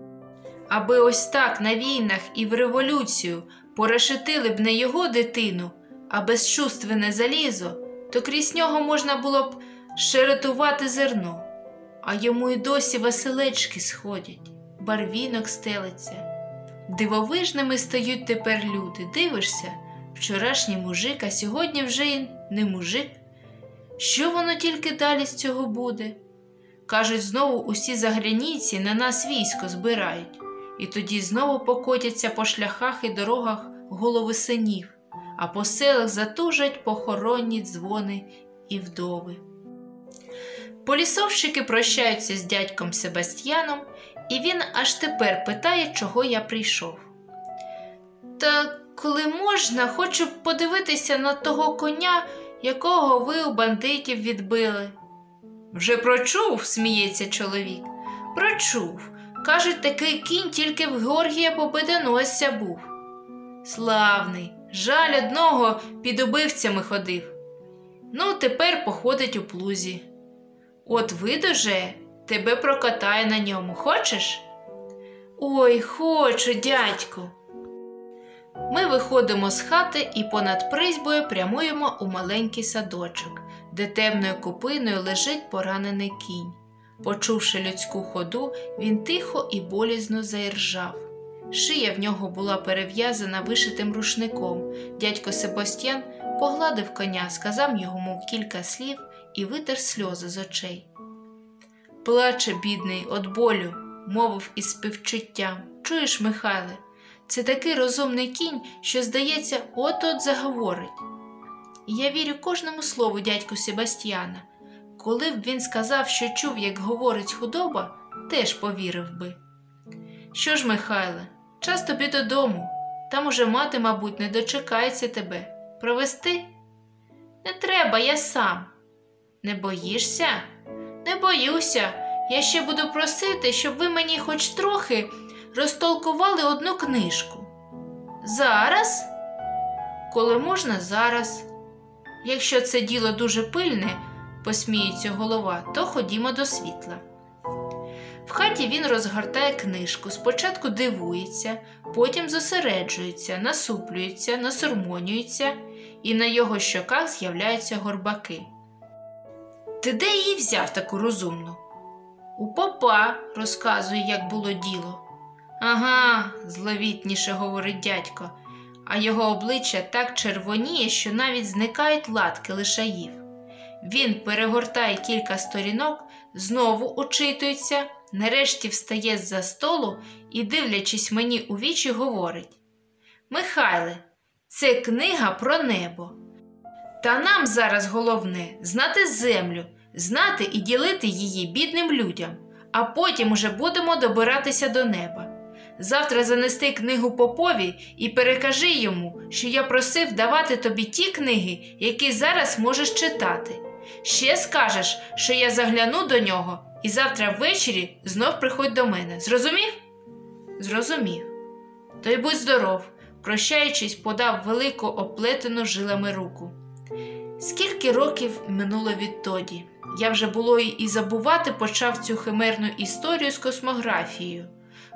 Аби ось так на війнах і в революцію порешетили б не його дитину, а безчувственне залізо, то крізь нього можна було б шеретувати зерно, а йому й досі веселечки сходять, барвінок стелиться. Дивовижними стають тепер люди. Дивишся, вчорашній мужик, а сьогодні вже й не мужик. Що воно тільки далі з цього буде? Кажуть, знову усі заграніці на нас військо збирають, і тоді знову покотяться по шляхах і дорогах голови синів, а по селах затужать похоронні дзвони і вдови. Полісовщики прощаються з дядьком Себастьяном, і він аж тепер питає, чого я прийшов. Та коли можна, хочу подивитися на того коня, якого ви у бандитів відбили. Вже прочув, сміється чоловік. Прочув. Кажуть, такий кінь тільки в Георгія Победоносця був. Славний, жаль одного під убивцями ходив. Ну, тепер походить у плузі. От видуже, тебе прокатає на ньому. Хочеш? Ой, хочу, дядьку. Ми виходимо з хати і понад призьбою прямуємо у маленький садочок, де темною купиною лежить поранений кінь. Почувши людську ходу, він тихо і болізно заіржав. Шия в нього була перев'язана вишитим рушником. Дядько Себастьян погладив коня, сказав йому кілька слів і витер сльози з очей. Плаче, бідний, от болю, мовив із співчуттям. Чуєш, Михайле, це такий розумний кінь, що, здається, от-от заговорить. І я вірю кожному слову дядьку Себастьяна. Коли б він сказав, що чув, як говорить худоба, теж повірив би. Що ж, Михайле, час тобі додому. Там уже мати, мабуть, не дочекається тебе. Провести? Не треба, я сам. Не боїшся? Не боюся. Я ще буду просити, щоб ви мені хоч трохи розтолкували одну книжку. Зараз? Коли можна, зараз. Якщо це діло дуже пильне, посміється голова, то ходімо до світла. В хаті він розгортає книжку, спочатку дивується, потім зосереджується, насуплюється, насурмонюється, і на його щоках з'являються горбаки. Ти де її взяв таку розумну? У попа, розказує, як було діло. Ага, зловітніше говорить дядько, а його обличчя так червоніє, що навіть зникають латки лишаїв. Він перегортає кілька сторінок, знову очитується, нарешті встає з-за столу і, дивлячись мені у вічі, говорить: Михайле, це книга про небо. Та нам зараз головне знати землю, знати і ділити її бідним людям, а потім уже будемо добиратися до неба. Завтра занести книгу попові і перекажи йому, що я просив давати тобі ті книги, які зараз можеш читати. Ще скажеш, що я загляну до нього, і завтра ввечері знов приходь до мене. Зрозумів? Зрозумів. То й будь здоров, прощаючись, подав велику оплетену жилами руку. Скільки років минуло відтоді? Я вже було і забувати почав цю химерну історію з космографією,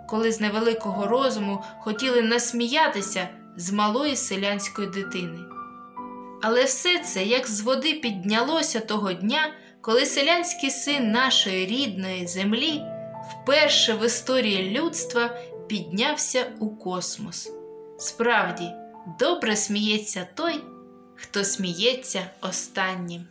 коли з невеликого розуму хотіли насміятися з малої селянської дитини. Але все це як з води піднялося того дня, коли селянський син нашої рідної землі вперше в історії людства піднявся у космос. Справді, добре сміється той, хто сміється останнім.